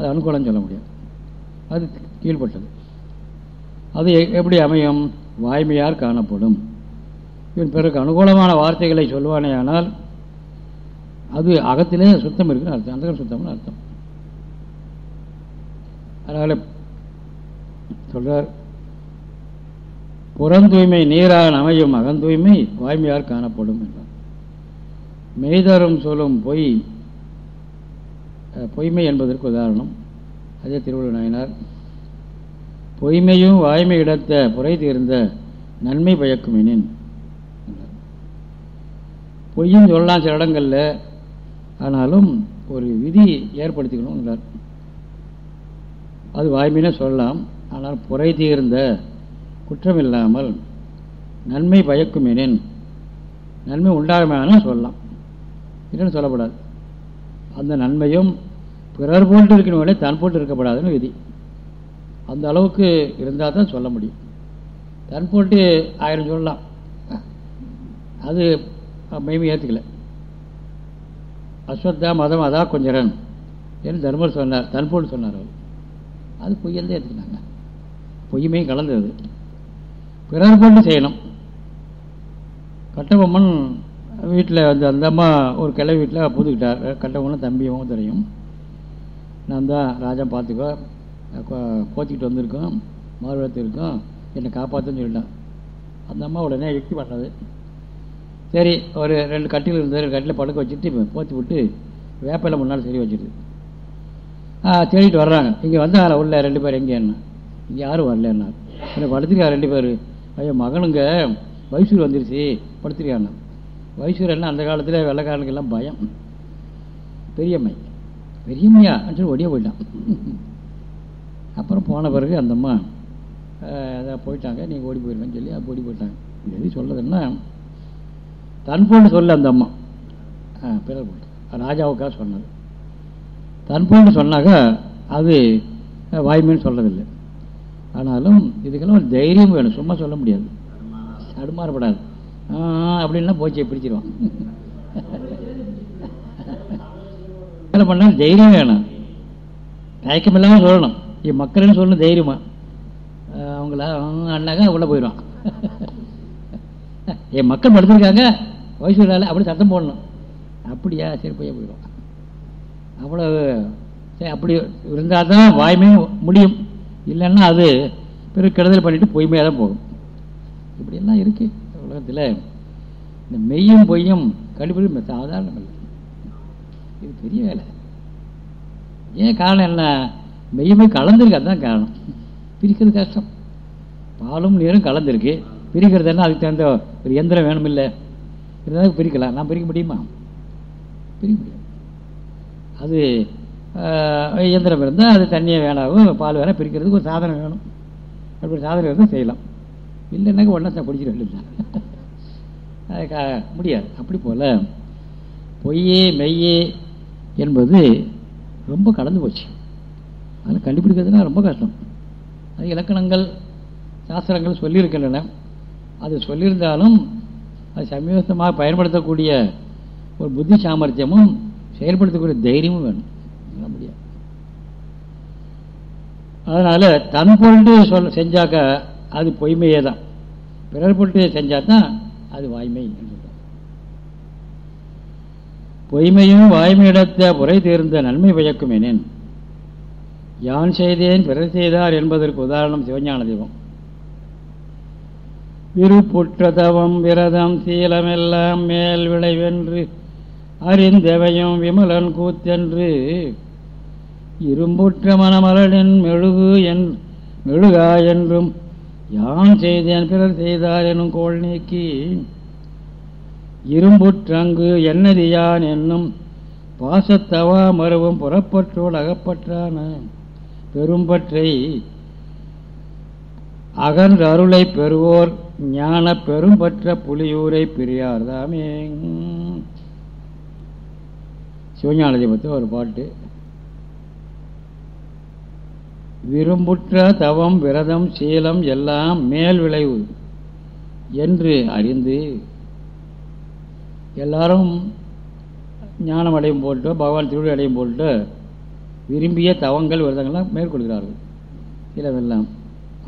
அது அனுகூலம் சொல்ல முடியாது. அது கீழ்பட்டது அது எப்படி அமையும்? வாய்மையார் காணப்படும். இவன் பிறகு அனுகூலமான வார்த்தைகளை சொல்லுவானே ஆனால் அது அகத்திலே சுத்தம் இருக்குன்னு அர்த்தம். அந்த சுத்தம்னு அர்த்தம். அதனால் சொல்றார் புறந்தூய்மை நீரான் அமையும் அகந்தூய்மை வாய்மையார் காணப்படும் என்றார். மெய்தரும் சொல்லும் பொய் பொய்மை என்பதற்கு உதாரணம். அதே திருவள்ளுவர் நாயனார் பொய்மையும் வாய்மை இடத்த புரை தீர்ந்த நன்மை பயக்கும் எனின் பொய்யும் சொல்லலாம் சில இடங்களில் ஆனாலும் ஒரு விதி ஏற்படுத்திக்கணும் அது வாய்மையினே சொல்லலாம் ஆனால் புரை தீர்ந்த குற்றம் இல்லாமல் நன்மை பயக்கும் எனின் நன்மை உண்டாகுமானால் சொல்லலாம். இல்லைன்னு சொல்லப்படாது. அந்த நன்மையும் பிறர் போட்டு இருக்கணுமே தன் போட்டு இருக்கப்படாதுன்னு விதி. அந்த அளவுக்கு இருந்தால் தான் சொல்ல முடியும். தன் போட்டு ஆயிரம் சொல்லலாம். அது மெய்மை ஏற்றுக்கல அஸ்வத்தா மதம் அதா கொஞ்சரன் என்று தர்மர் சொன்னார் தன் போட்டு சொன்னார் அவர். அது பொய்யல்தான் ஏற்றுக்கினாங்க பொய்யுமே கலந்தது. பிறர் போட்டு செய்யணும். கட்டபொம்மன் வீட்டில் வந்து அந்த அம்மா ஒரு கிளை வீட்டில் புதுக்கிட்டார் கட்டவங்களும் தம்பியும் தெரியும். நான் தான் ராஜா பார்த்துக்கோ கோச்சிக்கிட்டு வந்திருக்கோம் மாறுவத்து இருக்கோம் என்னை காப்பாற்றுன்னு சொல்லிட்டான். அந்த அம்மா உடனே யுக்தி பண்ணது சரி ஒரு ரெண்டு கட்டில் இருந்தது ரெண்டு கட்டில் படுக்க வச்சுட்டு போத்தி விட்டு வேப்பையில் முன்னால் சரி வச்சுருது தேடிட்டு வர்றாங்க. இங்கே வந்தாங்க உள்ள ரெண்டு பேர் எங்கே என்ன? இங்கே யாரும் வரலன்னா எனக்கு படுத்துருக்கா ரெண்டு பேர். ஐயோ மகனுங்க மைசூர் வந்துருச்சு படுத்துருக்காங்க. வைசூரெல்லாம் அந்த காலத்தில் வெள்ளக்காரனுக்கெல்லாம் பயம். பெரியம்மை. பெரியம்மையா? சொல்லி ஒடியே போயிட்டான். அப்புறம் போன பிறகு அந்த அம்மா அதான் போயிட்டாங்க. நீங்கள் ஓடி போயிருக்கேன்னு சொல்லி அப்போ ஓடி போயிட்டாங்க. இது எது சொல்லுதுன்னா தன் பொண்ணு சொல்ல அந்த அம்மா. பிறர் போட்டு ராஜாவுக்காக சொன்னது தன் பொண்ணு சொன்னாக்க அது வாய்மைன்னு சொல்றதில்லை. ஆனாலும் இதுக்கெல்லாம் ஒரு தைரியம் வேணும். சும்மா சொல்ல முடியாது. தடுமாறப்படாது. அப்படின்னா போச்சு பிடிச்சிருவான். என்ன பண்ணால் தைரியம் வேணும். தயக்கம் இல்லாமல் சொல்லணும். என் மக்கள்னு சொல்லணும் தைரியமா. அவங்கள அவங்க அண்ணாக்க உள்ளே போயிடுவான். என் மக்கள் படுத்திருக்காங்க வயசு இல்லை அப்படி சத்தம் போடணும். அப்படியா? சரி போய் போயிடுவான். அவ்வளோ சரி அப்படி இருந்தால் தான் வாய்மை முடியும். இல்லைன்னா அது பிறகு கெடுதல் பண்ணிட்டு பொய்மையாக தான் போகும். இப்படியெல்லாம் இருக்குது உலகத்தில் இந்த மெய்யும் பொய்யும் கண்டுபிடி சாதாரணம் இல்லை இது பெரிய வேலை. ஏன் காரணம் என்ன? மெய்யுமே கலந்துருக்கு அதுதான் காரணம். பிரிக்கிறது கஷ்டம். பாலும் நீரும் கலந்துருக்கு. பிரிக்கிறது என்ன? அதுக்கு தகுந்த ஒரு எந்திரம் வேணும் இல்லை இருந்தாலும் பிரிக்கலாம். நான் பிரிக்க முடியுமா? பிரிக்க முடியாது. அது ஆஹ், இயந்திரம் இருந்தால் அது தண்ணியை வேணாவும் பால் வேணால் பிரிக்கிறதுக்கு ஒரு சாதனம் வேணும். அப்படி ஒரு சாதனம் இருந்தால் செய்யலாம். இல்லைன்னாக்க ஒன்றா பிடிச்சிட இல்லை அது முடியாது. அப்படி போல் பொய்யே மெய்யே என்பது ரொம்ப கலந்து போச்சு. அதில் கண்டுபிடிக்கிறதுனா ரொம்ப கஷ்டம். அது இலக்கணங்கள் சாஸ்திரங்கள் சொல்லியிருக்கின்றன. அது சொல்லியிருந்தாலும் அது சமீபமாக பயன்படுத்தக்கூடிய ஒரு புத்தி சாமர்த்தியமும் செயல்படுத்தக்கூடிய தைரியமும் வேணும். முடியாது. அதனால் தன் பொருள் சொல் செஞ்சாக்க அது பொய்மையே தான் பிறர் பொருட்டு செஞ்சால் தான் அது வாய்மை பொய்மையும் வாய்மையிடத்த புரை தீர்ந்த நன்மை பயக்கும் எனேன் யான் செய்தேன் பிறர் செய்தார் என்பதற்கு உதாரணம் சிவஞான தெய்வம் விருப்புற்றதவம் விரதம் சீலமெல்லாம் மேல் விளைவென்று அறிந்தவையும் விமலன் கூத்தென்று இரும்புற்ற மணமலனின் மெழுகு என் மெழுகா என்றும் யான் செய்தேன் பிறர் செய்தார் எனும் கோள் நீக்கி இரும்புற்றங்கு என்னது யான் என்னும் பாசத்தவா மருவும் புறப்பற்றோடு அகப்பற்றான பெரும்பற்றை அகன்ற அருளை பெறுவோர் ஞான பெரும்பற்ற புலியூரை பிரியார்தாமே. சிவஞானதை பற்றி ஒரு பாட்டு. விரும்புற்ற தவம் விரதம் சீலம் எல்லாம் மேல் விளைவு என்று அறிந்து எல்லாரும் ஞானம் அடையும் போட்டு பகவான் திருவிழி அடையும் போட்டு விரும்பிய தவங்கள் விரதங்கள்லாம் மேற்கொள்கிறார்கள். சிலவெல்லாம்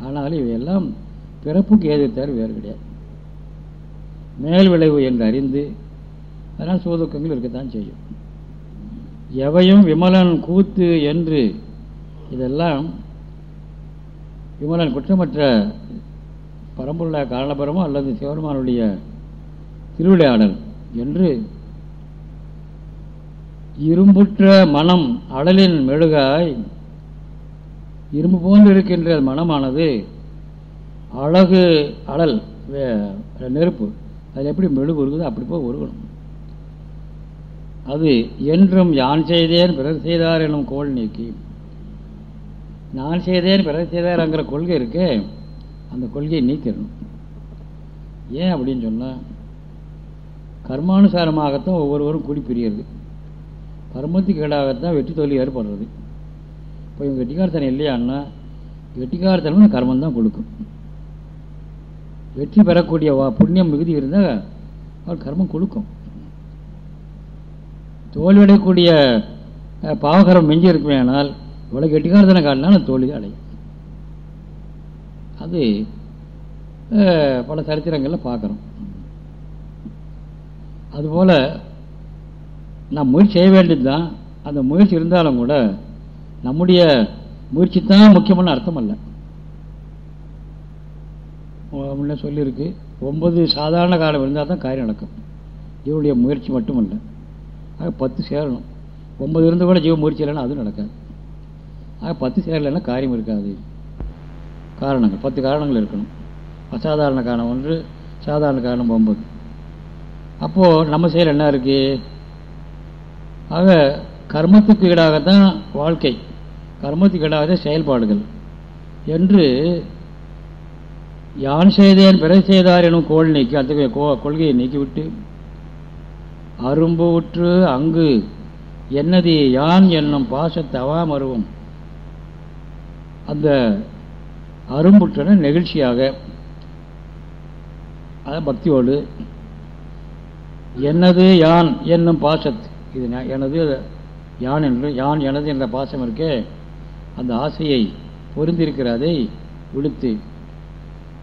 ஆனால் இவையெல்லாம் பிறப்புக்கு ஏது வேறு கிடையாது. மேல் விளைவு என்று அறிந்து அதனால் சோதுக்கங்கள் இருக்கத்தான் செய்யும். எவையும் விமலன் கூத்து என்று இதெல்லாம் விமலன் குற்றமற்ற பரம்புள்ள காரணபரமோ அல்லது சிவருமானுடைய திருவிளையாடல் என்று இரும்புற்ற மனம் அடலின் மெழுகாய் இரும்பு போன்று இருக்கின்ற மனமானது அழகு அடல் நெருப்பு. அது எப்படி மெழுகு இருக்குதோ அப்படி போய் உருகணும். அது என்றும் யான் செய்தேன் பிறர் செய்தார் எனும் கோல் நீக்கி நான் செய்தேன் பிறகு செய்தார்ங்கிற கொள்கை இருக்கே அந்த கொள்கையை நீக்கிடணும். ஏன் அப்படின்னு சொன்னால் கர்மானுசாரமாகத்தான் ஒவ்வொருவரும் கூடி பிரியறது. கர்மத்துக்கு ஈடாகத்தான் வெற்றி தோல்வி ஏற்படுறது. இப்போ இவங்க வெட்டிக்காரத்தனம் இல்லையான்னா வெட்டிக்காரத்தனம் கர்மம் தான் கொடுக்கும். வெற்றி பெறக்கூடிய வா- புண்ணியம் மிகுதி இருந்தால் அவர் கர்மம் கொடுக்கும். தோல்வியடையக்கூடிய பாவகரம் மிஞ்சி இருக்குமேனால் இவ்வளோ கெட்டிக்காரத்தனம் காட்டினாலும் தோல்வி அடையும். அது பல சரித்திரங்களில் பார்க்குறோம். அதுபோல் நான் முயற்சி செய்ய வேண்டியது தான் அந்த முயற்சி இருந்தாலும் கூட நம்முடைய முயற்சி தான் முக்கியமான அர்த்தம் அல்ல உ- முன்ன சொல்லியிருக்கு ஒன்பது சாதாரண காலம் இருந்தால் தான் காரியம் நடக்கும். இவருடைய முயற்சி மட்டுமல்ல. ஆக பத்து சேரணும். ஒன்பது இருந்து கூட ஜீவ முயற்சி இல்லைன்னா அதுவும் நடக்காது. ஆக பத்து சேரலைன்னா காரியம் இருக்காது. காரணங்கள் பத்து காரணங்கள் இருக்கணும். அசாதாரண காரணம் ஒன்று சாதாரண காரணம் ஒன்பது. அப்போது நம்ம செயல் என்ன இருக்கு? ஆக கர்மத்துக்கு ஈடாகத்தான் வாழ்க்கை. கர்மத்துக்கு ஈடாக செயல்பாடுகள். என்று யான் செய்தேன் பிற செய்தார் எனும் கோள் நீக்கி அத்தகைய கோ- கொள்கையை நீக்கிவிட்டு அரும்பு உற்று அங்கு என்னது யான் என்னும் பாசத்தவா மருவம் அந்த அரும்புற்றன நெகிழ்ச்சியாக அதான் பக்தியோடு எனது யான் என்னும் பாசத்? இது ந- எனது யான் என்று யான் எனது என்ற பாசம் இருக்கே அந்த ஆசையை பொருந்திருக்கிற அதை விடுத்து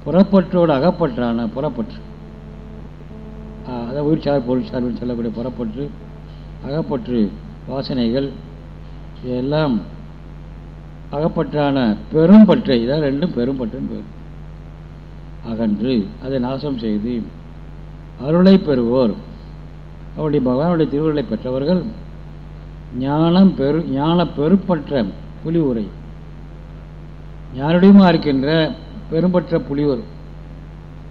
புறப்பற்றோடு அகப்பற்றான புறப்பற்று. அதான் அதாவது உயிர் சார் சொல்லக்கூடிய புறப்பற்று அகப்பற்று வாசனைகள் இதெல்லாம் அகப்பற்றான பெரும்பற்றை இதான் ரெண்டும் பெரும்பற்றுன்னு பேர். அகன்று அதை நாசம் செய்து அருளை பெறுவோர். அவருடைய பகவானுடைய திருவுருளை பெற்றவர்கள் ஞானம் பெரு ஞான பெருப்பற்ற புலி உரை ஞானுடையமா இருக்கின்ற பெரும்பற்ற புலிவர்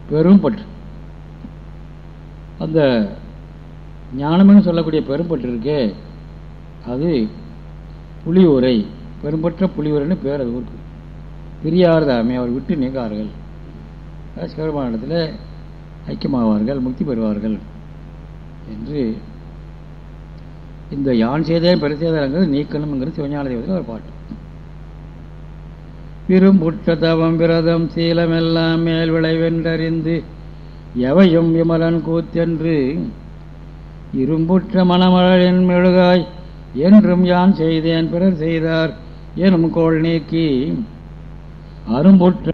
பெரும்பற்று அந்த ஞானம்னு சொல்லக்கூடிய பெரும்பற்று இருக்கே அது புலி உரை பெரும்பற்ற புலி பேர் அது ஊருக்கு. பிரியார்தாமே அவர் விட்டு நீங்கார்கள் அதாவது சிவபெருமானிடத்தில் ஐக்கியமாவார்கள் முக்தி பெறுவார்கள் என்று இந்த யான் செய்தேன் பெரு நீக்கணுங்கிறது சிவஞான தேவத்தில் ஒரு பாட்டு. விரும்புற்ற தவம் விரதம் சீலமெல்லாம் மேல் விளைவென்றறிந்து எவையும் விமலன் கூத்தென்று இரும்புற்ற மணமழலின் மெழுகாய் என்றும் யான் செய்தேன் பிறர் செய்தார். எனும் கோள் நீக்கி அரும்புற்ற